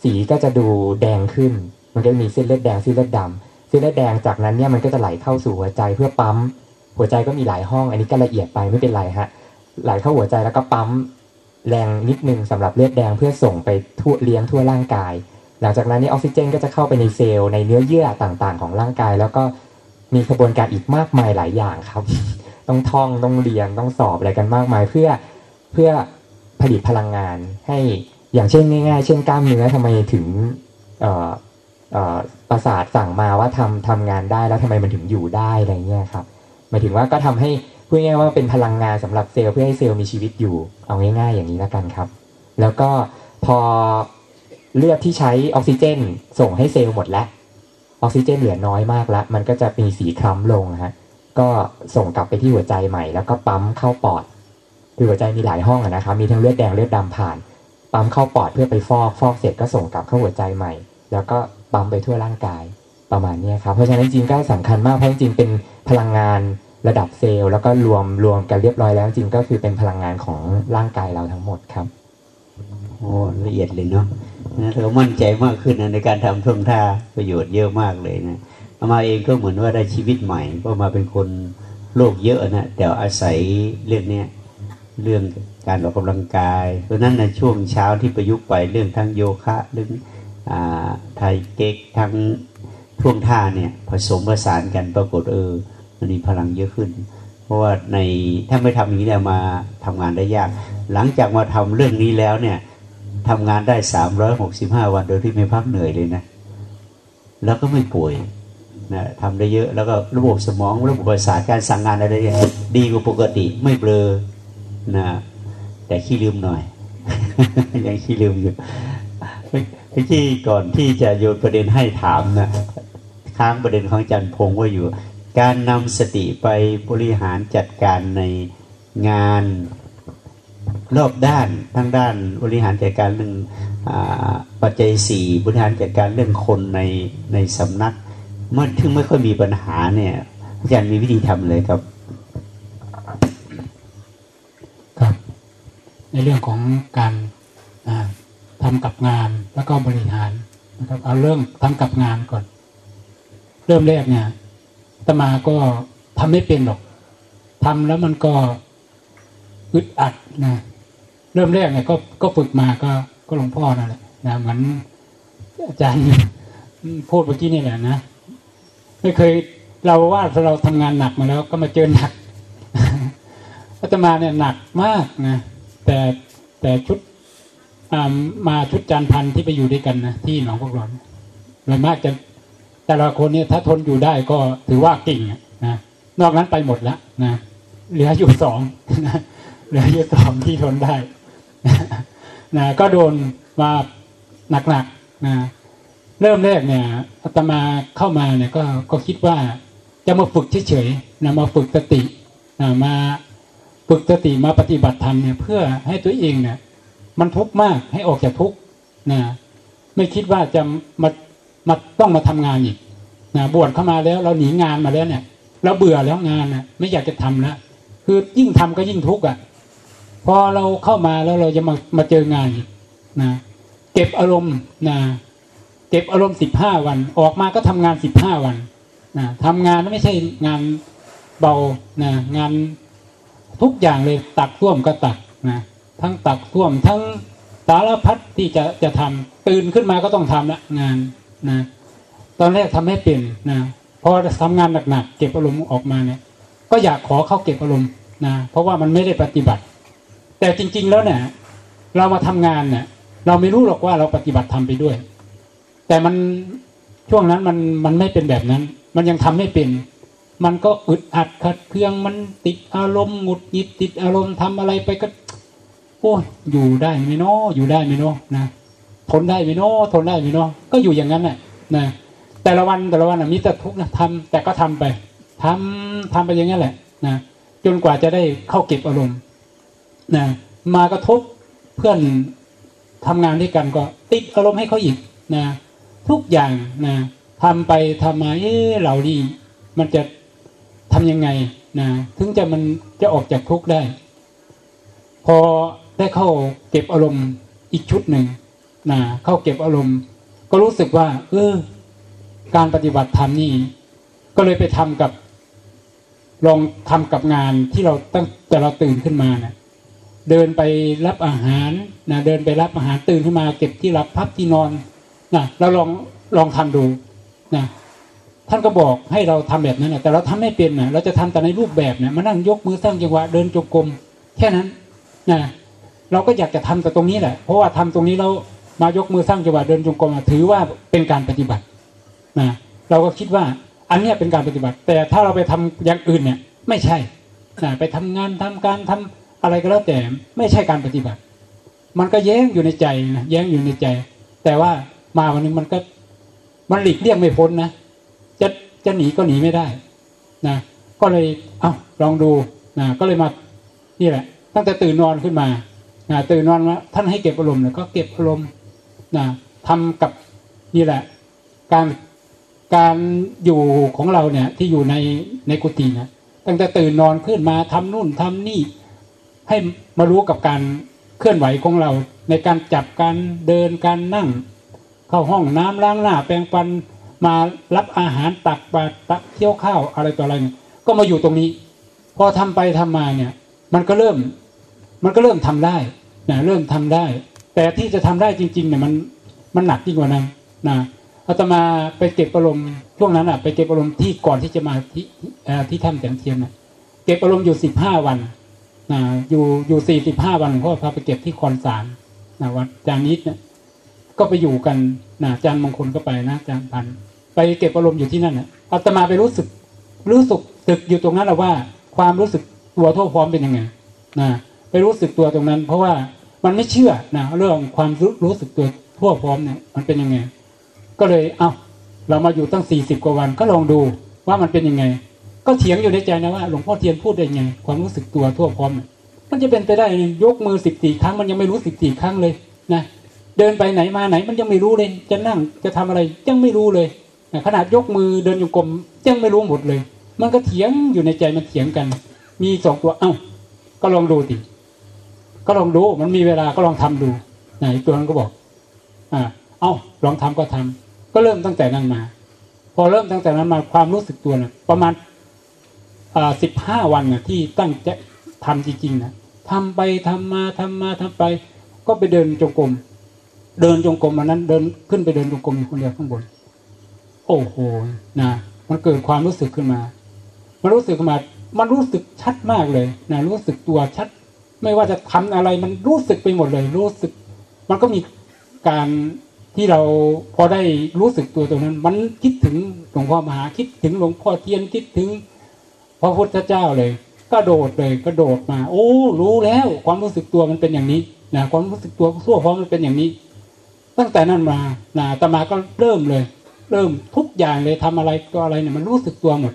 สีก็จะดูแดงขึ้น มันก็มีเส้นเลือดแดงเส้นเลือดดำเส้นเลือดแดงจากนั้นเนี่ยมันก็จะไหลเข้าสู่หัวใจเพื่อปั๊มหัวใจก็มีหลายห้อง อันนี้ก็ละเอียดไปไม่เป็นไรฮะไหลเข้าหัวใจแล้วก็ปั๊ม แรงนิดนึงสำหรับเลือดแดงเพื่อส่งไปทั่วเลี้ยงทั่วร่างกาย หลังจากนั้นนี่ออกซิเจนก็จะเข้าไปในเซลล์ในเนื้อเยื่อต่างๆ ของร่างกาย แล้วก็มีกระบวนการอีกมากมายหลายอย่างครับ ต้องท่องต้องเรียนต้องสอบอะไรกันมากมาย เพื่อเพื่อผลิตพลังงานให้อย่างเช่นง่าย ๆ เช่นกล้ามเนื้อทำไมถึงประสาทสั่งมาว่าทำทำงานได้แล้วทำไมมันถึงอยู่ได้อะไรเงี้ยครับหมายถึงว่าก็ทำให้ พูดง่ายๆว่าเป็นพลังงานสำหรับเซลล์เพื่อให้เซลล์มีชีวิตอยู่เอาง่าย ๆ อย่างนี้แล้วกันครับ แล้วก็พอเลือดที่ใช้ออกซิเจน ส่งให้เซลล์หมดแล้วออกซิเจนเหลือน้อยมากแล้ว มันก็จะมีสีคล้ำลงฮะก็ส่งกลับไปที่หัวใจใหม่ แล้วก็ปั๊มเข้าปอดคือหัวใจมีหลายห้องนะครับมีทั้งเลือดแดงเลือดดำผ่าน ปั๊มเข้าปอดเพื่อไปฟอกฟอกเสร็จก็ส่งกลับเข้าหัวใจใหม่ แล้วก็ปั๊มไปทั่วร่างกายประมาณนี้ครับเพราะฉะนั้นจริงก็สำคัญมากเพราะจริงเป็นพลังงาน ระดับเซลล์แล้วก็รวมรวมกันเรียบร้อยแล้วจริงก็คือเป็นพลังงานของร่างกายเราทั้งหมดครับโอ้ละเอียดเลยเนาะนะเรามั่นใจมากขึ้นนะในการทำท่วงท่าประโยชน์เยอะมากเลยนะอามาเองก็เหมือนว่าได้ชีวิตใหม่เพราะมาเป็นคนโลกเยอะนะแต่อาศัยเรื่องเนี้ยเรื่องการออกกำลังกายเพราะนั้นในช่วงเช้าที่ประยุกต์ไปเรื่องทั้งโยคะเรื่องอ่าไทยเก๊กทั้งท่วงท่าเนี่ยผสมผสานกันปรากฏเออ มันมีพลังเยอะขึ้น เพราะว่าในถ้าไม่ทำอย่างนี้เนี่ยมาทำงานได้ยาก หลังจากมาทำเรื่องนี้แล้วเนี่ยทำงานได้สามร้อยหกสิบห้าวันโดยที่ไม่พักเหนื่อยเลยนะ แล้วก็ไม่ป่วยนะทำได้เยอะแล้วก็ระบบสมองระบบประสาทการสั่งงานอะไรเนี่ยดีกว่าปกติไม่เบลอนะแต่ขี้ลืมหน่อย ยังขี้ลืมอยู่ที่ก่อนที่จะโยนประเด็นให้ถามนะค้างประเด็นของจันพงว่าอยู่ การนำสติไปบริหารจัดการในงานรอบด้านทั้งด้านบริหารจัดการเรื่องอปัจจัยสี่บริหารจัดการเรื่องคนในในสำนักเมื่อถึงไม่ค่อยมีปัญหาเนี่ยอาจารย์มีวิธีทำเลยครับ ครับ ในเรื่องของการทำกับงานแล้วก็บริหารนะครับเอาเรื่องทำกับงานก่อน เริ่มแรกเนี่ย ตมาก็ทำไม่เป็นหรอกทำแล้วมันก็อึดอัดนะเริ่มแรกเนี่ยก็ก็ฝึกมาก็ก็หลวงพ่อนั่นแหละนะเหมือนอาจารย์พูดเมื่อกี้นี่แหละนะไม่เคยเราว่าเราทำงานหนักมาแล้ว ก็มาเจอหนักอาตมาเนี่ยหนักมากนะแต่แต่ชุดมาชุดจานพันที่ไปอยู่ด้วยกันนะที่หนองพวกร้อนโดยมากจะ แต่ละคนเนี่ยถ้าทนอยู่ได้ก็ถือว่าเก่งนะนอกนั้นไปหมดแล้วนะเหลืออยู่สองนะเหลืออยู่สองที่ทนได้นะก็โดนมาหนักๆนะเริ่มแรกเนี่ยอาตมาเข้ามาเนี่ยก็ก็คิดว่าจะมาฝึกเฉยๆนะมาฝึกสตินะมาฝึกสติมาปฏิบัติธรรมเนี่ยเพื่อให้ตัวเองเนี่ยมันทุกข์มากให้ออกจากทุกข์นะไม่คิดว่าจะมา มาต้องมาทำงานอีกนะบวชเข้ามาแล้วเราหนีงานมาแล้วเนี่ย เราเบื่อแล้วงานนะไม่อยากจะทำแล้วคือยิ่งทำก็ยิ่งทุกข์อะพอเราเข้ามาแล้วเราจะมามาเจองานอีกนะเก็บอารมณ์นะเก็บอารมณ์สิบห้าวัน ออกมาก็ทำงานสิบห้าวันนะทำงานไม่ใช่งานเบานะงานทุกอย่างเลยตักท่วมก็ตักนะทั้งตักท่วมทั้งสารพัดที่จะจะทำตื่นขึ้นมาก็ต้องทำละงาน นะตอนแรกทำให้เป็นนะพอทำงานหนักๆเก็บอารมณ์ออกมาเนี่ย ก็อยากขอเข้าเก็บอารมณ์นะเพราะว่ามันไม่ได้ปฏิบัติ แต่จริง ๆ แล้วเนี่ยเรามาทำงานเนี่ย เราไม่รู้หรอกว่าเราปฏิบัติทำไปด้วย แต่มันช่วงนั้นมันมันไม่เป็นแบบนั้น มันยังทำไม่เป็นมันก็อึดอัดขัดเคืองมันติดอารมณ์หงุดหงิดติดอารมณ์ทำอะไรไปก็โอ้ยอยู่ได้ไหมเนาะอยู่ได้ไหมเนาะนะ ทนได้ไหมเนาะทนได้ไหมเนาะก็อยู่อย่างนั้นแหละนะแต่ละวันแต่ละวันมีแต่ทุกข์นะทำแต่ก็ทำไปทำทำไปอย่างนั้นแหละนะจนกว่าจะได้เข้าเก็บอารมณ์นะมากระทบเพื่อนทำงานด้วยกันก็ ติดอารมณ์ให้เขาอีกนะทุกอย่างนะทำไปทำมาเอ๊ะเรานี่มันจะทำยังไงนะถึงจะมันจะออกจากทุกข์ได้ พอได้เข้าเก็บอารมณ์อีกชุดหนึ่ง นะเข้าเก็บอารมณ์ ก็รู้สึกว่า เออ การปฏิบัติธรรมนี่ ก็เลยไปทำกับ ลองทำกับงานที่เราตั้งแต่เราตื่นขึ้นมานะเดินไปรับอาหารนะเดินไปรับอาหารตื่นขึ้นมา เก็บที่รับพับที่นอนนะเราลองลองทำดูนะท่านก็บอกให้เราทำแบบนั้นนะแต่เราทำไม่เป็นนะเราจะทำแต่ในรูปแบบเนี่ยมานั่งยกมือสร้างจังหวะเดินจงกรมแค่นั้นนะเราก็อยากจะทำแต่ตรงนี้แหละ เพราะว่าทำตรงนี้เรา มายกมือสร้างจังหวะเดินจงกรมถือว่าเป็นการปฏิบัตินะเราก็คิดว่าอันนี้เป็นการปฏิบัติ แต่ถ้าเราไปทำอย่างอื่นเนี่ยไม่ใช่นะไปทำงานทำการทำอะไรก็แล้วแต่ไม่ใช่การปฏิบัติ มันก็แย้งอยู่ในใจนะแย้งอยู่ในใจ แต่ว่ามาวันนึงมันก็มันหลีกเลี่ยงไม่พ้นนะจะจะหนีก็หนีไม่ได้นะก็เลยเอ้าลองดูนะก็เลยมานี่แหละ ตั้งแต่ตื่นนอนขึ้นมานะตื่นนอนมาท่านให้เก็บอารมณ์เนี่ยก็เก็บอารมณ์ นะทำกับนี่แหละ การการอยู่ของเราเนี่ย ที่อยู่ในในกุฏินะตั้งแต่ตื่นนอนขึ้นมาทำนู่นทำนี่ ให้มารู้กับการเคลื่อนไหวของเรา ในการจับการเดินการนั่ง เข้าห้องน้ำล้างหน้า แปรงฟันมารับอาหารตักบาตรตักเคี้ยวข้าวอะไรต่ออะไรเนี่ยก็มาอยู่ตรงนี้ พอทำไปทำมาเนี่ย มันก็เริ่ม มันก็เริ่มทำได้นะเริ่มทำได้ แต่ที่จะทำได้จริงๆเนี่ยมันมันหนักยิ่งกว่านั้นนะอาตมาไปเก็บอารมณ์ช่วงนั้นอะไปเก็บอารมณ์ที่ก่อนที่จะมาที่ที่ถ้ำแสงเทียนนะเก็บอารมณ์อยู่สิบห้าวันนะอยู่อยู่สี่สิบห้าวันหลวงพ่อพาไปเก็บที่คอนสารนะวัดจานิดเนี่ยก็ไปอยู่กันนะจารย์มงคลก็ไปนะจารย์พันไปเก็บอารมณ์อยู่ที่นั่นนะอาตมาไปรู้สึก รู้สึกตึกอยู่ตรงนั้นแหละว่า ความรู้สึกตัวทั่วพร้อมเป็นยังไงนะไปรู้สึกตัวตรงนั้น เพราะว่า มันไม่เชื่อนะเรื่องความรู้รู้สึกตัวทั่วพร้อมเนี่ยมันเป็นยังไง ก็เลยเอาเรามาอยู่ตั้งสี่สิบกว่าวันก็ลองดูว่ามันเป็นยังไง ก็เถียงอยู่ในใจนะว่าหลวงพ่อเทียนพูดได้ยังไง ความรู้สึกตัวทั่วพร้อมมันจะเป็นไปได้ยกมือสิบสี่ครั้ง มันยังไม่รู้สิบสี่ครั้งเลยนะเดินไปไหนมาไหนมันยังไม่รู้เลย จะนั่งจะทำอะไรยังไม่รู้เลยนะขนาดยกมือเดินโยกลมยังไม่รู้หมดเลย มันก็เถียงอยู่ในใจมันเถียงกัน มีสองตัวเอ้าก็ลองดูดิ ก็ลองดูมันมีเวลาก็ลองทำดูไหนตัวนั้นก็บอก อ่า เอ้าลองทำก็ทำก็เริ่มตั้งแต่นั้นมา พอเริ่มตั้งแต่นั้นมาความรู้สึกตัวนะประมาณอ่าสิบห้าวันนะที่ตั้งใจทำจริงๆนะทำไปทำมาทำมาทำไป ก็ไปเดินจงกรมเดินจงกรมวันนั้น เดินขึ้นไปเดินจงกรมอยู่คนเดียวข้างบน โอ้โหนะมันเกิดความรู้สึกขึ้นมา มันรู้สึกขึ้นมา มันรู้สึกชัดมากเลยนะรู้สึกตัวชัด ไม่ว่าจะทำอะไรมันรู้สึกไปหมดเลย รู้สึก มันก็มีการที่เราพอได้รู้สึกตัวตรงนั้น มันคิดถึงหลวงพ่อมหาคิดถึงหลวงพ่อเทียนคิดถึงพระพุทธเจ้าเลยก็โดดเลยก็โดดมา โอ้ รู้แล้ว ความรู้สึกตัวมันเป็นอย่างนี้นะความรู้สึกตัวทั่วพร้อมมันเป็นอย่างนี้ ตั้งแต่นั้นมานะอาตมาก็เริ่มเลย เริ่มทุกอย่างเลยทำอะไรก็อะไรเนี่ยมันรู้สึกตัวหมด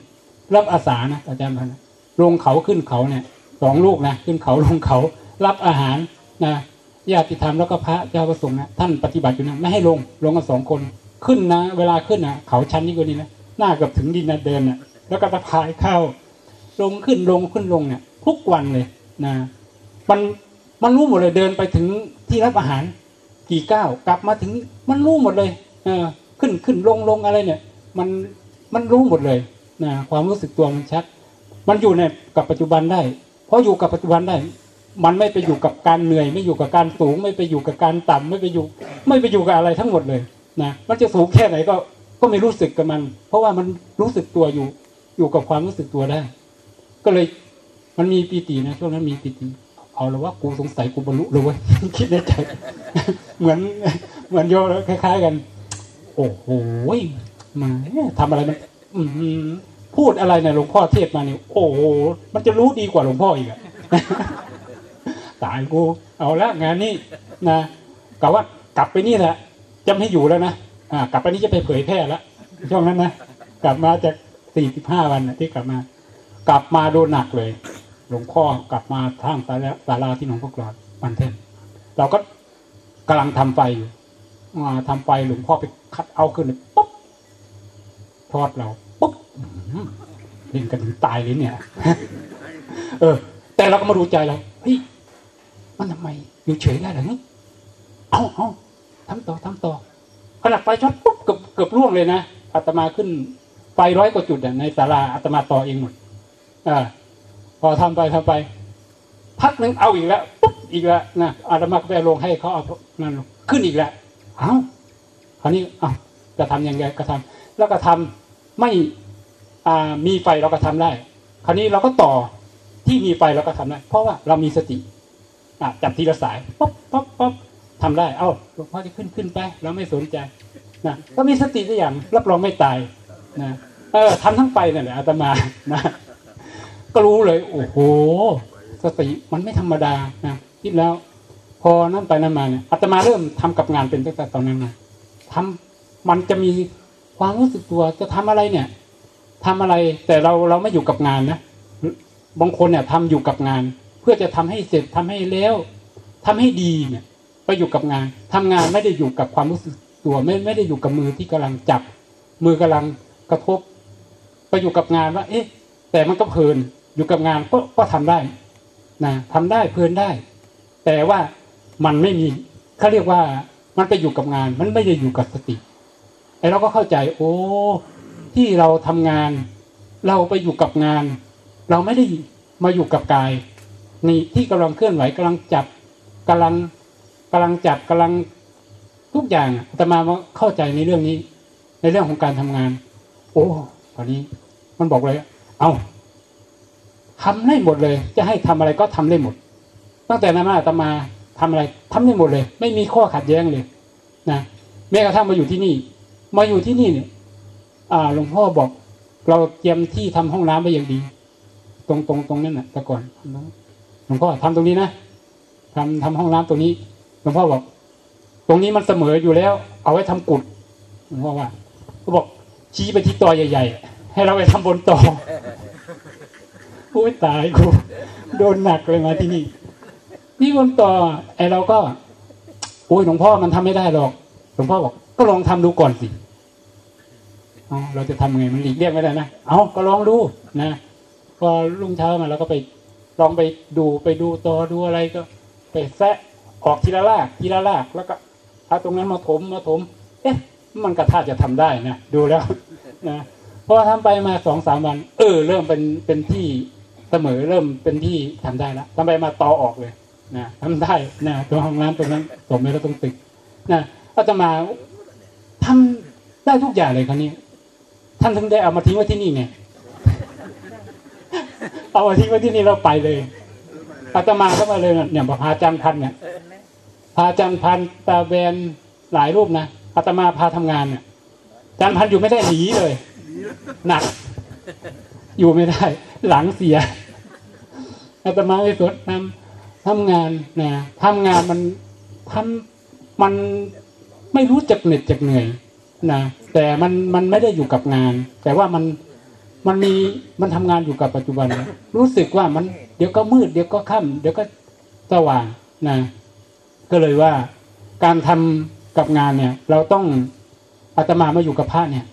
รับอาสานะอาจารย์พันลงเขาขึ้นเขาเนี่ย สองลูกนะขึ้นเขาลงเขารับอาหารนะญาติธรรมแล้วก็พระเจ้าประสงค์นะท่านปฏิบัติอยู่นะไม่ให้ลงลงกันสองคนขึ้นนะ เวลาขึ้นนะเขาชันนี่กว่านี้นะหน้าเกับถึงดินนะเดินนะแล้วก็ตะพายเข้า ลงขึ้นลงขึ้นลงเนี่ยทุกวันเลยนะมันมันรู้หมดเลยเดินไปถึงที่รับอาหารกี่ก้าวกลับมาถึงมันรู้หมดเลยเออขึ้นขึ้นลงลงอะไรเนี่ย มันมันรู้หมดเลยนะความรู้สึกตัวมันชัด มันอยู่ในกับปัจจุบันได้ เพราะอยู่กับปัจจุบันได้ มันไม่ไปอยู่กับการเหนื่อย ไม่อยู่กับการสูง ไม่ไปอยู่กับการต่ำไม่ไปอยู่ ไม่ไปอยู่กับอะไรทั้งหมดเลยนะมันจะสูงแค่ไหนก็ก็ไม่รู้สึกกับมัน เพราะว่ามันรู้สึกตัวอยู่อยู่กับความรู้สึกตัวได้ ก็เลยมันมีปีตินะช่วงนั้นมีปีติเอาล้วว่ากูสงสัยกูบรรลุเลย คิดในใจ เหมือนเหมือนโยคล้าย ๆ กัน โอ้โหมาทำอะไรมันอื พูดอะไรเนี่ยหลวงพ่อเทศมาเนี่ยโอ้โหมันจะรู้ดีกว่าหลวงพ่ออีกอะตายกูเอาละงานนี้นะกะว่ากลับไปนี่แหละจะไม่อยู่แล้วนะอ่ากลับไปนี่จะไปเผยแพร่แล้วช่วงนั้นนะกลับมาจากสี่สิบห้าวันนะที่กลับมา กลับมาโดนหนักเลย หลวงพ่อกลับมาทางศาลาศาลาที่หนองพวกกรอดวันเทนเราก็กำลังทำไฟอยู่มาทำไฟหลวงพ่อไปคัดเอาขึ้นเลยปุ๊บทอดเรา ปุ๊บเล่นกันถึงตายเลยเนี่ย เออ แต่เราก็มาดูใจเราเฮ้ยมันทำไมอยู่เฉยได้หรอเนี่เอาเอาทำต่อทำต่อขนาดไฟช็อตปุ๊บเกือบเกือบร่วงเลยนะอาตมาขึ้นไฟร้อยกว่าจุดในศาลาอาตมาต่อเองหมดอ่าพอทำไปทำไป พักหนึ่งเอาอีกแล้วปุ๊บอีกแล้วนะอาตมาก็ไปลงให้เขาเอานั่นขึ้นอีกแล้ว เอ้าคราวนี้เอ้าจะทำยังไงก็ทำแล้วก็ทำ ไม่มีไฟเราก็ทำได้ คราวนี้เราก็ต่อที่มีไฟเราก็ทำได้ เพราะว่าเรามีสติจับทีละสายป๊อปป๊อปป๊อปทำได้ เอ้าหลวงพ่อจะขึ้นขึ้นไป เราไม่สนใจนะก็มีสติตัวอย่างรับรองไม่ตายนะเออทำทั้งไฟนั่นแหละอาตมานะก็รู้เลย โอ้โห สติมันไม่ธรรมดานะคิดแล้ว พอนั่นไปนั่นมาเนี่ยอาตมาเริ่มทำกับงานเป็นตั้งแต่ตอนนั้นมาทำมันจะมี ความรู้สึกตัวจะทำอะไรเนี่ยทำอะไรแต่เราเราไม่อยู่กับงานนะบางคนเนี่ยทำอยู่กับงาน เพื่อจะทำให้เสร็จทำให้แล้วทำให้ดีเนี่ย ไปอยู่กับงานทำงานไม่ได้อยู่กับความรู้สึกตัวไม่ไม่ได้อยู่กับมือที่กำลังจับ มือกำลังกระทบ ไปอยู่กับงานว่า เอ๊ะ แต่มันก็เพลินอยู่กับงานก็ก็ทำได้นะทำได้เพลินได้ แต่ว่ามันไม่มีเขาเรียกว่ามันไปอยู่กับงาน มันไม่ได้อยู่กับสติ ไอ้เราก็เข้าใจ โอ้ที่เราทำงาน เราไปอยู่กับงาน เราไม่ได้มาอยู่กับกายนี่ที่กำลังเคลื่อนไหวกำลังจับกำลังกำลังจับกำลังทุกอย่างอาตมาเข้าใจในเรื่องนี้ ในเรื่องของการทำงาน โอ้ตอนนี้มันบอกเลย เอาทำได้หมดเลย จะให้ทำอะไรก็ทำได้หมด ตั้งแต่นั้นมาตมาทำอะไรทำได้หมดเลย ไม่มีข้อขัดแย้งเลยนะแม้กระทั่งมาอยู่ที่นี่ มาอยู่ที่นี่เนี่ยอ่าหลวงพ่อบอก เราเตรียมที่ทำห้องน้ำไว้อย่างดี ตรงตรงตรงนั้นน่ะแต่ก่อนหลวงพ่อทำตรงนี้นะทำทำห้องน้ำตรงนี้หลวงพ่อบอก ตรงนี้มันเสมออยู่แล้ว เอาไว้ทำกุดหลวงพ่อว่าก็บอกชี้ไปที่ตอใหญ่ ๆ ให้เราไปทำบนตอโอ้ยตายกูโดนหนักเลยมาที่นี่นี่บนต่อไอเราก็โอ้ยหลวงพ่อมันทำไม่ได้หรอกหลวงพ่อบอก ก็ลองทำดูก่อนสิเราจะทำไงมันหลีกเลี่ยงไม่ได้นะ เอาก็ลองดูนะ พอรุ่งเช้ามาเราก็ไปลองไปดูไปดูต่อดูอะไรก็ ไปแซะออกทีละลากทีละลากแล้วก็เอาตรงนั้นมาถมมาถม เอ๊ะ มันกระท่าจะทำได้นะดูแล้วนะพอทำไปมาสองสามวัน เออ เริ่มเป็นเป็นที่เสมอเริ่มเป็นที่ทำได้แล้วทำไปมาต่อออกเลยนะทำได้นะตัวห้องน้ำตรงนั้นสมไปแล้วตรงตึกนะอาตมา ทำได้ทุกอย่างเลยครั้นี้ ท่านถึงได้เอามาทิ้งไว้ที่นี่ไงเอามาทิ้งไว้ที่นี่เราไปเลยอาตมาก็มาเลยเนี่ยพาอาจารย์พันเนี่ยพาจารย์พันตาแบนหลายรูปนะอาตมาพาทำงานเนี่ยจารย์พันอยู่ไม่ได้หนีเลย หนัก อยู่ไม่ได้ หลังเสียอาตมาไปสดทำทำงานนะทำงานมันทำมัน ไม่รู้จักเหน็ดจักเหนื่อยนะแต่มันมันไม่ได้อยู่กับงาน แต่ว่ามันมันมีมันทำงานอยู่กับปัจจุบัน รู้สึกว่ามันเดี๋ยวก็มืด เดี๋ยวก็ค่ำเดี๋ยวก็สว่างนะก็เลยว่าการทำกับงานเนี่ย เราต้องอาตมามาอยู่กับพระเนี่ย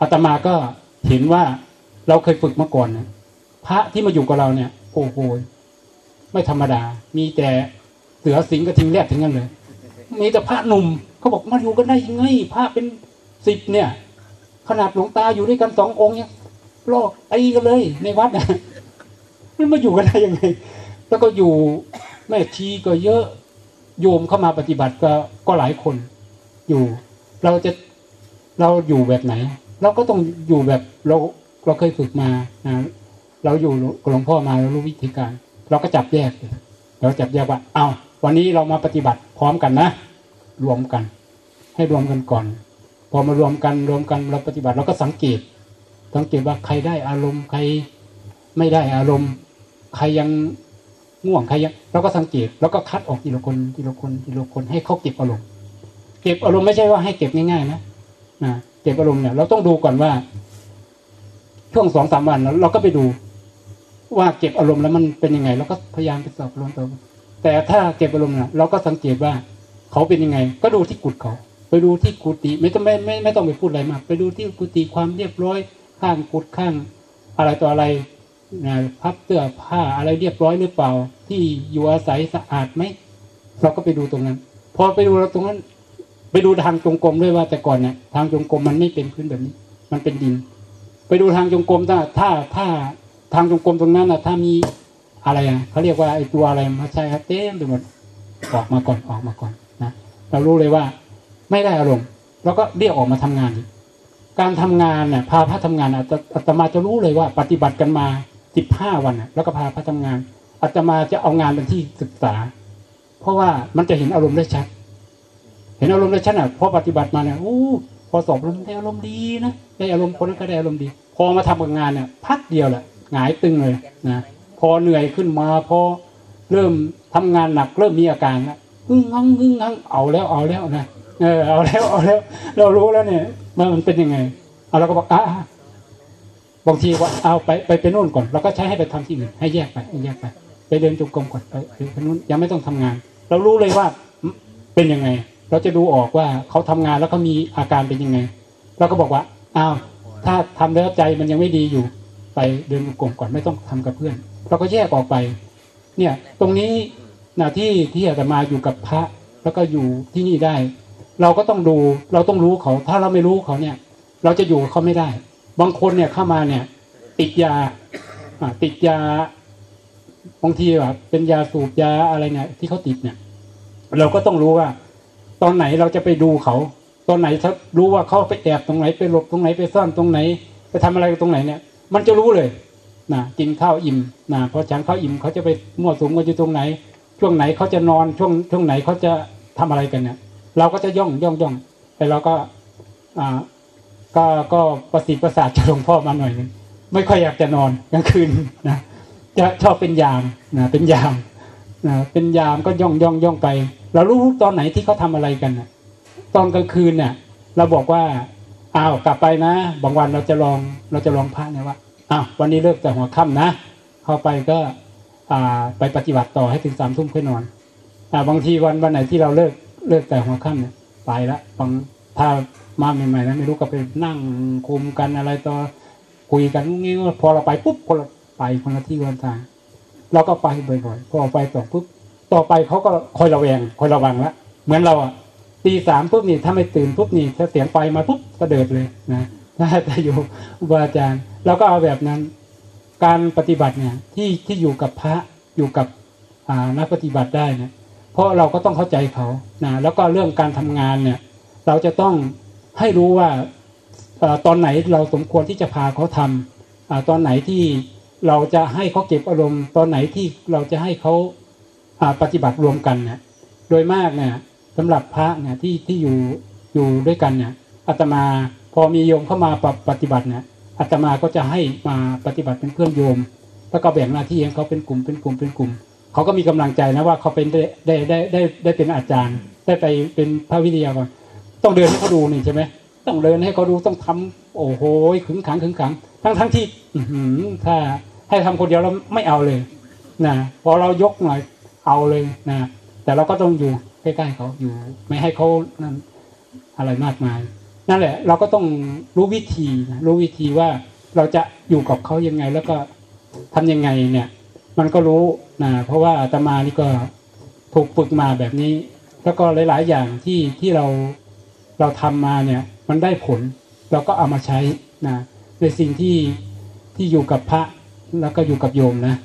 อาตมาก็เห็นว่าเราเคยฝึกมาก่อนนะพระที่มาอยู่กับเราเนี่ยโอ้โหไม่ธรรมดา มีแต่เสือสิงกระทิงแรกถึงกันเลย มีแต่พระหนุ่มเขาบอกมาอยู่กันได้ยังไงพระเป็นสิบเนี่ย ขนาดหลวงตาอยู่ด้วยกันสององค์ยังลอกไอ้กันเลย ในวัดนะมันมาอยู่กันได้ยังไง แล้วก็อยู่แม่ชีก็เยอะโยมเข้ามาปฏิบัติก็ก็หลายคน อยู่ เราจะเราอยู่แบบไหน เราก็ต้องอยู่แบบเราเราเคยฝึกมานะเราอยู่กับหลวงพ่อมาเรารู้วิธีการ เราก็จับแยกเลยเราจับแยกว่าเอา วันนี้เรามาปฏิบัติพร้อมกันนะ รวมกัน ให้รวมกันก่อน พอมารวมกันรวมกันเราปฏิบัติเราก็สังเกต สังเกตว่าใครได้อารมณ์ใครไม่ได้อารมณ์ ใครยังง่วงใครยังเราก็สังเกตแล้วก็คัดออกทีละคนทีละคนทีละคนให้เขาเก็บอารมณ์ เก็บอารมณ์ไม่ใช่ว่าให้เก็บง่ายๆนะนะเก็บอารมณ์เนี่ยเราต้องดูก่อนว่า ช่วงสองสามวันเราก็ไปดู ว่าเก็บอารมณ์แล้วมันเป็นยังไงเราก็พยายามไปสอบอารมณ์ต่อ แต่ถ้าเก็บอารมณ์เนี่ยเราก็สังเกตว่าเขาเป็นยังไง ก็ดูที่กุฏเขาไปดูที่กุฏิไม่ต้องไม่ไม่ไม่ต้องไปพูดอะไรมาก ไปดูที่กุฏิความเรียบร้อยข้างกุฏข้าง อะไรต่ออะไรนะพับเสื้อผ้าอะไรเรียบร้อยหรือเปล่า ที่อยู่อาศัยสะอาดไหมเราก็ไปดูตรงนั้น พอไปดูเราตรงนั้น ไปดูทางจงกรมด้วยว่าแต่ก่อนเนี่ยทางจงกรมมันไม่เป็นพื้นแบบนี้ มันเป็นดิน ไปดูทางจงกรมถ้าถ้าถ้าทางจงกรมตรงนั้นนะถ้ามี อะไรอะเขาเรียกว่าไอ้ตัวอะไรมาใช่ครับเต็มไปหมดออกมาก่อนออกมาก่อนนะเรารู้เลยว่าไม่ได้อารมณ์แล้วก็เรียกออกมาทำงาน การทำงานเนี่ยพาพระทำงานอาตมาจะรู้เลยว่า ปฏิบัติกันมาสิบห้าวันน่ะแล้วก็พาพระทำงานอาตมาจะเอางานเป็นที่ศึกษา เพราะว่ามันจะเห็นอารมณ์ได้ชัด เห็นอารมณ์ได้ชัดอะพอปฏิบัติมาเนี่ยโอ้พอสอบแล้วมันได้อารมณ์ดีนะได้อารมณ์คนนั้นก็ได้อารมณ์ดี พอมาทำกับงานเนี่ยพักเดียวแหละหงายตึงเลยนะ อเหนื่อยขึ้นมาพอเริ่มทำงานหนักเริ่มมีอาการแล้วงึ้งงังงึ้งงังเอาแล้วเอาแล้วนะเออเอาแล้วเอาแล้ว เรารู้แล้วเนี่ยว่ามันเป็นยังไงเอาเราก็บอกอะบางทีว่าเอาไปไปไปโน่นก่อนเราก็ใช้ให้ไปทำที่อื่นให้แยกไปให้แยกไป ไปเดินจงกรมก่อนไปไปนู่นยังไม่ต้องทำงาน เรารู้เลยว่าเป็นยังไง เราจะดูออกว่าเขาทำงานแล้วเขามีอาการเป็นยังไงเราก็บอกว่าอ้าวถ้าทำแล้วใจมันยังไม่ดีอยู่ ไปเดินจงกรมก่อนไม่ต้องทำกับเพื่อน เราก็แยกออกไป เนี่ย ตรงนี้นะที่ที่อาตมาอยู่กับพระ แล้วก็อยู่ที่นี่ได้ เราก็ต้องดูเราต้องรู้เขา ถ้าเราไม่รู้เขาเนี่ย เราจะอยู่กับเขาไม่ได้ บางคนเนี่ยเข้ามาเนี่ย ติดยาติดยาบางทีแบบเป็นยาสูบยาอะไรเนี่ย ที่เขาติดเนี่ย เราก็ต้องรู้ว่า ตอนไหนเราจะไปดูเขา ตอนไหนถ้ารู้ว่าเขาไปแอบตรงไหนไปหลบตรงไหนไปซ่อนตรงไหน ไปทำอะไรตรงไหนเนี่ย มันจะรู้เลย นะกินข้าวอิ่มนะพอฉันข้าวอิ่มเขาจะไปมั่วสุมกันอยู่ตรงไหน ช่วงไหนเขาจะนอนช่วงช่วงไหนเขาจะทำอะไรกันเนี่ย เราก็จะย่องย่องย่องแต่เราก็อ่าก็ก็ประสิทธิ์ประสาทจะหลวงพ่อมาหน่อยนึงไม่ค่อยอยากจะนอนกลางคืนนะจะชอบเป็นยามนะเป็นยามนะเป็นยามก็ย่องย่องย่องไป เรารู้ตอนไหนที่เขาทาอะไรกันนะตอนกลางคืนเนี่ยเราบอกว่าอ้าวกลับไปนะ บางวันเราจะลองเราจะลองพระเนี่ยว่า อ้าววันนี้เลิกแต่หัวค่ำนะ เข้าไปก็อ่าไปปฏิบัติต่อให้ถึงสามทุ่มค่อยนอนอ่าบางทีวันวันไหนที่เราเลิกเลิกแต่หัวค่ำเนี่ยไปละบางถ้ามาใหม่ๆนะไม่รู้ก็ไปนั่งคุมกันอะไรต่อคุยกันงี้พอเราไปปุ๊บคนละไปคนละที่คนละทางเราก็ไปบ่อยๆพอไปต่อปุ๊บต่อไปเขาก็คอยระแวงคอยระวังละเหมือนเราอะตีสามปุ๊บนี่ถ้าไม่ตื่นปุ๊บนี่ถ้าเสียงไฟมาปุ๊บก็เดิดเลยนะ ถ้าจะอยู่อุบาอาจารย์เราก็เอาแบบนั้น การปฏิบัติเนี่ยที่ที่อยู่กับพระอยู่กับนักปฏิบัติได้เนี่ยเพราะเราก็ต้องเข้าใจเขานะแล้วก็เรื่องการทำงานเนี่ย เราจะต้องให้รู้ว่าตอนไหนเราสมควรที่จะพาเขาทำอาตอนไหนที่เราจะให้เขาเก็บอารมณ์ ตอนไหนที่เราจะให้เขาอ่าปฏิบัติรวมกันเนี่ยโดยมากเนี่ยสำหรับพระเนี่ยที่ที่อยู่อยู่ด้วยกันเนี่ยอาตมา พอมีโยมเข้ามาปปฏิบัตินี่ยอาตมาก็จะให้มาปฏิบัติเป็นเพื่อนโยม แล้วก็แบ่งหน้าที่ให้เขาเป็นกลุ่มเป็นกลุ่มเป็นกลุ่มเขาก็มีกำลังใจนะว่าเขาเป็นได้ได้ได้ได้ได้เป็นอาจารย์ ได้ไปเป็นพระวิทยากรต้องเดินให้เขาดูนี่ใช่ไหมต้องเดินให้เขาดูต้องทำโอ้โหขึงขังขึงขัง ทั้งทั้งที่ถ้าให้ทำคนเดียวเราไม่เอาเลยนะพอเรายกหน่อยเอาเลยนะแต่เราก็ต้องอยู่ใกล้ๆเขาอยู่ ไม่ให้เขานั่นอะไรมากมาย นั่นแหละ เราก็ต้องรู้วิธีรู้วิธีว่าเราจะอยู่กับเขายังไง แล้วก็ทำยังไงเนี่ย มันก็รู้นะเพราะว่าอาตมานี่ก็ถูกฝึกมาแบบนี้ แล้วก็หลาย ๆ อย่างที่ที่เราเราทำมาเนี่ย มันได้ผล เราก็เอามาใช้นะในสิ่งที่ที่อยู่กับพระแล้วก็อยู่กับโยมนะ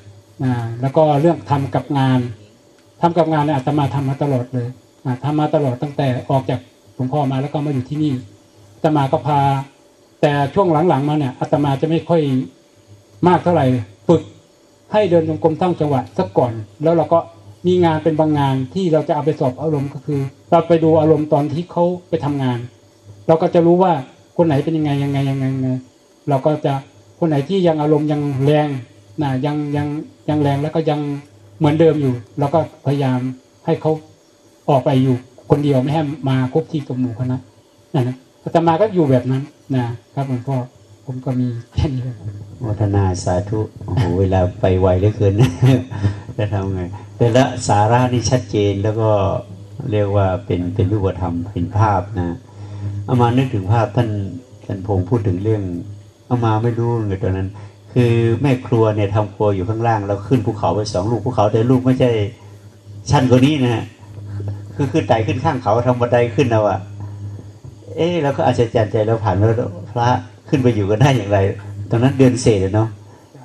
นะแล้วก็เรื่องทำกับงานทำกับงานเนี่ยอาตมาทำมาตลอดเลยนะทำมาตลอดตั้งแต่ออกจากหลวงพ่อมาแล้วก็มาอยู่ที่นี่ อาตมาก็พา แต่ช่วงหลังๆมาเนี่ยอาตมาจะไม่ค่อยมากเท่าไหร่ฝึกให้เดินจงกรมตั้งจังหวะสักก่อน แล้วเราก็มีงานเป็นบางงานที่เราจะเอาไปสอบอารมณ์ก็คือ เราไปดูอารมณ์ตอนที่เขาไปทำงาน เราก็จะรู้ว่าคนไหนเป็นยังไงยังไงยังไงเราก็จะคนไหนที่ยังอารมณ์ยังแรงนะยังยังยังแรงแล้วก็ยังเหมือนเดิมอยู่เราก็พยายามให้เขาออกไปอยู่ คนเดียวไม่ให้มาคบที่กับหมู่คณะนั่นนะ อาตมาก็อยู่แบบนั้นนะครับหลวงพ่อผมก็มีแค่นี้โมทนาสาธุโอ้โหเวลาไปไวเหลือเกินจะทำไง แต่ละสาระนี่ชัดเจนแล้วก็เรียกว่าเป็นเป็นรูปธรรมเป็นภาพนะเอามานึกถึงภาพท่านท่านพงษ์พูดถึงเรื่อง เอามาไม่รู้เลยตอนนั้น คือแม่ครัวเนี่ยทำครัวอยู่ข้างล่างแล้วขึ้นภูเขาไปสองลูกภูเขาแต่ลูกไม่ใช่ ชั้นกว่านี้นะฮะคือขึ้นไต่ขึ้นข้างเขาทำบันไดขึ้นเอาอะ เอ๊ะเราก็อาจจะจันใจเราผ่านแล้วพระขึ้นไปอยู่กันได้อย่างไร ตอนนั้นเดือนเศษเนาะ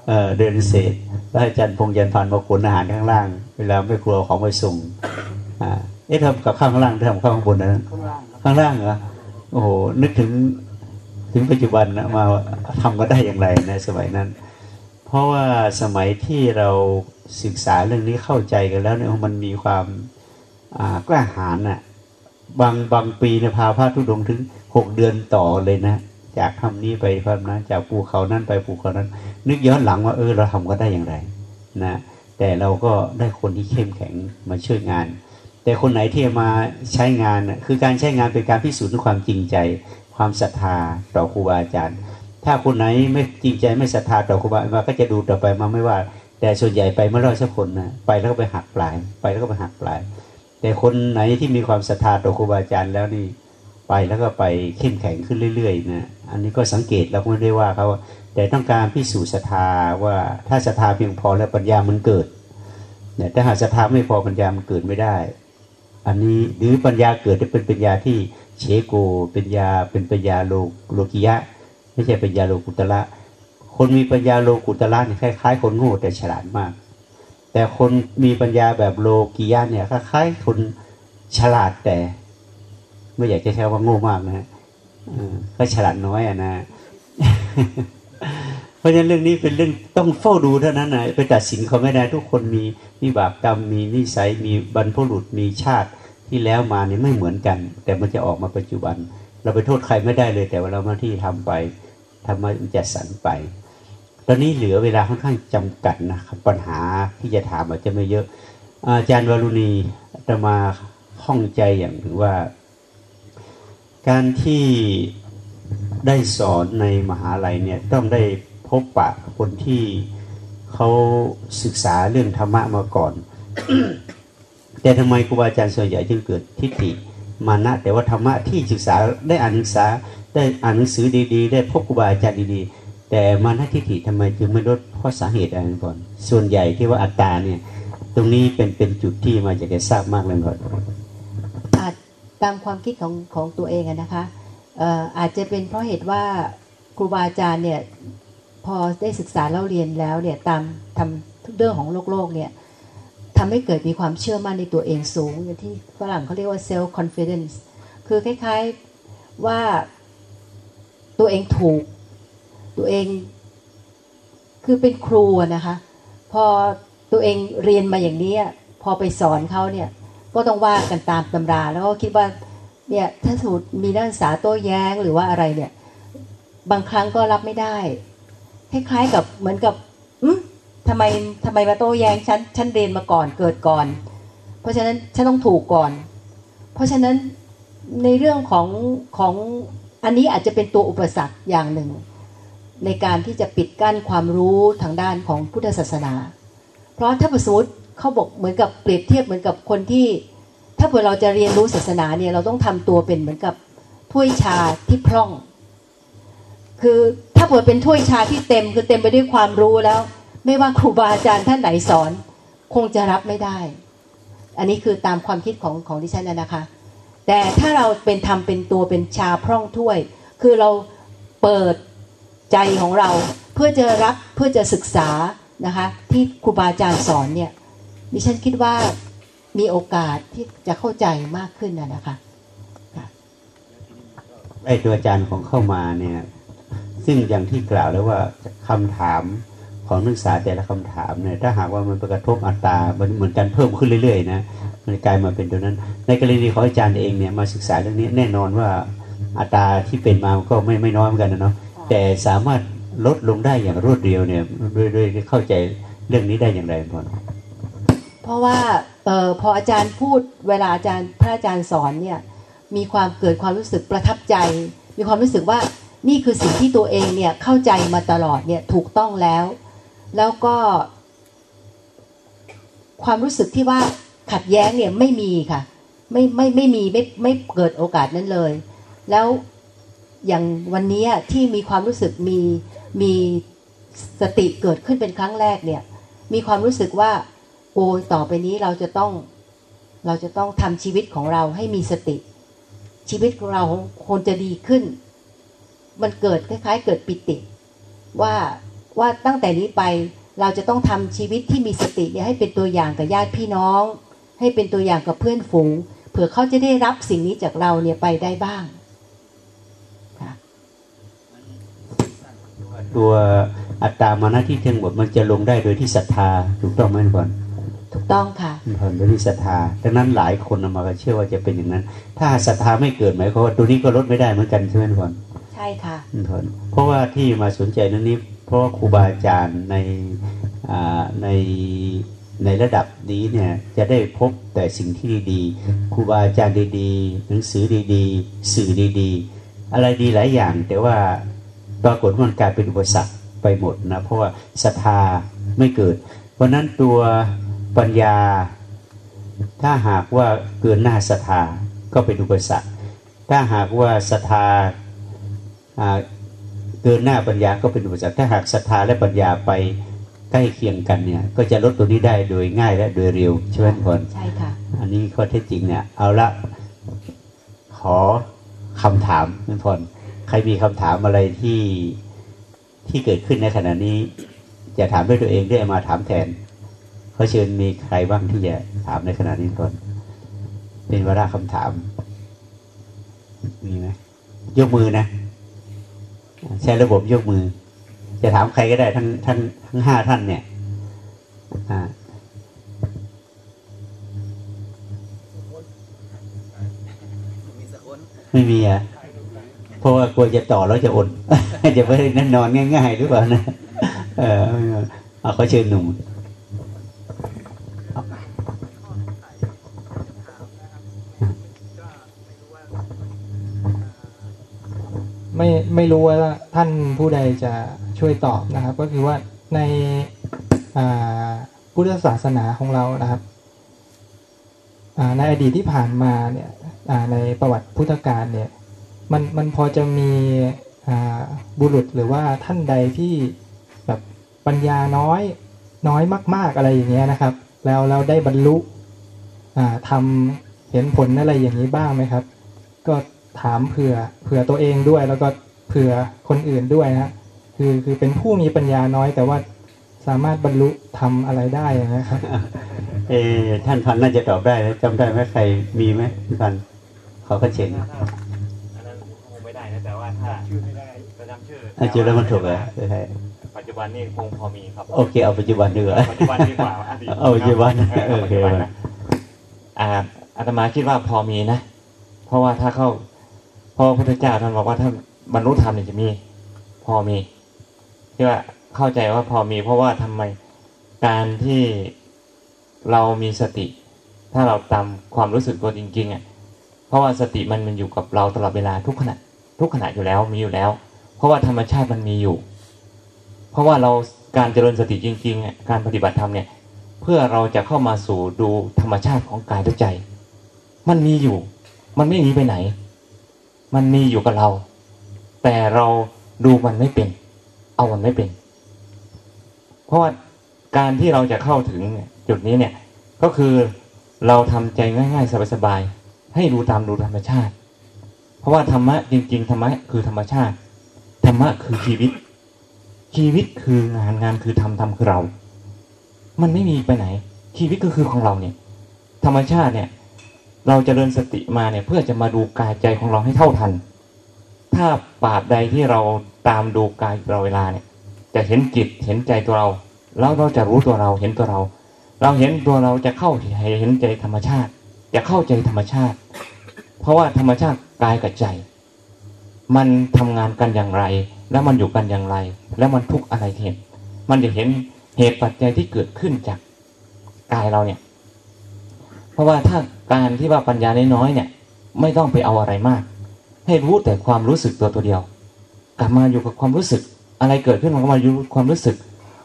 เออเดือนเศษแล้วอาจารย์พงษ์ยันพันมาขนอาหารข้างล่าง เวลาไม่ครัวของไปส่งอ่าเอ๊ะทำกับข้างล่างทำข้างบนนะข้างล่างข้างล่างเหรอโอ้โหนึกถึงถึงปัจจุบันนะมาทำก็ได้อย่างไรในสมัยนั้น เพราะว่าสมัยที่เราศึกษาเรื่องนี้เข้าใจกันแล้วเนี่ยมันมีความอ่ากล้าหาญน่ะ บางบางปีเนี่ยพาพระธุดงถึงหกเดือนต่อเลยนะ จากทำนี้ไปทำนั้นจากภูเขานั้นไปภูเขานั้น นึกย้อนหลังว่าเออเราทำก็ได้อย่างไรนะแต่เราก็ได้คนที่เข้มแข็งมาช่วยงาน แต่คนไหนที่มาใช้งานคือการใช้งานเป็นการพิสูจน์ความจริงใจ ความศรัทธาต่อครูบาอาจารย์ ถ้าคนไหนไม่จริงใจไม่ศรัทธาต่อครูบาอาจารย์ก็จะดูต่อไปมาไม่ว่า แต่ส่วนใหญ่ไปไม่รอดสักคนนะไปแล้วก็ไปหักปลาย ไปแล้วก็ไปหักปลาย แต่คนไหนที่มีความศรัทธาต่อครูบาอาจารย์แล้วนี่ไปแล้วก็ไปเข้มแข็งขึ้นเรื่อยๆนะอันนี้ก็สังเกตเราไม่ได้ว่าเขาแต่ต้องการพิสูจน์ศรัทธาว่าถ้าศรัทธาเพียงพอแล้วปัญญามันเกิดเนี่ยถ้าหากศรัทธาไม่พอปัญญามันเกิดไม่ได้ อันนี้หรือปัญญาเกิดจะเป็นปัญญาที่เชโกเป็นญาเป็นปัญญาโลโลกิยะ ไม่ใช่ปัญญาโลกุตละคนมีปัญญาโลกุตละเนี่ยคล้ายๆ คนโง่แต่ฉลาดมาก แต่คนมีปัญญาแบบโลกิยะเนี่ยคล้ายๆคนฉลาดแต่ ไม่อยากจะใช้ว่าโง่มากนะฮะก็ฉลาดน้อยอะนะ เพราะฉะนั้นเรื่องนี้เป็นเรื่องต้องเฝ้าดูเท่านั้นนะไปตัดสินเขาไม่ได้ทุกคนมีมีบาปกรรมมีนิสัยมีบรรพบุรุษมีชาติที่แล้วมาเนี่ยไม่เหมือนกัน แต่มันจะออกมาปัจจุบัน เราไปโทษใครไม่ได้เลย แต่ว่าเรามาที่ทำไปทำมามันจะสันไป ตอนนี้เหลือเวลาค่อนข้างจำกัดนะครับ ปัญหาที่จะถามอาจจะไม่เยอะ อาจารย์วรุณีจะมาข้องใจอย่างหนึ่งว่า การที่ได้สอนในมหาลัยเนี่ยต้องได้พบปะคนที่เขาศึกษาเรื่องธรรมะมาก่อน แต่ทำไมครูบาอาจารย์ส่วนใหญ่จึงเกิดทิฏฐิมานะแต่ว่าธรรมะที่ศึกษาได้อ่านศึกษาได้อ่านหนังสือดีๆ ได้พบครูบาอาจารย์ดีๆ แต่มานะทิฏฐิทำไมจึงไม่ลดเพราะสาเหตุอะไรก่อน ส่วนใหญ่ที่ว่าอัตตาเนี่ย ตรงนี้เป็นเป็นจุดที่มาจากได้ทราบมากเลยก่อนอาจตามความคิดของของตัวเองนะคะเอ่ออาจจะเป็นเพราะเหตุว่าครูบาอาจารย์เนี่ยพอได้ศึกษาเล่าเรียนแล้วเนี่ยตามทำทุกเรื่องของโลกโลกเนี่ยทำให้เกิดมีความเชื่อมั่นในตัวเองสูงอย่างที่ฝรั่งเขาเรียกว่า self confidence คือคล้ายๆว่าตัวเองถูก ตัวเอง คือเป็นครูนะคะ พอตัวเองเรียนมาอย่างนี้พอไปสอนเขาเนี่ย ก็ต้องว่ากันตามตำรา แล้วก็คิดว่าเนี่ยถ้าสมมติมีนักศึกษาโต้แย้งหรือว่าอะไรเนี่ย บางครั้งก็รับไม่ได้คล้ายๆกับเหมือนกับอืมทำไมทำไมมาโต้แย้งฉันฉันเรียนมาก่อนเกิดก่อน เพราะฉะนั้นฉันต้องถูกก่อน เพราะฉะนั้นในเรื่องของของอันนี้อาจจะเป็นตัวอุปสรรคอย่างหนึ่ง ในการที่จะปิดกั้นความรู้ทางด้านของพุทธศาสนา เพราะถ้าประสูตเขาบอกเหมือนกับเปรียบเทียบเหมือนกับคนที่ ถ้าเผื่อเราจะเรียนรู้ศาสนาเนี่ยเราต้องทำตัวเป็นเหมือนกับถ้วยชาที่พร่อง คือถ้าเผื่อเป็นถ้วยชาที่เต็ม คือเต็มไปด้วยความรู้แล้ว ไม่ว่าครูบาอาจารย์ท่านไหนสอน คงจะรับไม่ได้ อันนี้คือตามความคิดของของดิฉันนะนะคะ แต่ถ้าเราเป็นทำเป็นตัวเป็นชาพร่องถ้วย คือเราเปิด ใจของเราเพื่อจะรับเพื่อจะศึกษานะคะที่ครูบาอาจารย์สอนเนี่ยดิฉันคิดว่ามีโอกาสที่จะเข้าใจมากขึ้นนะนะคะไอ้ตัวอาจารย์ของเข้ามาเนี่ยซึ่งอย่างที่กล่าวแล้วว่าคำถามของนักศึกษาแต่ละคำถามเนี่ยถ้าหากว่ามันไปกระทบอัตรามันเหมือนกันเพิ่มขึ้นเรื่อยๆนะมันกลายมาเป็นตัวนั้น ในกรณีของอาจารย์เองเนี่ยมาศึกษาเรื่องนี้แน่นอนว่าอัตราที่เป็นมาก็ไม่ไม่น้อยเหมือนกันนะเนาะ แต่สามารถลดลงได้อย่างรวดเร็วเนี่ยด้วยด้วยเข้าใจเรื่องนี้ได้อย่างไรพ่อเพราะว่าเออพออาจารย์พูดเวลาอาจารย์พระอาจารย์สอนเนี่ยมีความเกิดความรู้สึกประทับใจ มีความรู้สึกว่านี่คือสิ่งที่ตัวเองเนี่ยเข้าใจมาตลอดเนี่ยถูกต้องแล้ว แล้วก็ ความรู้สึกที่ว่าขัดแย้งเนี่ยไม่มีค่ะ ไม่ไม่ไม่มีไม่ไม่เกิดโอกาสนั้นเลย แล้ว อย่างวันนี้ที่มีความรู้สึกมีมีสติเกิดขึ้นเป็นครั้งแรกเนี่ย มีความรู้สึกว่า โอ้ยต่อไปนี้เราจะต้อง เราจะต้องทำชีวิตของเราให้มีสติ ชีวิตของเราควรจะดีขึ้น มันเกิดคล้าย ๆ เกิดปิติ ว่าว่าตั้งแต่นี้ไปเราจะต้องทำชีวิตที่มีสติเนี่ยให้เป็นตัวอย่างกับญาติพี่น้อง ให้เป็นตัวอย่างกับเพื่อนฝูงเผื่อเขาจะได้รับสิ่งนี้จากเราเนี่ยไปได้บ้าง ตัวอัตรามานะที่ทั้งหมดมันจะลงได้โดยที่ศรัทธาถูกต้องไหมพอนถูกต้องค่ะพอนโดยที่ศรัทธาดังนั้นหลายคนเอามาก็เชื่อว่าจะเป็นอย่างนั้น ถ้าศรัทธาไม่เกิดหมายความว่าตัวนี้ก็ลดไม่ได้เหมือนกันใช่ไหมพอนใช่ค่ะผลเพราะว่าที่มาสนใจเรื่องนี้ เพราะว่าครูบาอาจารย์ในอ่าในในระดับนี้เนี่ยจะได้พบแต่สิ่งที่ดีๆครูบาอาจารย์ดีๆ หนังสือดีๆ สื่อดีๆ อะไรดีหลายอย่าง แต่ว่า ปรากฏว่ามันกลายเป็นอุปสรรคไปหมดนะเพราะว่าศรัทธาไม่เกิด เพราะฉะนั้นตัวปัญญา ถ้าหากว่าเกินหน้าศรัทธาก็เป็นอุปสรรค ถ้าหากว่าศรัทธาอ่าเกินหน้าปัญญาก็เป็นอุปสรรค ถ้าหากศรัทธาและปัญญาไปใกล้เคียงกันเนี่ยก็จะลดตัวนี้ได้โดยง่ายและโดยเร็วใช่ไหมพลใช่ค่ะ อันนี้ข้อเท็จจริงเนี่ยเอาละขอคำถามคุณพรใครมีคำถามอะไรที่ที่เกิดขึ้นในขณะนี้ จะถามด้วยตัวเองด้มาถามแทนเขาเชิญมีใครบ้างที่จะถามในขณะนี้ก่อนเป็นวาระคำถาม มีไหมยกมือนะใช้ระบบยกมือ จะถามใครก็ได้ทั้งทั้งทั้งห้าท่านเนี่ยอ่าไม่มีอะ เพราะว่ากลัวจะต่อแล้วจะอดจะไม่ได้นั่นนอนง่ายๆหรือเปล่านะเออเอาเขาเชิญหนุ่มไม่ไม่รู้ว่าท่านผู้ใดจะช่วยตอบนะครับ ก็คือว่าในพุทธศาสนาของเรานะครับในอดีตที่ผ่านมาเนี่ยในประวัติพุทธกาลเนี่ย มันมันพอจะมีบุรุษหรือว่าท่านใดที่แบบปัญญาน้อยน้อยมาก ๆอะไรอย่างเงี้ยนะครับ แล้วเราได้บรรลุทำเห็นผลอะไรอย่างนี้บ้างไหมครับ ก็ถามเผื่อเผื่อตัวเองด้วย แล้วก็เผื่อคนอื่นด้วยนะคือคือเป็นผู้มีปัญญาน้อย แต่ว่าสามารถบรรลุทำอะไรได้นะครับเออท่านพันน่าจะตอบได้จำได้ไหมใครมีไหมท่านพันเขาก็เชิญอันนั้น ชื่อไม่ได้ประจำชื่ออาจารย์แล้วมันถูกเหรอใช่ปัจจุบันนี่คงพอมีครับ โอเคเอาปัจจุบันดีกว่าปัจจุบันดีกว่าอดีตเอาปัจจุบันเออโอเคปัจจุบันนะอ่าอาตมาคิดว่าพอมีนะ เพราะว่าถ้าเข้าเพราะพระพุทธเจ้าท่านบอกว่าถ้าบรรลุธรรมเนี่ยจะมี พอมีที่ว่าเข้าใจว่าพอมี เพราะว่าทำไมการที่เรามีสติ ถ้าเราตามความรู้สึกตัวจริงๆอะเพราะว่าสติมันมันอยู่กับเราตลอดเวลาทุกขณะ ทุกขณะอยู่แล้วมีอยู่แล้ว เพราะว่าธรรมชาติมันมีอยู่ เพราะว่าเราการเจริญสติจริงๆ การปฏิบัติธรรมเนี่ยเพื่อเราจะเข้ามาสู่ดูธรรมชาติของกายและใจ มันมีอยู่ มันไม่หนีไปไหน มันมีอยู่กับเรา แต่เราดูมันไม่เป็น เอามันไม่เป็น เพราะว่าการที่เราจะเข้าถึงเนี่ยจุดนี้เนี่ยก็คือเราทำใจง่าย ๆ สบายๆให้ดูตามดูธรรมชาติ เพราะว่าธรรมะจริง ๆ ธรรมะคือธรรมชาติ ธรรมะคือชีวิต ชีวิตคืองานงานคือทำทำคือเรา มันไม่มีไปไหน ชีวิตก็คือของเราเนี่ย ธรรมชาติเนี่ย เราจเจริญสติมาเนี่ย เพื่อจะมาดูกายใจของเราให้เท่าทัน ถ้าปาบใดที่เราตามดูกายเราเวลาเนี่ย จะเห็นจิตเห็นใจตัวเรา แล้วเราจะรู้ตัวเราเห็นตัวเรา เราเห็นตัวเราจะเข้าเห็นใจธรรมชาติ จะเข้าใจธรรมชาติ เพราะว่าธรรมชาติกายกับใจ มันทำงานกันอย่างไร แล้วมันอยู่กันอย่างไร แล้วมันทุกอะไรเห็นมันจะเห็นเหตุปัจจัยที่เกิดขึ้นจากกายเราเนี่ย เพราะว่าถ้าการที่ว่าปัญญาน้อยๆเนี่ย ไม่ต้องไปเอาอะไรมาก ให้รู้แต่ความรู้สึกตัวตัวเดียว กลับมาอยู่กับความรู้สึก อะไรเกิดขึ้นมันก็มาอยู่ความรู้สึก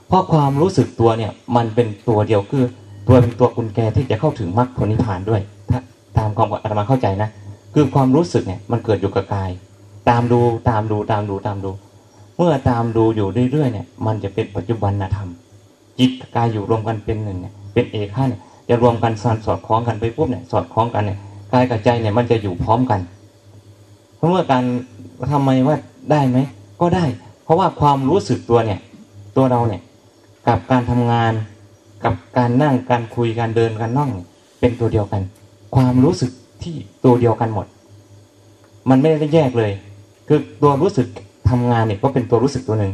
เพราะความรู้สึกตัวเนี่ย มันเป็นตัวเดียวคือตัวเป็นตัวกุญแจที่จะเข้าถึงมรรคผลนิพพานด้วย ถ้าตามความอาตมาเข้าใจนะ คือความรู้สึกเนี่ยมันเกิดอยู่กับกาย ตามดูตามดูตามดูตามดู เมื่อตามดูอยู่เรื่อยๆเนี่ย มันจะเป็นปัจจุบันธรรม จิตกายอยู่รวมกันเป็นหนึ่งเนี่ยเป็นเอกข้าเนี่ยจะรวมกันสานสอดคล้องกันไปปุ๊บเนี่ยสอดคล้องกันเนี่ยกายกับใจเนี่ยมันจะอยู่พร้อมกัน เพราะเมื่อการทำไมว่าได้ไหมก็ได้ เพราะว่าความรู้สึกตัวเนี่ย ตัวเราเนี่ยกับการทำงานกับการนั่งการคุยการเดินการนั่งเป็นตัวเดียวกัน ความรู้สึก ที่ตัวเดียวกันหมด มันไม่ได้แยกเลย คือตัวรู้สึกทำงานเนี่ยก็เป็นตัวรู้สึกตัวหนึ่ง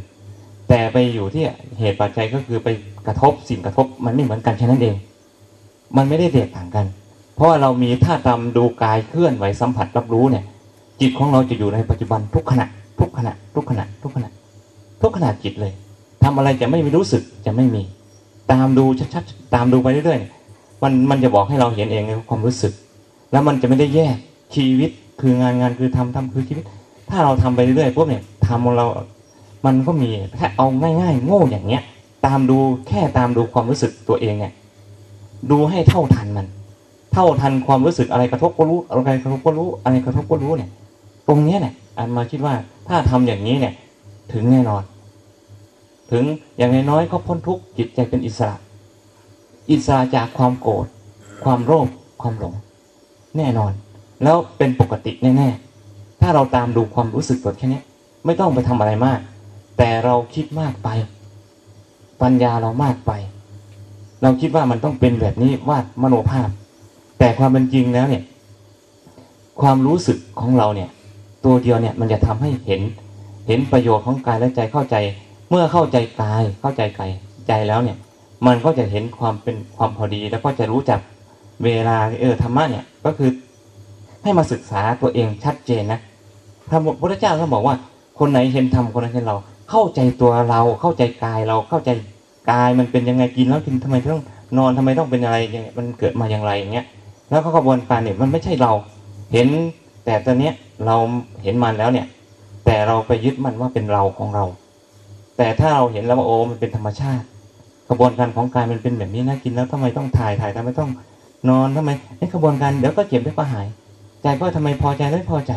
แต่ไปอยู่ที่เหตุปัจจัยก็คือไปกระทบสิ่งกระทบมันไม่เหมือนกันแค่นั้นเอง มันไม่ได้แตกต่างกัน เพราะว่าเรามีท่าตามดูกายเคลื่อนไหวสัมผัสรับรู้เนี่ย จิตของเราจะอยู่ในปัจจุบันทุกขณะ ทุกขณะ ทุกขณะ ทุกขณะ ทุกขณะจิตเลยทำอะไรจะไม่มีรู้สึกจะไม่มี ตามดูชัดๆตามดูไปเรื่อยๆมันมันจะบอกให้เราเห็นเองในความรู้สึก แล้วมันจะไม่ได้แยกชีวิตคืองานงานคือทำทำคือชีวิต ถ้าเราทำไปเรื่อยๆปุ๊บเนี่ยทำของเรา มันก็มีแค่เอาง่ายๆ โง่อย่างเงี้ย ตามดูแค่ตามดูความรู้สึกตัวเองเนี่ยดูให้เท่าทันมัน เท่าทันความรู้สึกอะไรกระทบก็รู้อะไรกระทบก็รู้อะไรกระทบก็รู้เนี่ย ตรงเนี้ยเนี่ยอันมาคิดว่าถ้าทำอย่างนี้เนี่ย ถึงแน่นอน ถึงอย่างน้อยๆก็พ้นทุกข์จิตใจเป็นอิสระ อิสระจากความโกรธความโลภความหลง แน่นอน แล้วเป็นปกติแน่ๆ ถ้าเราตามดูความรู้สึกตัวแค่นี้ไม่ต้องไปทำอะไรมาก แต่เราคิดมากไป ปัญญาเรามากไป เราคิดว่ามันต้องเป็นแบบนี้วาดมโนภาพ แต่ความเป็นจริงแล้วเนี่ย ความรู้สึกของเราเนี่ย ตัวเดียวเนี่ยมันจะทำให้เห็น เห็นประโยชน์ของกายและใจเข้าใจ เมื่อเข้าใจกายเข้าใจกายใจแล้วเนี่ย มันก็จะเห็นความเป็นความพอดีแล้วก็จะรู้จัก เวลาเออธรรมะเนี่ยก็คือให้มาศึกษาตัวเองชัดเจนนะพระพุทธเจ้าก็บอกว่า คนไหนเห็นธรรมคนนั้นเห็นเรา เข้าใจตัวเราเข้าใจกายเราเข้าใจกายมันเป็นยังไงกินแล้วกินทำไมต้องนอนทำไมต้องเป็นอะไรยังไงมันเกิดมาอย่างไรอย่างเงี้ยแล้วก็กระบวนการเนี่ยมันไม่ใช่เรา เห็นแต่ตอนเนี้ยเราเห็นมันแล้วเนี่ย แต่เราไปยึดมันว่าเป็นเราของเรา แต่ถ้าเราเห็นแล้วว่าโอ้มันเป็นธรรมชาติ กระบวนการของกายมันเป็นแบบนี้นะกินแล้วทำไมต้องถ่ายถ่ายทำไมต้อง นอนทำไมไอ้กระบวนการเดี๋ยวก็เจ็บเดี๋ยวก็หาย ใจก็ทำไมพอใจไม่พอใจ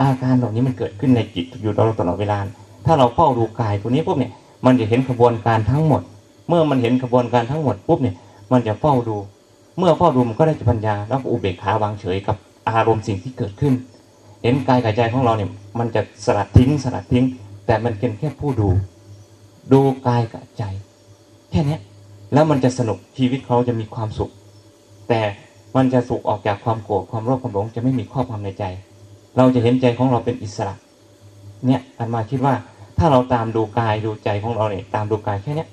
อาการเหล่านี้มันเกิดขึ้นในจิตอยู่ตลอดตลอดเวลา ถ้าเราเฝ้าดูกายตัวนี้ปุ๊บเนี่ย มันจะเห็นกระบวนการทั้งหมด เมื่อมันเห็นกระบวนการทั้งหมดปุ๊บเนี่ย มันจะเฝ้าดู เมื่อเฝ้าดูมันก็ได้ปัญญาแล้วก็อุเบกขาวางเฉยกับอารมณ์สิ่งที่เกิดขึ้น เห็นกายกับใจของเราเนี่ยมันจะสลัดทิ้งสลัดทิ้ง แต่มันเป็นแค่ผู้ดู ดูกายกับใจ แค่นี้แล้วมันจะสนุกชีวิตเขาจะมีความสุข แต่มันจะสุขออกจากความโกรธความโลภความหลงจะไม่มีครอบความในใจ เราจะเห็นใจของเราเป็นอิสระ เนี่ยอันมาคิดว่าถ้าเราตามดูกายดูใจของเราเนี่ยตามดูกายแค่เนี้ย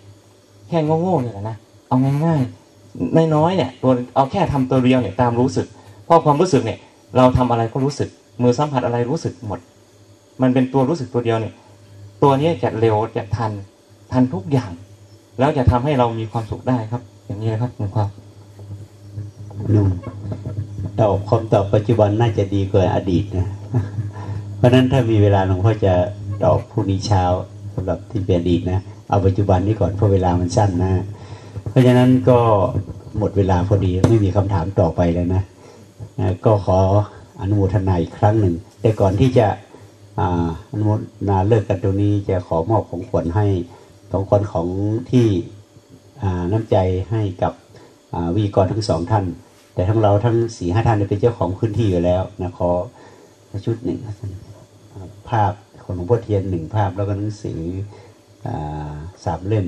แค่โง่ๆเนี่ยแหละนะเอาง่ายๆน้อยๆเนี่ยตัวเอาแค่ทำตัวเดียวเนี่ยตามรู้สึกเพราะความรู้สึกเนี่ย เราทำอะไรก็รู้สึก มือสัมผัสอะไรรู้สึกหมด มันเป็นตัวรู้สึกตัวเดียวเนี่ย ตัวนี้จะเร็วจะทันทันทุกอย่าง แล้วจะทำให้เรามีความสุขได้ครับ อย่างนี้นะครับหลวงพ่อ นุ่มตอบคำตอบปัจจุบันน่าจะดีกว่าอดีตนะ เพราะฉะนั้นถ้ามีเวลาหลวงพ่อจะตอบพรุ่งนี้เช้าสำหรับที่เป็นอดีตนะ เอาปัจจุบันนี้ก่อนเพราะเวลามันสั้นนะ เพราะฉะนั้นก็หมดเวลาพอดีไม่มีคำถามต่อไปแล้วนะ ก็ขออนุโมทนาอีกครั้งหนึ่ง แต่ก่อนที่จะอนุโมทนาเลิกกันตรงนี้จะขอมอบของขวัญให้ของขวัญของที่น้ำใจให้กับวิทยากรทั้งสองท่าน แต่ทั้งเราทั้งสี่ห้าท่านเป็นเจ้าของพื้นที่อยู่แล้วนะขอชุดหนึ่งภาพของหลวงพ่อเทียนหนึ่งภาพแล้วก็หนังสือสามเล่ม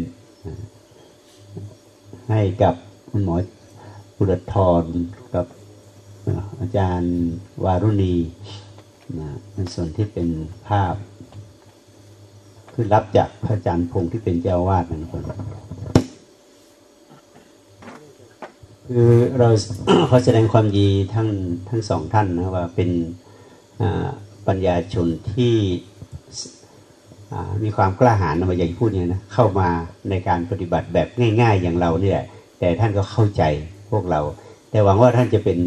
ให้กับคุณหมอบุรธรกับอาจารย์วารุณีนะในส่วนที่เป็นภาพ คือรับจากพระอาจารย์พงศ์ที่เป็นเจ้าวาดนะครับ คือเราขอแสดงความดีทั้งทั้งสองท่านนะว่าเป็นปัญญาชนที่มีความกล้าหาญนะมาอย่างที่พูดเนี่ยนะเข้ามาในการปฏิบัติแบบง่าย ๆ อย่างเราเนี่ยแต่ท่านก็เข้าใจพวกเรา แต่หวังว่าท่านจะเป็น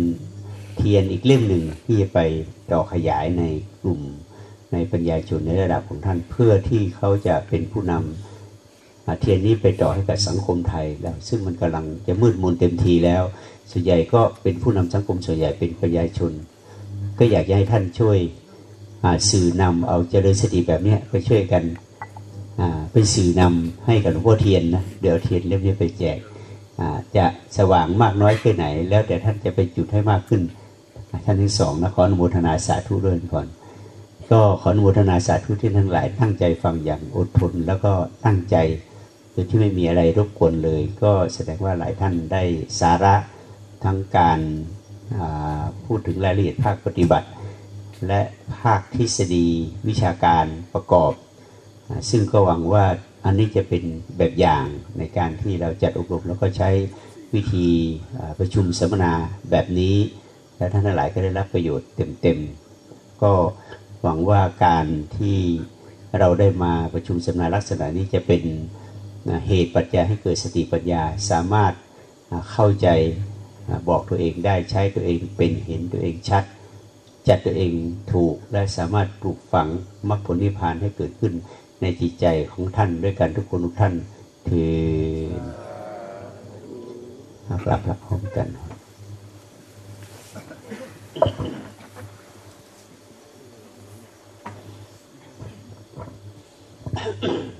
เทียนอีกเล่มหนึ่งที่จะไปต่อขยายในกลุ่มในปัญญาชนในระดับของท่านเพื่อที่เขาจะเป็นผู้นำอ่า เทียนนี้ไปต่อให้กับสังคมไทยแล้ว ซึ่งมันกำลังจะมืดมนเต็มทีแล้ว ส่วนใหญ่ก็เป็นผู้นำสังคมส่วนใหญ่เป็นประชาชน ก็อยากจะให้ท่านช่วยสื่อนำเอาเจริญสติแบบเนี้ไปช่วยกันเป็นสื่อนำให้กับหลวงพ่อเทียนนะเดี๋ยวเทียนเล่มนี้ไปแจกจะสว่างมากน้อยแค่ไหน แล้วแต่ท่านจะไปจุดให้มากขึ้น ท่านที่สองนะขออนุโมทนาสาธุด้วยก่อน ก็ขออนุโมทนาสาธุที่ทั้งหลาย ตั้งใจฟังอย่างอดทนแล้วก็ตั้งใจ ยที่ไม่มีอะไรรบกวนเลย ก็แสดงว่าหลายท่านได้สาระทั้งการาพูดถึงรายละเอียดภาคปฏิบัติ และภาคทฤษฎีวิชาการประกอบอซึ่งก็หวังว่าอันนี้จะเป็นแบบอย่างในการที่เราจัดอบรมแล้วก็ใช้วิธีประชุมสัมมนาแบบนี้ และท่านทั้งหลายก็ได้รับประโยชน์เต็มๆ ก็หวังว่าการที่เราได้มาประชุมสัมมนาลักษณะนี้จะเป็น นะเหตุปัจจัยให้เกิดสติปัญญาสามารถเข้าใจบอกตัวเองได้ใช้ตัวเองเป็นเห็นตัวเองชัด จัดตัวเองถูกและสามารถปลูกฝังมรรคผลนิพพานให้เกิดขึ้นในจิตใจของท่านด้วยกันทุกคนทุกท่านถือกลับรับพร้อมกันก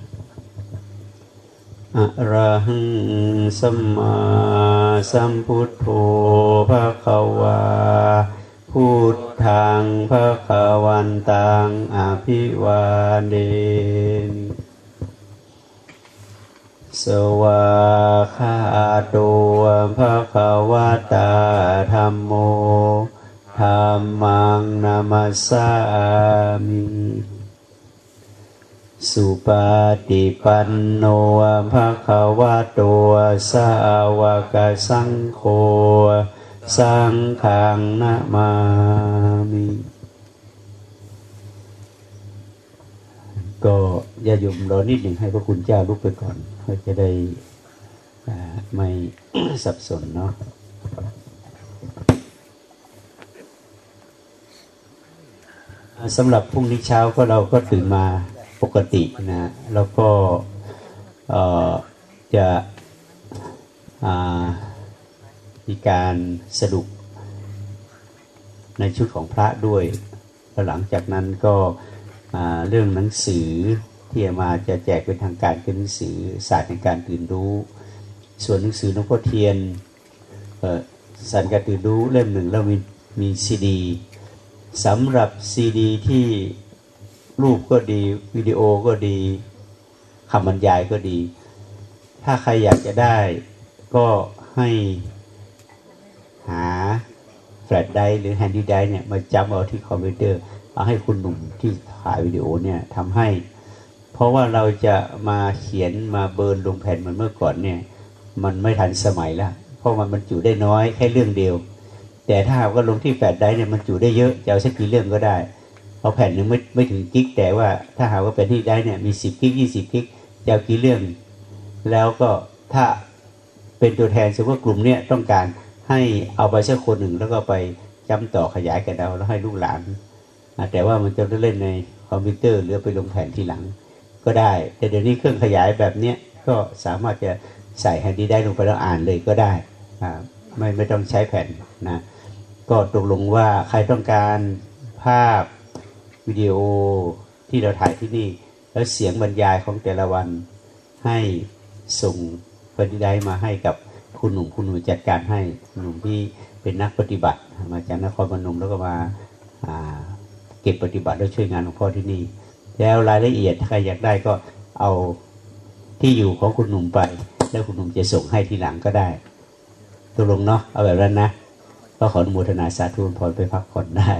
อะระหังสัมมาสัมพุทโธภะคะวาพุทธังภะคะวันตังอภิวาเดนสวาคาโตภะคะวะตาธรรมโมธรรมังนามัสสามิ สุปฏิปันโนภะคะวะโตสาวกสังโฆสังฆังนะมามิก็อย่าโยมรอนิดหนึ่งให้พระคุณเจ้าลุกไปก่อนเพื่อจะได้ไม่สับสนเนาะสำหรับพรุ่งนี้เช้าก็เราก็ตื่นมา ปกตินะ แล้วก็จะมีการสรุปในชุดของพระด้วยแล้วหลังจากนั้นก็เรื่องหนังสือที่มาจะแจกเป็นทางการคือหนังสือศาสตร์ในการตื่นรู้ ส่วนหนังสือหลวงพ่อเทียนศาสตร์การตื่นรู้เล่มหนึ่งแล้วมีมีซีดีสำหรับซีดีที่ รูปก็ดี วิดีโอก็ดีคำบรรยายก็ดี ถ้าใครอยากจะได้ ก็ให้หา flash drive หรือ handy drive เนี่ยมาจำเอาที่คอมพิวเตอร์ เอาให้คุณหนุ่มที่ถ่ายวิดีโอเนี่ยทำให้ เพราะว่าเราจะมาเขียนมา burn ลงแผ่นเหมือนเมื่อก่อนเนี่ย มันไม่ทันสมัยแล้วเพราะมันบรรจุได้น้อยแค่เรื่องเดียว แต่ถ้าหากว่าลงที่แฟลชไดร์เนี่ยมันจุได้เยอะจะเอาสักกี่เรื่องก็ได้ เอาแผ่นหนึ่งไม่ไม่ถึงกิกแต่ว่าถ้าหากว่าเป็นที่ได้เนี่ยมีสิบกิกยี่สิบกิกจะเอากี่เรื่อง แล้วก็ถ้าเป็นตัวแทนสมมติว่ากลุ่มเนี้ยต้องการให้เอาไปสักคนหนึ่งแล้วก็ไปจำต่อขยายกันเอาแล้วให้ลูกหลานแต่ว่ามันจะเล่นในคอมพิวเตอร์หรือไปลงแผ่นทีหลังก็ได้ แต่เดี๋ยวนี้เครื่องขยายแบบเนี้ยก็สามารถจะใส่แฮนดี้ได้ลงไปแล้วอ่านเลยก็ได้ไม่ไม่ต้องใช้แผ่นนะก็ตกลงว่าใครต้องการภาพ วิดีโอที่เราถ่ายที่นี่ แล้วเสียงบรรยายของแต่ละวันให้ส่งปฏิได้มาให้กับคุณหนุ่มคุณหนุ่มจัดการให้คุณหนุ่มที่เป็นนักปฏิบัติ มาจากนครพนมแล้วก็มาเก็บปฏิบัติแล้วช่วยงานหลวงพ่อที่นี่ แล้วรายละเอียดใครอยากได้ก็เอาที่อยู่ของคุณหนุ่มไป แล้วคุณหนุ่มจะส่งให้ทีหลังก็ได้ตกลงเนาะเอาแบบนั้นนะ ก็ขออนุโมทนาสาธุพรไปพักผ่อนได้